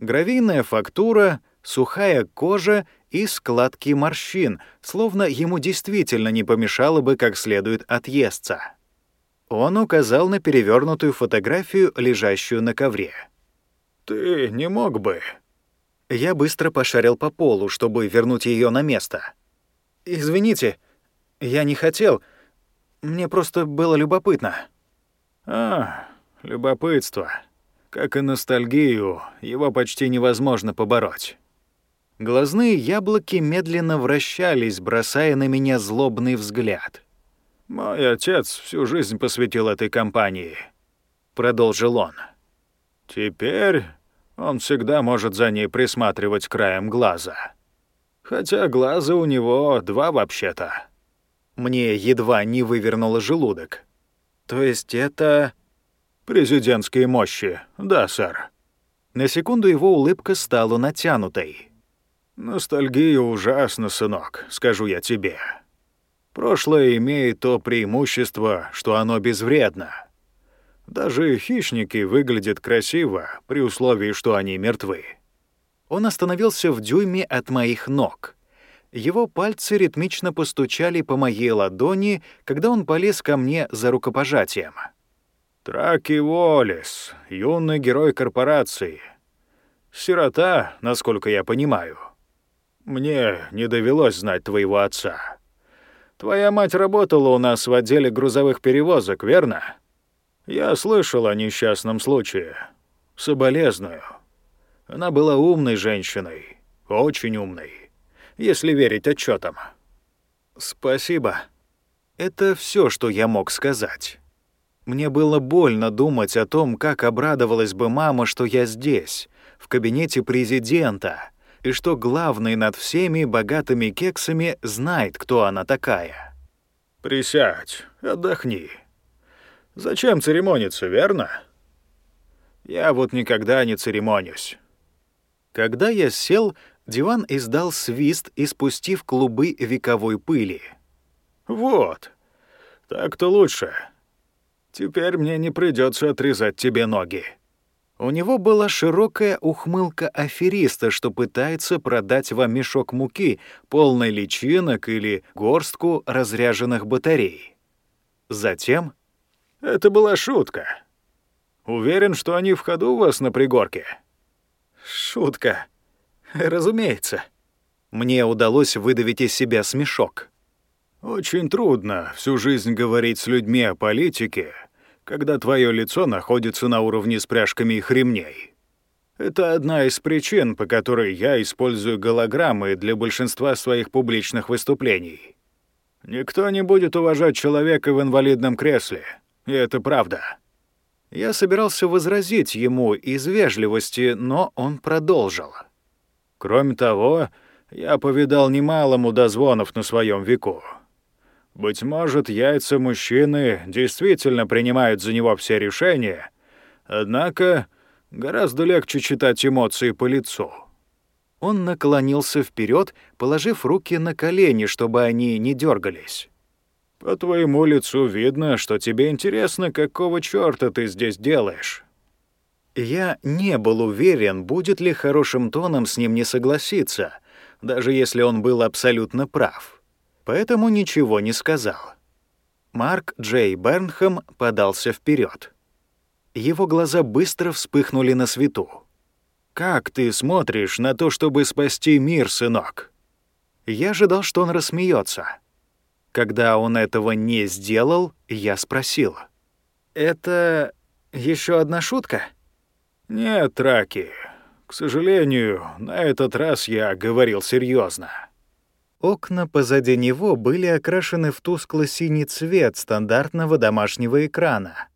Гравийная фактура, сухая кожа и складки морщин, словно ему действительно не помешало бы как следует отъесться. Он указал на перевернутую фотографию, лежащую на ковре. «Ты не мог бы...» Я быстро пошарил по полу, чтобы вернуть ее на место. «Извините, я не хотел. Мне просто было любопытно». «А, любопытство», как и ностальгию, его почти невозможно побороть. Глазные яблоки медленно вращались, бросая на меня злобный взгляд. «Мой отец всю жизнь посвятил этой компании», — продолжил он. «Теперь он всегда может за ней присматривать краем глаза. Хотя глаза у него два вообще-то». Мне едва не вывернуло желудок. «То есть это...» «Президентские мощи, да, сэр». На секунду его улыбка стала натянутой. «Ностальгия ужасна, сынок, скажу я тебе. Прошлое имеет то преимущество, что оно безвредно. Даже хищники выглядят красиво, при условии, что они мертвы. Он остановился в дюйме от моих ног. Его пальцы ритмично постучали по моей ладони, когда он полез ко мне за рукопожатием. Траки Уоллес, юный герой корпорации. Сирота, насколько я понимаю. Мне не довелось знать твоего отца. Твоя мать работала у нас в отделе грузовых перевозок, верно? Я слышал о несчастном случае. Соболезную. Она была умной женщиной, очень умной, если верить отчетам. Спасибо. Это все, что я мог сказать. Мне было больно думать о том, как обрадовалась бы мама, что я здесь, в кабинете президента, и что главный над всеми богатыми кексами знает, кто она такая. «Присядь, отдохни. Зачем церемониться, верно?» «Я вот никогда не церемонюсь». Когда я сел, диван издал свист, испустив клубы вековой пыли. «Вот, так-то лучше. Теперь мне не придется отрезать тебе ноги». У него была широкая ухмылка афериста, что пытается продать вам мешок муки, полный личинок или горстку разряженных батарей. Затем... Это была шутка. Уверен, что они в ходу у вас на пригорке. Шутка. Разумеется. Мне удалось выдавить из себя смешок. Очень трудно всю жизнь говорить с людьми о политике, когда твое лицо находится на уровне с пряжками их ремней. Это одна из причин, по которой я использую голограммы для большинства своих публичных выступлений. Никто не будет уважать человека в инвалидном кресле, и это правда. Я собирался возразить ему из вежливости, но он продолжил. Кроме того, я повидал немало мудозвонов на своем веку. Быть может, яйца мужчины действительно принимают за него все решения, однако гораздо легче читать эмоции по лицу. Он наклонился вперед, положив руки на колени, чтобы они не дергались. «По твоему лицу видно, что тебе интересно, какого чёрта ты здесь делаешь». Я не был уверен, будет ли хорошим тоном с ним не согласиться, даже если он был абсолютно прав поэтому ничего не сказал. Марк Джей Бернхэм подался вперед. Его глаза быстро вспыхнули на свету. «Как ты смотришь на то, чтобы спасти мир, сынок?» Я ожидал, что он рассмеется. Когда он этого не сделал, я спросил. «Это еще одна шутка?» «Нет, Раки. К сожалению, на этот раз я говорил серьезно. Окна позади него были окрашены в тускло-синий цвет стандартного домашнего экрана.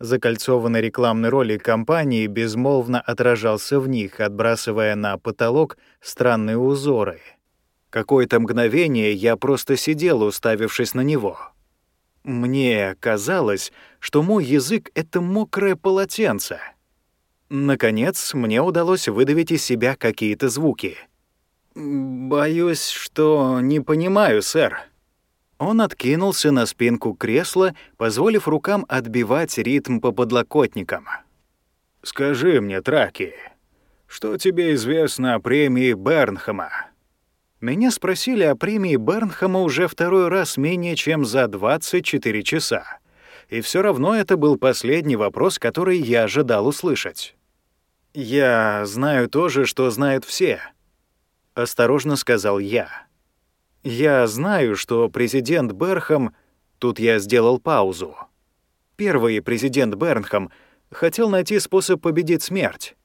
Закольцованный рекламный ролик компании безмолвно отражался в них, отбрасывая на потолок странные узоры. Какое-то мгновение я просто сидел, уставившись на него. Мне казалось, что мой язык — это мокрое полотенце. Наконец, мне удалось выдавить из себя какие-то звуки — «Боюсь, что не понимаю, сэр». Он откинулся на спинку кресла, позволив рукам отбивать ритм по подлокотникам. «Скажи мне, Траки, что тебе известно о премии Бернхэма?» Меня спросили о премии Бернхэма уже второй раз менее чем за 24 часа. И все равно это был последний вопрос, который я ожидал услышать. «Я знаю то же, что знают все», — осторожно сказал я. «Я знаю, что президент Берхам...» Тут я сделал паузу. Первый президент Бернхам хотел найти способ победить смерть.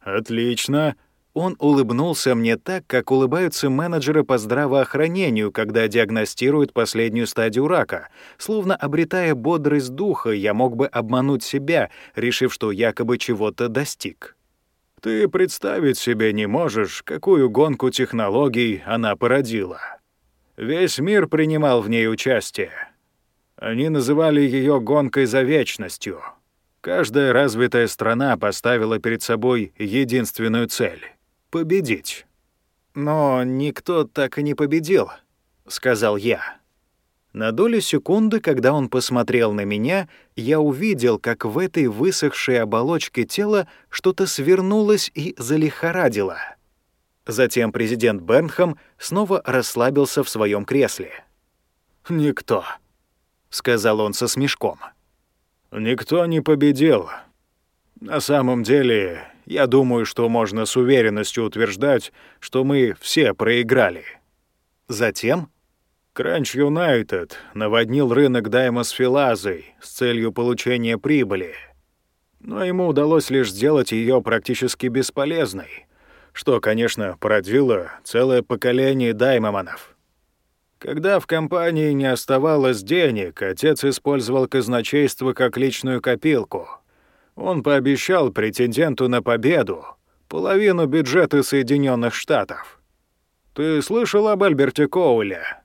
«Отлично!» Он улыбнулся мне так, как улыбаются менеджеры по здравоохранению, когда диагностируют последнюю стадию рака. Словно обретая бодрость духа, я мог бы обмануть себя, решив, что якобы чего-то достиг. Ты представить себе не можешь, какую гонку технологий она породила. Весь мир принимал в ней участие. Они называли ее гонкой за вечностью. Каждая развитая страна поставила перед собой единственную цель — победить. «Но никто так и не победил», — сказал я. На долю секунды, когда он посмотрел на меня, я увидел, как в этой высохшей оболочке тела что-то свернулось и залихорадило. Затем президент Бернхам снова расслабился в своем кресле. «Никто», — сказал он со смешком. «Никто не победил. На самом деле, я думаю, что можно с уверенностью утверждать, что мы все проиграли». Затем Кранч Юнайтед наводнил рынок Даймос Филазой с целью получения прибыли. Но ему удалось лишь сделать ее практически бесполезной, что, конечно, породило целое поколение даймоманов. Когда в компании не оставалось денег, отец использовал казначейство как личную копилку. Он пообещал претенденту на победу половину бюджета Соединенных Штатов. Ты слышал об Альберте Коуле?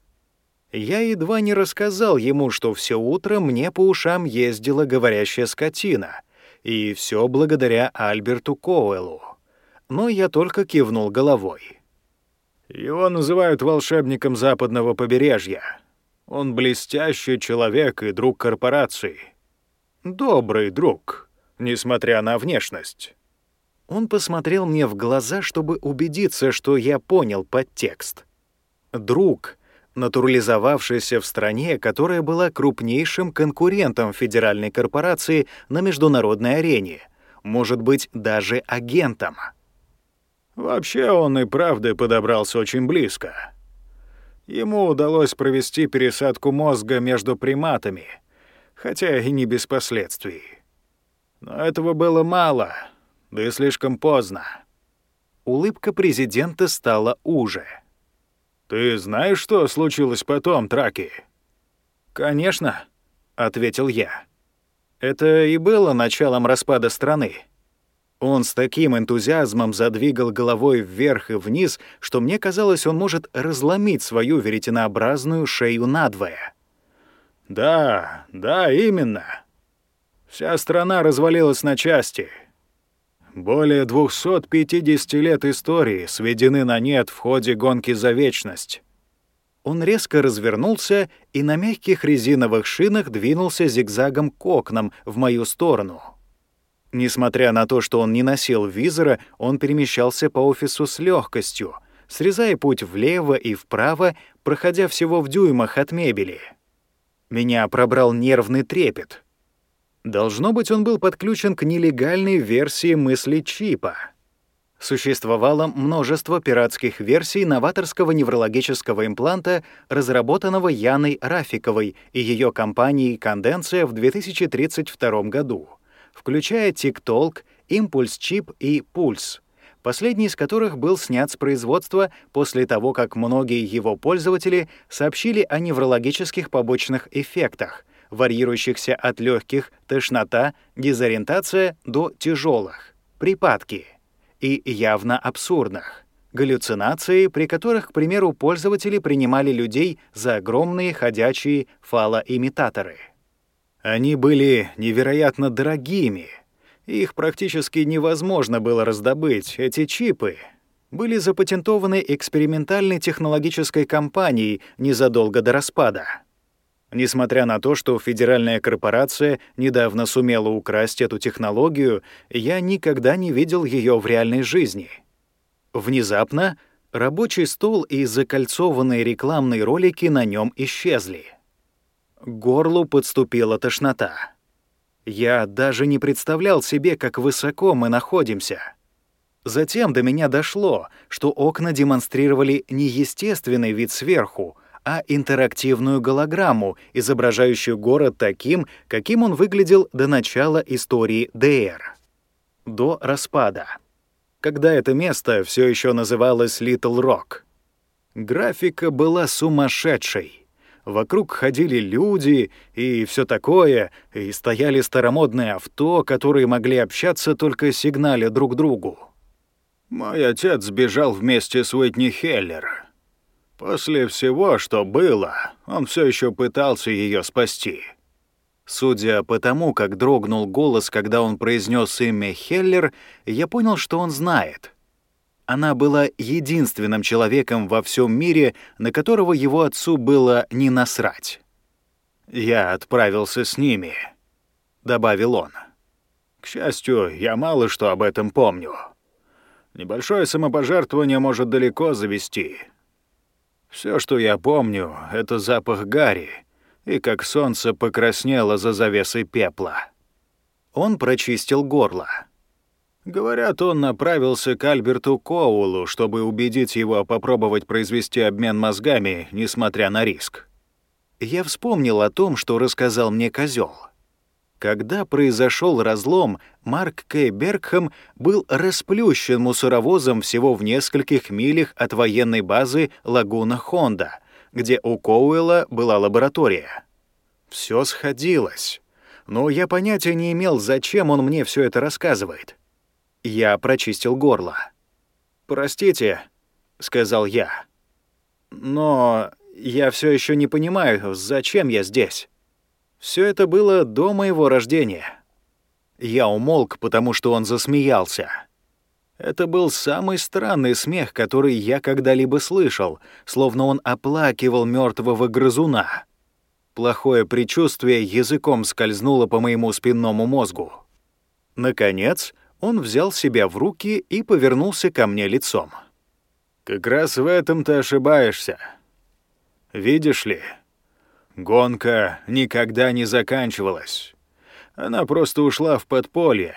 Я едва не рассказал ему, что все утро мне по ушам ездила говорящая скотина, и все благодаря Альберту Коуэлу. Но я только кивнул головой. Его называют волшебником западного побережья. Он блестящий человек и друг корпорации. Добрый друг, несмотря на внешность. Он посмотрел мне в глаза, чтобы убедиться, что я понял подтекст. Друг — натурализовавшийся в стране, которая была крупнейшим конкурентом федеральной корпорации на международной арене, может быть, даже агентом. Вообще он и правда подобрался очень близко. Ему удалось провести пересадку мозга между приматами, хотя и не без последствий. Но этого было мало, да и слишком поздно. Улыбка президента стала уже — «Ты знаешь, что случилось потом, Траки?» «Конечно», — ответил я. «Это и было началом распада страны». Он с таким энтузиазмом задвигал головой вверх и вниз, что мне казалось, он может разломить свою веретенообразную шею надвое. «Да, да, именно. Вся страна развалилась на части. Более 250 лет истории сведены на нет в ходе гонки за вечность. Он резко развернулся и на мягких резиновых шинах двинулся зигзагом к окнам в мою сторону. Несмотря на то, что он не носил визора, он перемещался по офису с легкостью, срезая путь влево и вправо, проходя всего в дюймах от мебели. Меня пробрал нервный трепет — Должно быть, он был подключен к нелегальной версии мысли чипа. Существовало множество пиратских версий новаторского неврологического импланта, разработанного Яной Рафиковой и ее компанией «Конденция» в 2032 году, включая TikTalk, Импульс-чип и Пульс, последний из которых был снят с производства после того, как многие его пользователи сообщили о неврологических побочных эффектах — варьирующихся от легких тошнота, дезориентация до тяжелых, припадки и явно абсурдных, галлюцинации, при которых, к примеру, пользователи принимали людей за огромные ходячие фалоимитаторы. Они были невероятно дорогими, их практически невозможно было раздобыть, эти чипы были запатентованы экспериментальной технологической компанией незадолго до распада. Несмотря на то, что федеральная корпорация недавно сумела украсть эту технологию, я никогда не видел ее в реальной жизни. Внезапно рабочий стол и закольцованные рекламные ролики на нем исчезли. К горлу подступила тошнота. Я даже не представлял себе, как высоко мы находимся. Затем до меня дошло, что окна демонстрировали не естественный вид сверху, а интерактивную голограмму, изображающую город таким, каким он выглядел до начала истории ДР. До распада. Когда это место все еще называлось Литл Рок. Графика была сумасшедшей. Вокруг ходили люди и все такое, и стояли старомодные авто, которые могли общаться только сигналя друг другу. «Мой отец сбежал вместе с Уитни Хеллер», После всего, что было, он все еще пытался ее спасти. Судя по тому, как дрогнул голос, когда он произнес имя Хеллер, я понял, что он знает. Она была единственным человеком во всем мире, на которого его отцу было не насрать. Я отправился с ними», — добавил он. «К счастью, я мало что об этом помню. Небольшое самопожертвование может далеко завести. Все, что я помню, — это запах гари и как солнце покраснело за завесой пепла». Он прочистил горло. Говорят, он направился к Альберту Коулу, чтобы убедить его попробовать произвести обмен мозгами, несмотря на риск. Я вспомнил о том, что рассказал мне козел. Когда произошел разлом, Марк К. Бергхэм был расплющен мусоровозом всего в нескольких милях от военной базы Лагуна Хонда, где у Коуэлла была лаборатория. Все сходилось. Но я понятия не имел, зачем он мне все это рассказывает. Я прочистил горло. «Простите», — сказал я. «Но я все еще не понимаю, зачем я здесь. Все это было до моего рождения». Я умолк, потому что он засмеялся. Это был самый странный смех, который я когда-либо слышал, словно он оплакивал мертвого грызуна. Плохое предчувствие языком скользнуло по моему спинному мозгу. Наконец, он взял себя в руки и повернулся ко мне лицом. «Как раз в этом ты ошибаешься. Видишь ли, гонка никогда не заканчивалась. Она просто ушла в подполье».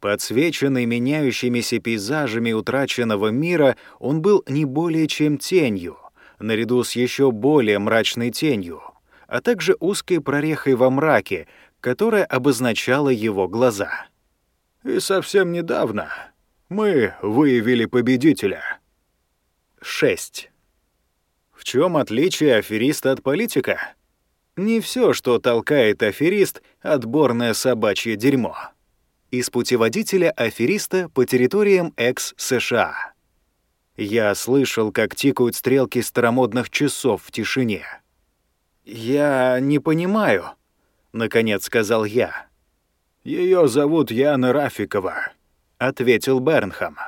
Подсвеченный меняющимися пейзажами утраченного мира, он был не более чем тенью, наряду с еще более мрачной тенью, а также узкой прорехой во мраке, которая обозначала его глаза. И совсем недавно мы выявили победителя. 6. В чем отличие афериста от политика? Не все, что толкает аферист, отборное собачье дерьмо. Из путеводителя афериста по территориям экс-США. Я слышал, как тикают стрелки старомодных часов в тишине. «Я не понимаю», — наконец сказал я. Ее зовут Яна Рафикова», — ответил Бернхам.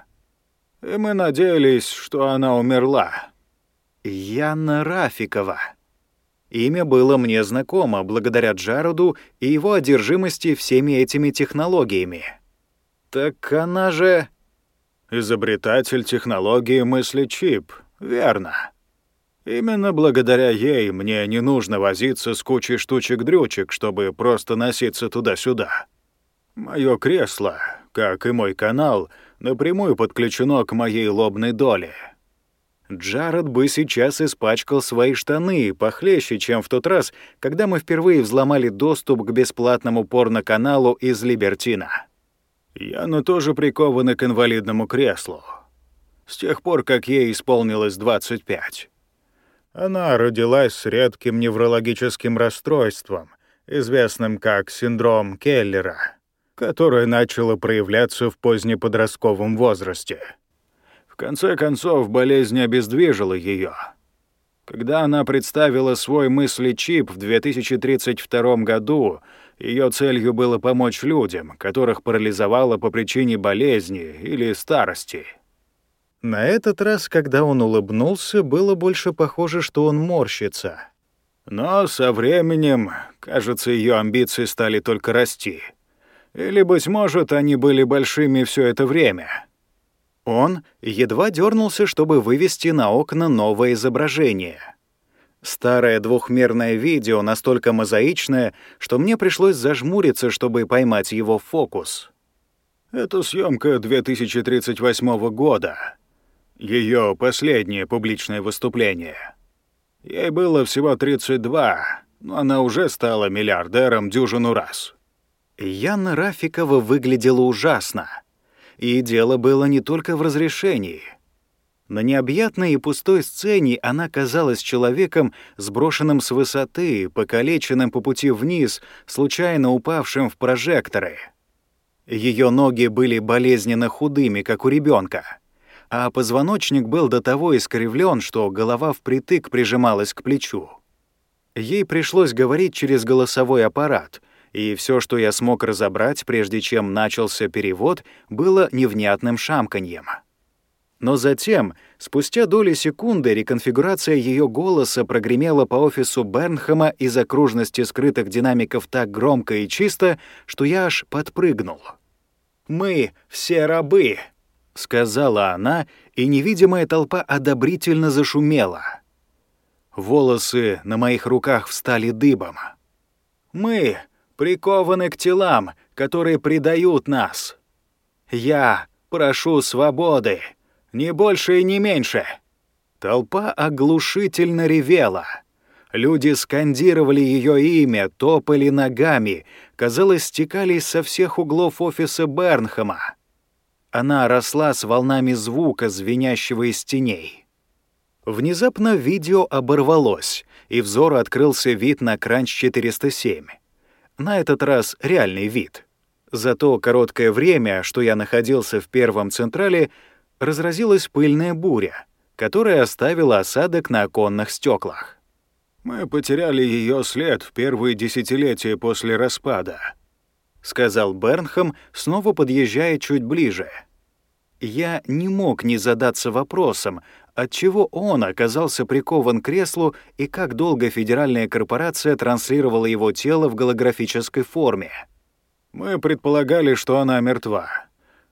«И мы надеялись, что она умерла». Яна Рафикова. Имя было мне знакомо благодаря Джароду и его одержимости всеми этими технологиями. Так она же... Изобретатель технологии мысли чип, верно. Именно благодаря ей мне не нужно возиться с кучей штучек-дрючек, чтобы просто носиться туда-сюда. Мое кресло, как и мой канал, напрямую подключено к моей лобной доле. Джаред бы сейчас испачкал свои штаны похлеще, чем в тот раз, когда мы впервые взломали доступ к бесплатному порноканалу из Либертина. Яна тоже прикована к инвалидному креслу. С тех пор, как ей исполнилось 25. Она родилась с редким неврологическим расстройством, известным как синдром Келлера которое начало проявляться в позднеподростковом возрасте. В конце концов, болезнь обездвижила ее. Когда она представила свой мысли-чип в 2032 году, ее целью было помочь людям, которых парализовало по причине болезни или старости. На этот раз, когда он улыбнулся, было больше похоже, что он морщится. Но со временем, кажется, ее амбиции стали только расти — или, быть может, они были большими все это время. Он едва дернулся, чтобы вывести на окна новое изображение. Старое двухмерное видео настолько мозаичное, что мне пришлось зажмуриться, чтобы поймать его фокус. Это съемка 2038 года. Ее последнее публичное выступление. Ей было всего 32, но она уже стала миллиардером дюжину раз. Яна Рафикова выглядела ужасно. И дело было не только в разрешении. На необъятной и пустой сцене она казалась человеком, сброшенным с высоты, покалеченным по пути вниз, случайно упавшим в прожекторы. Ее ноги были болезненно худыми, как у ребенка, а позвоночник был до того искривлен, что голова впритык прижималась к плечу. Ей пришлось говорить через голосовой аппарат — и все, что я смог разобрать, прежде чем начался перевод, было невнятным шамканьем. Но затем, спустя доли секунды, реконфигурация ее голоса прогремела по офису Бернхэма из окружности скрытых динамиков так громко и чисто, что я аж подпрыгнул. «Мы все рабы», — сказала она, и невидимая толпа одобрительно зашумела. Волосы на моих руках встали дыбом. «Мы прикованы к телам, которые предают нас. Я прошу свободы, не больше и не меньше». Толпа оглушительно ревела. Люди скандировали ее имя, топали ногами, казалось, стекались со всех углов офиса Бернхэма. Она росла с волнами звука, звенящего из теней. Внезапно видео оборвалось, и взору открылся вид на Кранч 407. На этот раз реальный вид. За то короткое время, что я находился в первом Централе, разразилась пыльная буря, которая оставила осадок на оконных стеклах. «Мы потеряли ее след в первые десятилетия после распада», — сказал Бернхам, снова подъезжая чуть ближе. Я не мог не задаться вопросом, отчего он оказался прикован к креслу и как долго федеральная корпорация транслировала его тело в голографической форме. «Мы предполагали, что она мертва.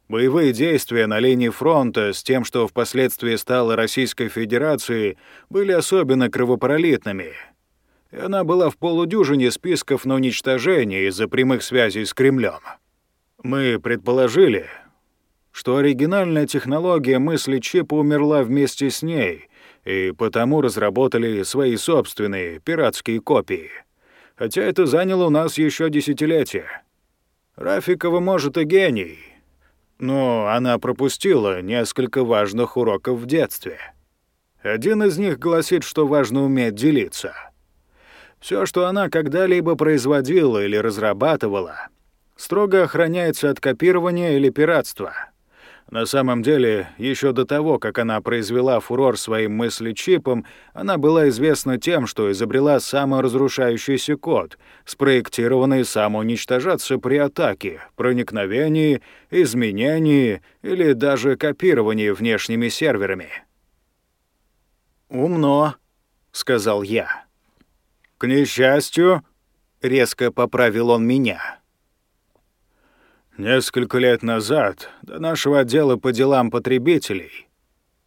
Боевые действия на линии фронта с тем, что впоследствии стало Российской Федерацией, были особенно кровопролитными — и она была в полудюжине списков на уничтожение из-за прямых связей с Кремлем. Мы предположили, что оригинальная технология мысли чипа умерла вместе с ней, и потому разработали свои собственные пиратские копии. Хотя это заняло у нас еще десятилетия. Рафикова, может, и гений, но она пропустила несколько важных уроков в детстве. Один из них гласит, что важно уметь делиться — все, что она когда-либо производила или разрабатывала, строго охраняется от копирования или пиратства. На самом деле, еще до того, как она произвела фурор своим мыслечипом, она была известна тем, что изобрела саморазрушающийся код, спроектированный самоуничтожаться при атаке, проникновении, изменении или даже копировании внешними серверами. «Умно», — сказал я. К несчастью, резко поправил он меня. Несколько лет назад до нашего отдела по делам потребителей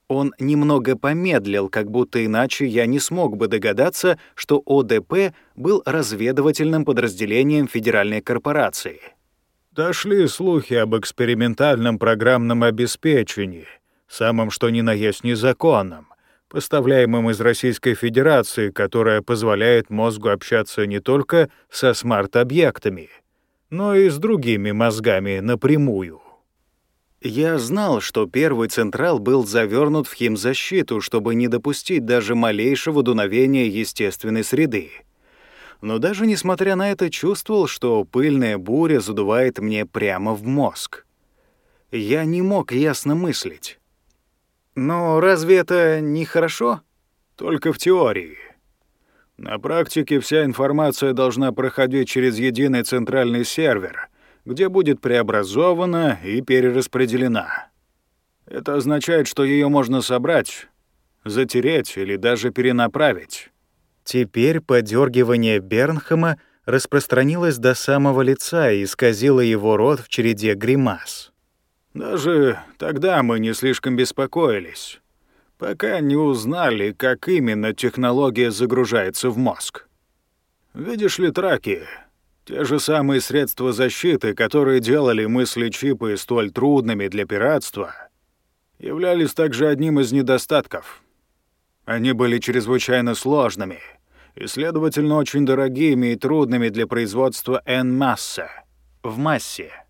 он немного помедлил, как будто иначе я не смог бы догадаться, что ОДП был разведывательным подразделением Федеральной корпорации. Дошли слухи об экспериментальном программном обеспечении, самом что ни на есть незаконном, поставляемым из Российской Федерации, которая позволяет мозгу общаться не только со смарт-объектами, но и с другими мозгами напрямую. Я знал, что первый Централ был завернут в химзащиту, чтобы не допустить даже малейшего дуновения естественной среды. Но даже несмотря на это, чувствовал, что пыльная буря задувает мне прямо в мозг. Я не мог ясно мыслить. Но разве это не хорошо? Только в теории. На практике вся информация должна проходить через единый центральный сервер, где будет преобразована и перераспределена. Это означает, что ее можно собрать, затереть или даже перенаправить. Теперь подергивание Бернхэма распространилось до самого лица и исказило его рот в череде гримас. Даже тогда мы не слишком беспокоились, пока не узнали, как именно технология загружается в мозг. Видишь ли, траки, те же самые средства защиты, которые делали мысли-чипы столь трудными для пиратства, являлись также одним из недостатков. Они были чрезвычайно сложными и, следовательно, очень дорогими и трудными для производства N-масса в массе —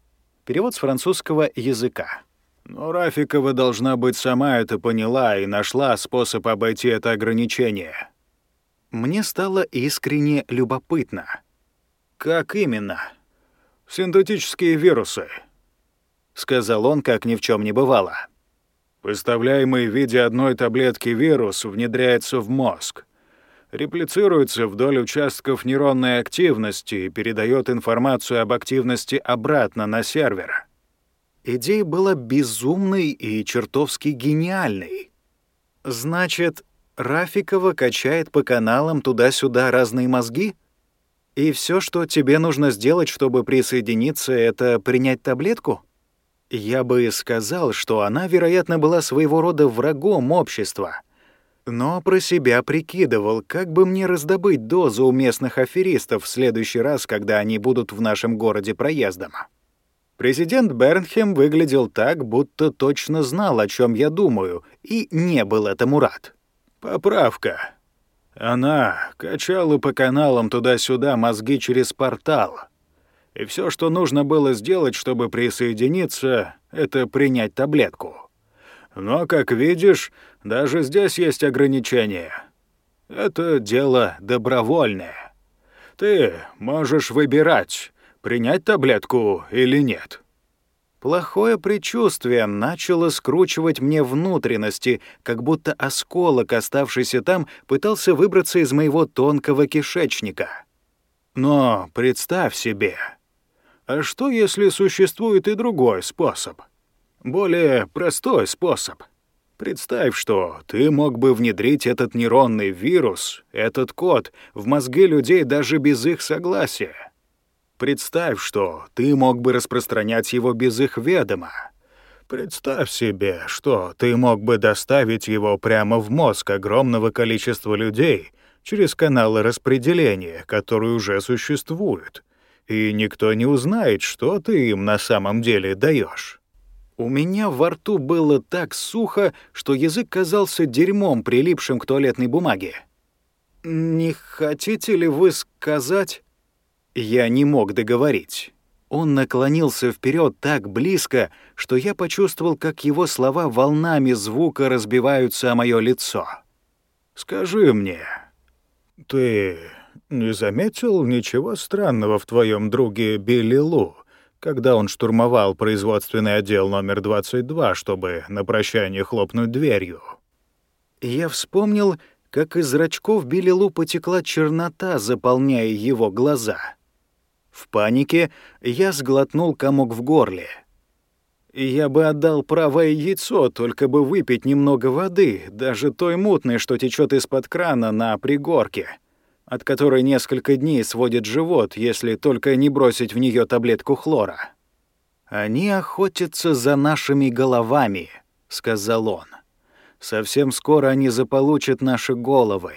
Перевод с французского языка. Но Рафикова должна быть сама это поняла и нашла способ обойти это ограничение. Мне стало искренне любопытно. Как именно? Синтетические вирусы, сказал он, как ни в чем не бывало. Выставляемый в виде одной таблетки вирус внедряется в мозг, реплицируется вдоль участков нейронной активности и передает информацию об активности обратно на сервер. Идея была безумной и чертовски гениальной. Значит, Рафикова качает по каналам туда-сюда разные мозги? И все, что тебе нужно сделать, чтобы присоединиться, это принять таблетку? Я бы сказал, что она, вероятно, была своего рода врагом общества. Но про себя прикидывал, как бы мне раздобыть дозу у местных аферистов в следующий раз, когда они будут в нашем городе проездом. Президент Бернхем выглядел так, будто точно знал, о чем я думаю, и не был этому рад. «Поправка. Она качала по каналам туда-сюда мозги через портал. И все, что нужно было сделать, чтобы присоединиться, это принять таблетку. Но, как видишь, даже здесь есть ограничения. Это дело добровольное. Ты можешь выбирать, принять таблетку или нет. Плохое предчувствие начало скручивать мне внутренности, как будто осколок, оставшийся там, пытался выбраться из моего тонкого кишечника. Но представь себе, а что если существует и другой способ? Более простой способ. Представь, что ты мог бы внедрить этот нейронный вирус, этот код, в мозги людей даже без их согласия. Представь, что ты мог бы распространять его без их ведома. Представь себе, что ты мог бы доставить его прямо в мозг огромного количества людей через каналы распределения, которые уже существуют, и никто не узнает, что ты им на самом деле даешь. У меня во рту было так сухо, что язык казался дерьмом, прилипшим к туалетной бумаге. «Не хотите ли вы сказать...» Я не мог договорить. Он наклонился вперед так близко, что я почувствовал, как его слова волнами звука разбиваются о мое лицо. «Скажи мне, ты не заметил ничего странного в твоем друге Билли Лу, когда он штурмовал производственный отдел номер 22, чтобы на прощание хлопнуть дверью?» Я вспомнил, как из зрачков Билли Лу потекла чернота, заполняя его глаза — в панике я сглотнул комок в горле. Я бы отдал правое яйцо, только бы выпить немного воды, даже той мутной, что течет из-под крана на пригорке, от которой несколько дней сводит живот, если только не бросить в нее таблетку хлора. «Они охотятся за нашими головами», — сказал он. «Совсем скоро они заполучат наши головы».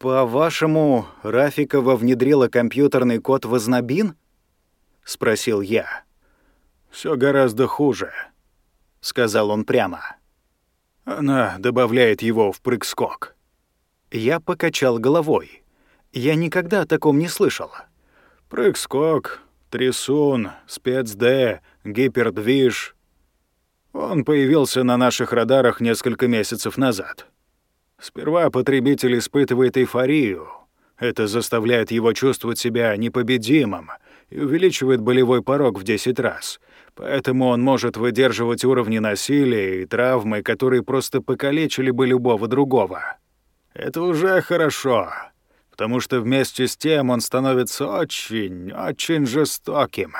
«По-вашему, Рафикова внедрила компьютерный код в Ознобин?» — спросил я. Все гораздо хуже», — сказал он прямо. «Она добавляет его в прыг-скок». Я покачал головой. Я никогда о таком не слышал. «Прыг-скок, трясун, спец-Д, гипердвиж...» Он появился на наших радарах несколько месяцев назад. Сперва потребитель испытывает эйфорию. Это заставляет его чувствовать себя непобедимым и увеличивает болевой порог в 10 раз. Поэтому он может выдерживать уровни насилия и травмы, которые просто покалечили бы любого другого. Это уже хорошо, потому что вместе с тем он становится очень, очень жестоким.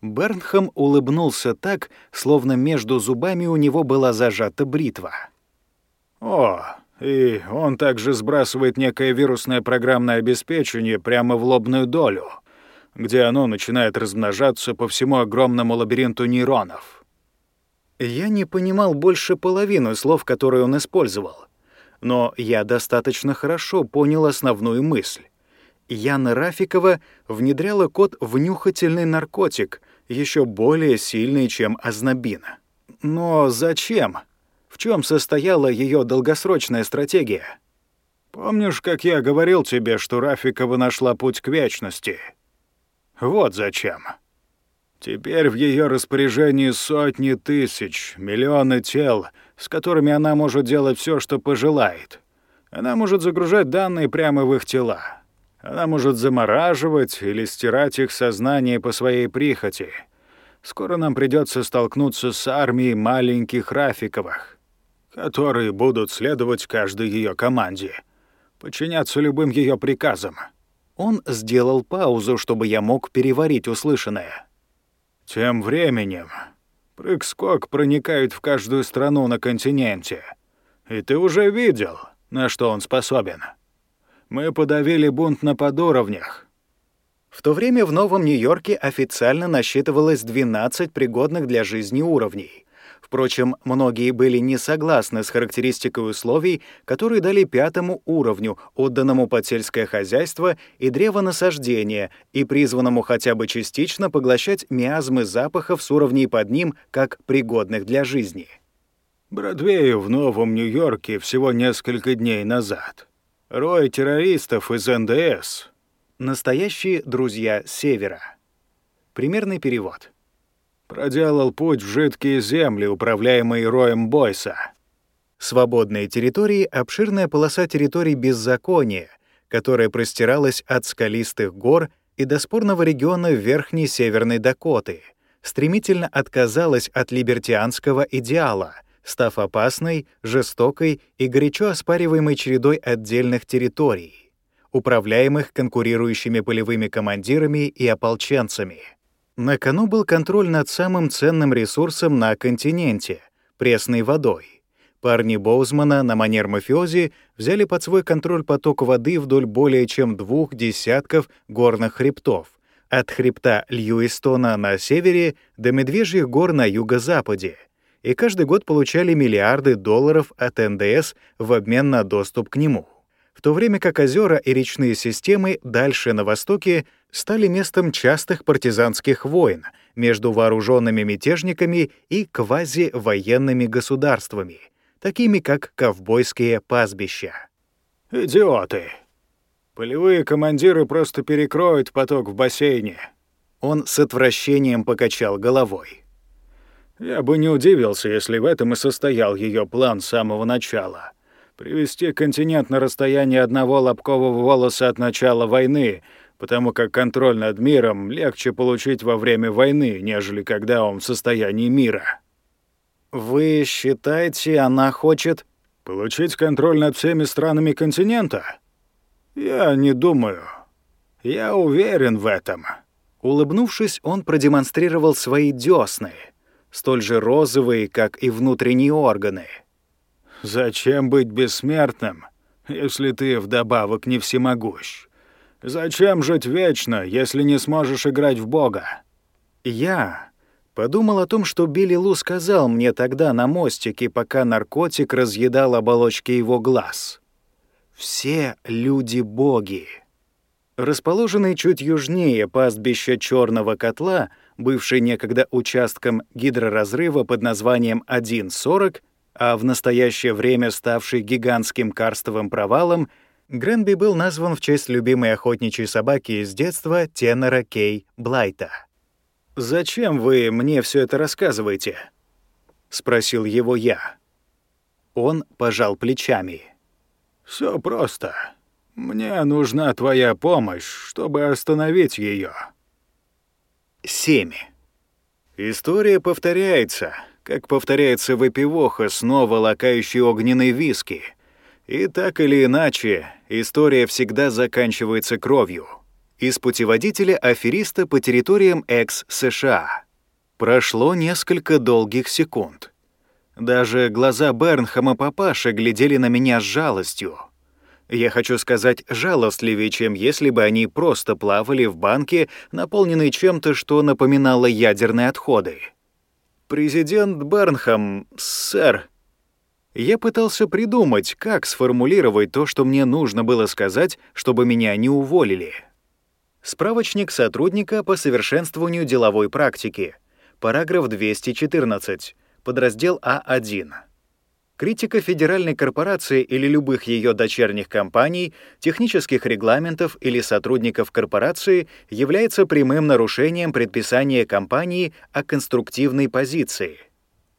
Бернхам улыбнулся так, словно между зубами у него была зажата бритва. «О, и он также сбрасывает некое вирусное программное обеспечение прямо в лобную долю, где оно начинает размножаться по всему огромному лабиринту нейронов. Я не понимал больше половины слов, которые он использовал, но я достаточно хорошо понял основную мысль. Яна Рафикова внедряла код в нюхательный наркотик, еще более сильный, чем азнобина. Но зачем? В чем состояла ее долгосрочная стратегия? Помнишь, как я говорил тебе, что Рафикова нашла путь к вечности? Вот зачем. Теперь в ее распоряжении сотни тысяч, миллионы тел, с которыми она может делать все, что пожелает. Она может загружать данные прямо в их тела. Она может замораживать или стирать их сознание по своей прихоти. Скоро нам придется столкнуться с армией маленьких Рафиковых которые будут следовать каждой ее команде, подчиняться любым ее приказам. Он сделал паузу, чтобы я мог переварить услышанное. Тем временем Прыг-скок проникают в каждую страну на континенте. И ты уже видел, на что он способен. Мы подавили бунт на подуровнях. В то время в Новом Нью-Йорке официально насчитывалось 12 пригодных для жизни уровней. Впрочем, многие были не согласны с характеристикой условий, которые дали пятому уровню, отданному под сельское хозяйство и древонасаждение, и призванному хотя бы частично поглощать миазмы запахов с уровней под ним, как пригодных для жизни. Бродвею в Новом Нью-Йорке всего несколько дней назад. Рой террористов из НДС. Настоящие друзья Севера. Примерный перевод. Проделал путь в жидкие земли, управляемые роем Бойса. Свободные территории — обширная полоса территорий беззакония, которая простиралась от скалистых гор и до спорного региона Верхней Северной Дакоты, стремительно отказалась от либертианского идеала — став опасной, жестокой и горячо оспариваемой чередой отдельных территорий, управляемых конкурирующими полевыми командирами и ополченцами. На кону был контроль над самым ценным ресурсом на континенте — пресной водой. Парни Боузмана на манер мафиози взяли под свой контроль поток воды вдоль более чем двух десятков горных хребтов, от хребта Льюистона на севере до Медвежьих гор на юго-западе — и каждый год получали миллиарды долларов от НДС в обмен на доступ к нему. В то время как озера и речные системы дальше на востоке стали местом частых партизанских войн между вооруженными мятежниками и квазивоенными государствами, такими как ковбойские пастбища. «Идиоты! Полевые командиры просто перекроют поток в бассейне». Он с отвращением покачал головой. Я бы не удивился, если в этом и состоял ее план с самого начала. Привести континент на расстояние одного лобкового волоса от начала войны, потому как контроль над миром легче получить во время войны, нежели когда он в состоянии мира. Вы считаете, она хочет получить контроль над всеми странами континента? Я не думаю. Я уверен в этом. Улыбнувшись, он продемонстрировал свои дёсны — столь же розовые, как и внутренние органы. «Зачем быть бессмертным, если ты вдобавок не всемогущ? Зачем жить вечно, если не сможешь играть в Бога?» Я подумал о том, что Билли Лу сказал мне тогда на мостике, пока наркотик разъедал оболочки его глаз. «Все люди — боги». Расположенный чуть южнее пастбища Черного котла — бывший некогда участком гидроразрыва под названием 1.40, а в настоящее время ставший гигантским карстовым провалом, Гренби был назван в честь любимой охотничьей собаки из детства тенора Кей Блайта. «Зачем вы мне все это рассказываете?» — спросил его я. Он пожал плечами. Все просто. Мне нужна твоя помощь, чтобы остановить ее. 7. История повторяется, как повторяется выпивоха, снова лакающий огненный виски. И так или иначе, история всегда заканчивается кровью. Из путеводителя афериста по территориям экс-США. Прошло несколько долгих секунд. Даже глаза Бернхама папаши глядели на меня с жалостью — я хочу сказать, жалостливее, чем если бы они просто плавали в банке, наполненной чем-то, что напоминало ядерные отходы. «Президент Бернхам, сэр...» Я пытался придумать, как сформулировать то, что мне нужно было сказать, чтобы меня не уволили. Справочник сотрудника по совершенствованию деловой практики. Параграф 214. Подраздел А1. Критика федеральной корпорации или любых ее дочерних компаний, технических регламентов или сотрудников корпорации является прямым нарушением предписания компании о конструктивной позиции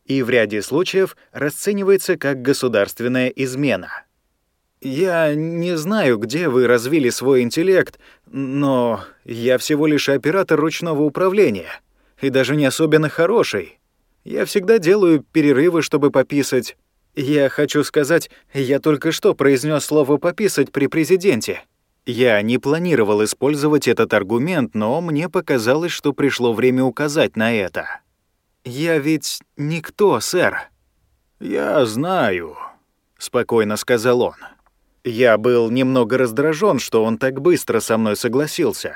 и в ряде случаев расценивается как государственная измена. Я не знаю, где вы развили свой интеллект, но я всего лишь оператор ручного управления, и даже не особенно хороший. Я всегда делаю перерывы, чтобы пописать, я хочу сказать, я только что произнес слово «пописать» при президенте. Я не планировал использовать этот аргумент, но мне показалось, что пришло время указать на это. «Я ведь никто, сэр». «Я знаю», — спокойно сказал он. Я был немного раздражен, что он так быстро со мной согласился.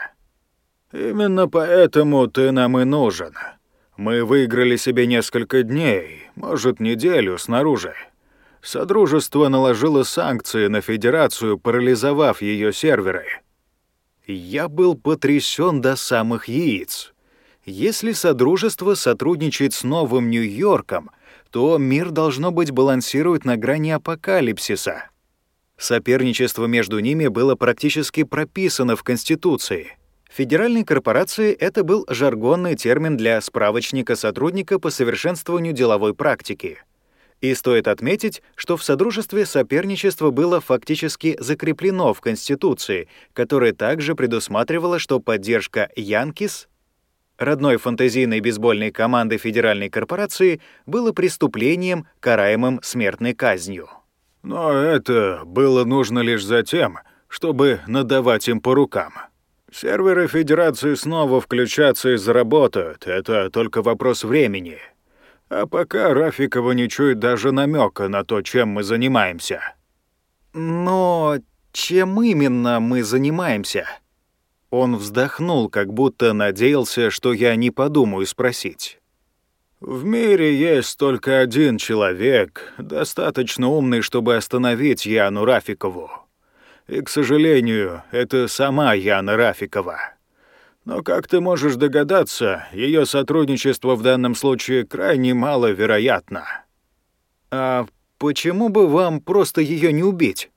«Именно поэтому ты нам и нужен. Мы выиграли себе несколько дней, может, неделю снаружи. Содружество наложило санкции на Федерацию, парализовав ее серверы. Я был потрясен до самых яиц. Если Содружество сотрудничает с Новым Нью-Йорком, то мир, должно быть, балансирует на грани апокалипсиса. Соперничество между ними было практически прописано в Конституции. Федеральной корпорации это был жаргонный термин для справочника сотрудника по совершенствованию деловой практики. И стоит отметить, что в Содружестве соперничество было фактически закреплено в Конституции, которая также предусматривала, что поддержка «Янкис» родной фантазийной бейсбольной команды Федеральной корпорации было преступлением, караемым смертной казнью. Но это было нужно лишь за тем, чтобы надавать им по рукам. Серверы Федерации снова включатся и заработают, это только вопрос времени. А пока Рафикова не чует даже намека на то, чем мы занимаемся. Но чем именно мы занимаемся? Он вздохнул, как будто надеялся, что я не подумаю спросить. В мире есть только один человек, достаточно умный, чтобы остановить Яну Рафикову. И, к сожалению, это сама Яна Рафикова. Но, как ты можешь догадаться, ее сотрудничество в данном случае крайне маловероятно. А почему бы вам просто ее не убить?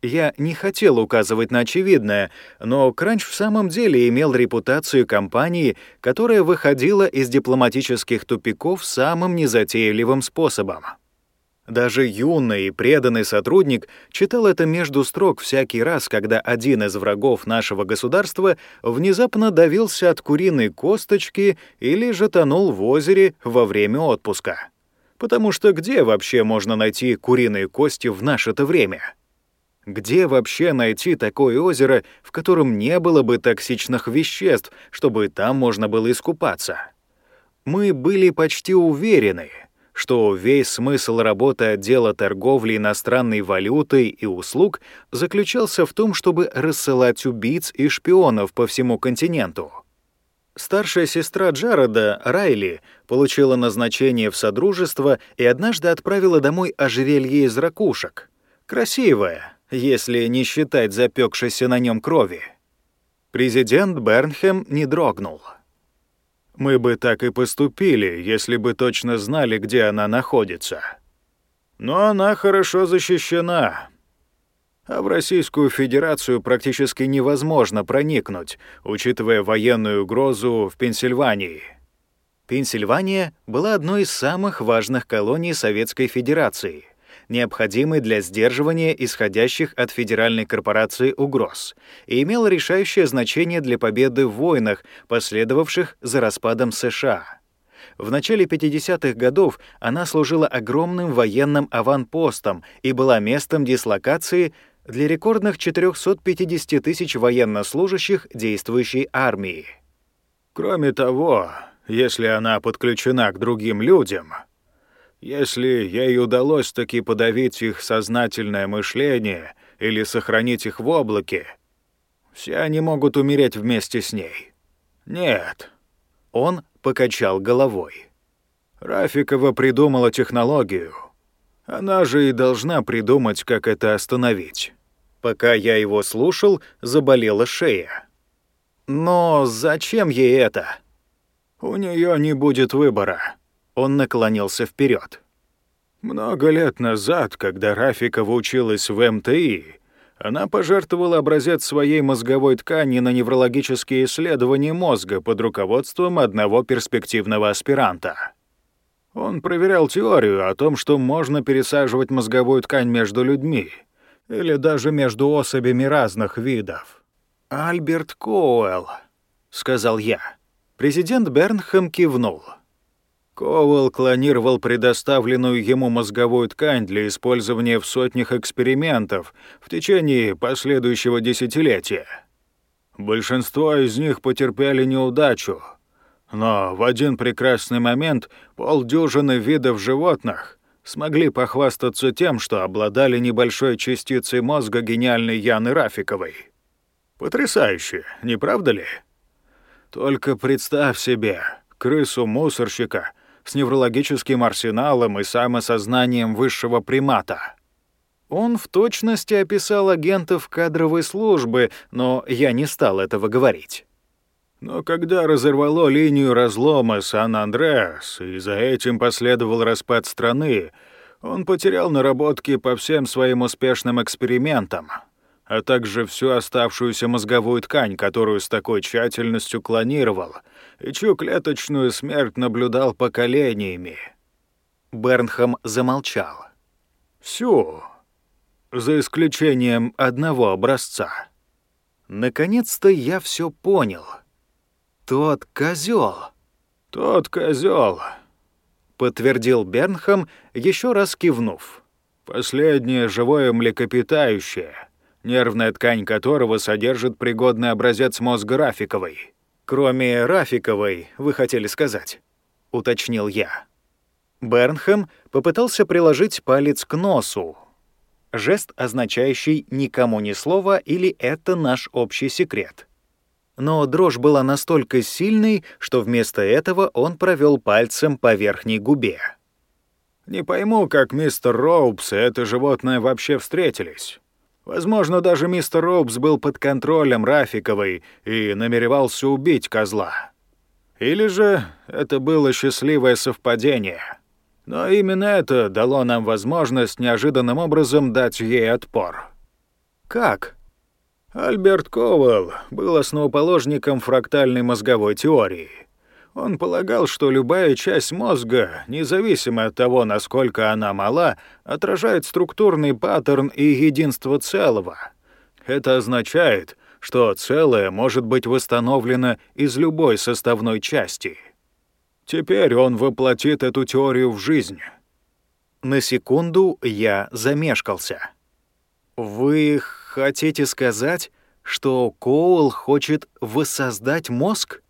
Я не хотел указывать на очевидное, но Кранч в самом деле имел репутацию компании, которая выходила из дипломатических тупиков самым незатейливым способом. Даже юный и преданный сотрудник читал это между строк всякий раз, когда один из врагов нашего государства внезапно давился от куриной косточки или же тонул в озере во время отпуска. Потому что где вообще можно найти куриные кости в наше-то время? Где вообще найти такое озеро, в котором не было бы токсичных веществ, чтобы там можно было искупаться? Мы были почти уверены, что весь смысл работы отдела торговли иностранной валютой и услуг заключался в том, чтобы рассылать убийц и шпионов по всему континенту. Старшая сестра Джареда, Райли, получила назначение в Содружество и однажды отправила домой ожерелье из ракушек. Красивое, если не считать запекшейся на нем крови. Президент Бернхэм не дрогнул. «Мы бы так и поступили, если бы точно знали, где она находится. Но она хорошо защищена. А в Российскую Федерацию практически невозможно проникнуть, учитывая военную угрозу в Пенсильвании». Пенсильвания была одной из самых важных колоний Советской Федерации необходимый для сдерживания исходящих от Федеральной корпорации угроз, и имел решающее значение для победы в войнах, последовавших за распадом США. В начале 50-х годов она служила огромным военным аванпостом и была местом дислокации для рекордных 450 тысяч военнослужащих действующей армии. Кроме того, если она подключена к другим людям, если ей удалось таки подавить их сознательное мышление или сохранить их в облаке, все они могут умереть вместе с ней. Нет. Он покачал головой. Рафикова придумала технологию. Она же и должна придумать, как это остановить. Пока я его слушал, заболела шея. Но зачем ей это? У нее не будет выбора. Он наклонился вперед. Много лет назад, когда Рафикова училась в МТИ, она пожертвовала образец своей мозговой ткани на неврологические исследования мозга под руководством одного перспективного аспиранта. Он проверял теорию о том, что можно пересаживать мозговую ткань между людьми или даже между особями разных видов. «Альберт Коуэлл», — сказал я. Президент Бернхэм кивнул. Коуэлл клонировал предоставленную ему мозговую ткань для использования в сотнях экспериментов в течение последующего десятилетия. Большинство из них потерпели неудачу, Но в один прекрасный момент полдюжины видов животных смогли похвастаться тем, что обладали небольшой частицей мозга гениальной Яны Рафиковой. Потрясающе, не правда ли? Только представь себе крысу-мусорщика с неврологическим арсеналом и самосознанием высшего примата. Он в точности описал агентов кадровой службы, но я не стал этого говорить. Но когда разорвало линию разлома Сан-Андреас, и за этим последовал распад страны, он потерял наработки по всем своим успешным экспериментам, а также всю оставшуюся мозговую ткань, которую с такой тщательностью клонировал, и чью клеточную смерть наблюдал поколениями. Бернхам замолчал. Всю, за исключением одного образца. Наконец-то я все понял — тот козел. Тот козел, подтвердил Бернхам, еще раз кивнув. Последнее живое млекопитающее, нервная ткань которого содержит пригодный образец мозга Рафиковой. Кроме Рафиковой, вы хотели сказать, уточнил я. Бернхэм попытался приложить палец к носу. Жест, означающий «никому ни слова» или «это наш общий секрет» но дрожь была настолько сильной, что вместо этого он провел пальцем по верхней губе. «Не пойму, как мистер Роупс и это животное вообще встретились. Возможно, даже мистер Роупс был под контролем Рафиковой и намеревался убить козла. Или же это было счастливое совпадение. Но именно это дало нам возможность неожиданным образом дать ей отпор». «Как?» Альберт Ковал был основоположником фрактальной мозговой теории. Он полагал, что любая часть мозга, независимо от того, насколько она мала, отражает структурный паттерн и единство целого. Это означает, что целое может быть восстановлено из любой составной части. Теперь он воплотит эту теорию в жизнь. На секунду я замешкался. «Вы хотите сказать, что Коул хочет воссоздать мозг?»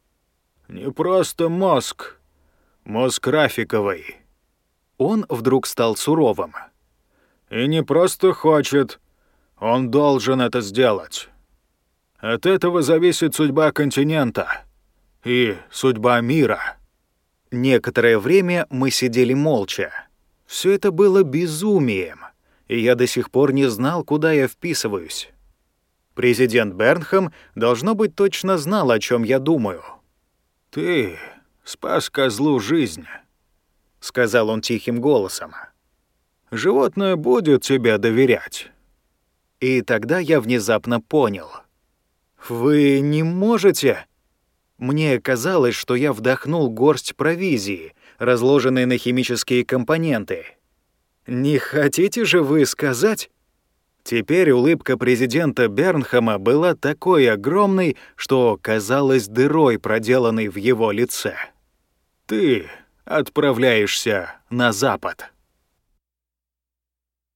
«Не просто мозг. Мозг Рафиковой». Он вдруг стал суровым. «И не просто хочет, он должен это сделать. От этого зависит судьба континента и судьба мира». Некоторое время мы сидели молча. Все это было безумием и я до сих пор не знал, куда я вписываюсь. Президент Бернхэм, должно быть, точно знал, о чем я думаю. «Ты спас козлу жизнь», — сказал он тихим голосом. «Животное будет тебе доверять». И тогда я внезапно понял. «Вы не можете...» Мне казалось, что я вдохнул горсть провизии, разложенной на химические компоненты — не хотите же вы сказать? Теперь улыбка президента Бернхама была такой огромной, что казалась дырой, проделанной в его лице. Ты отправляешься на запад.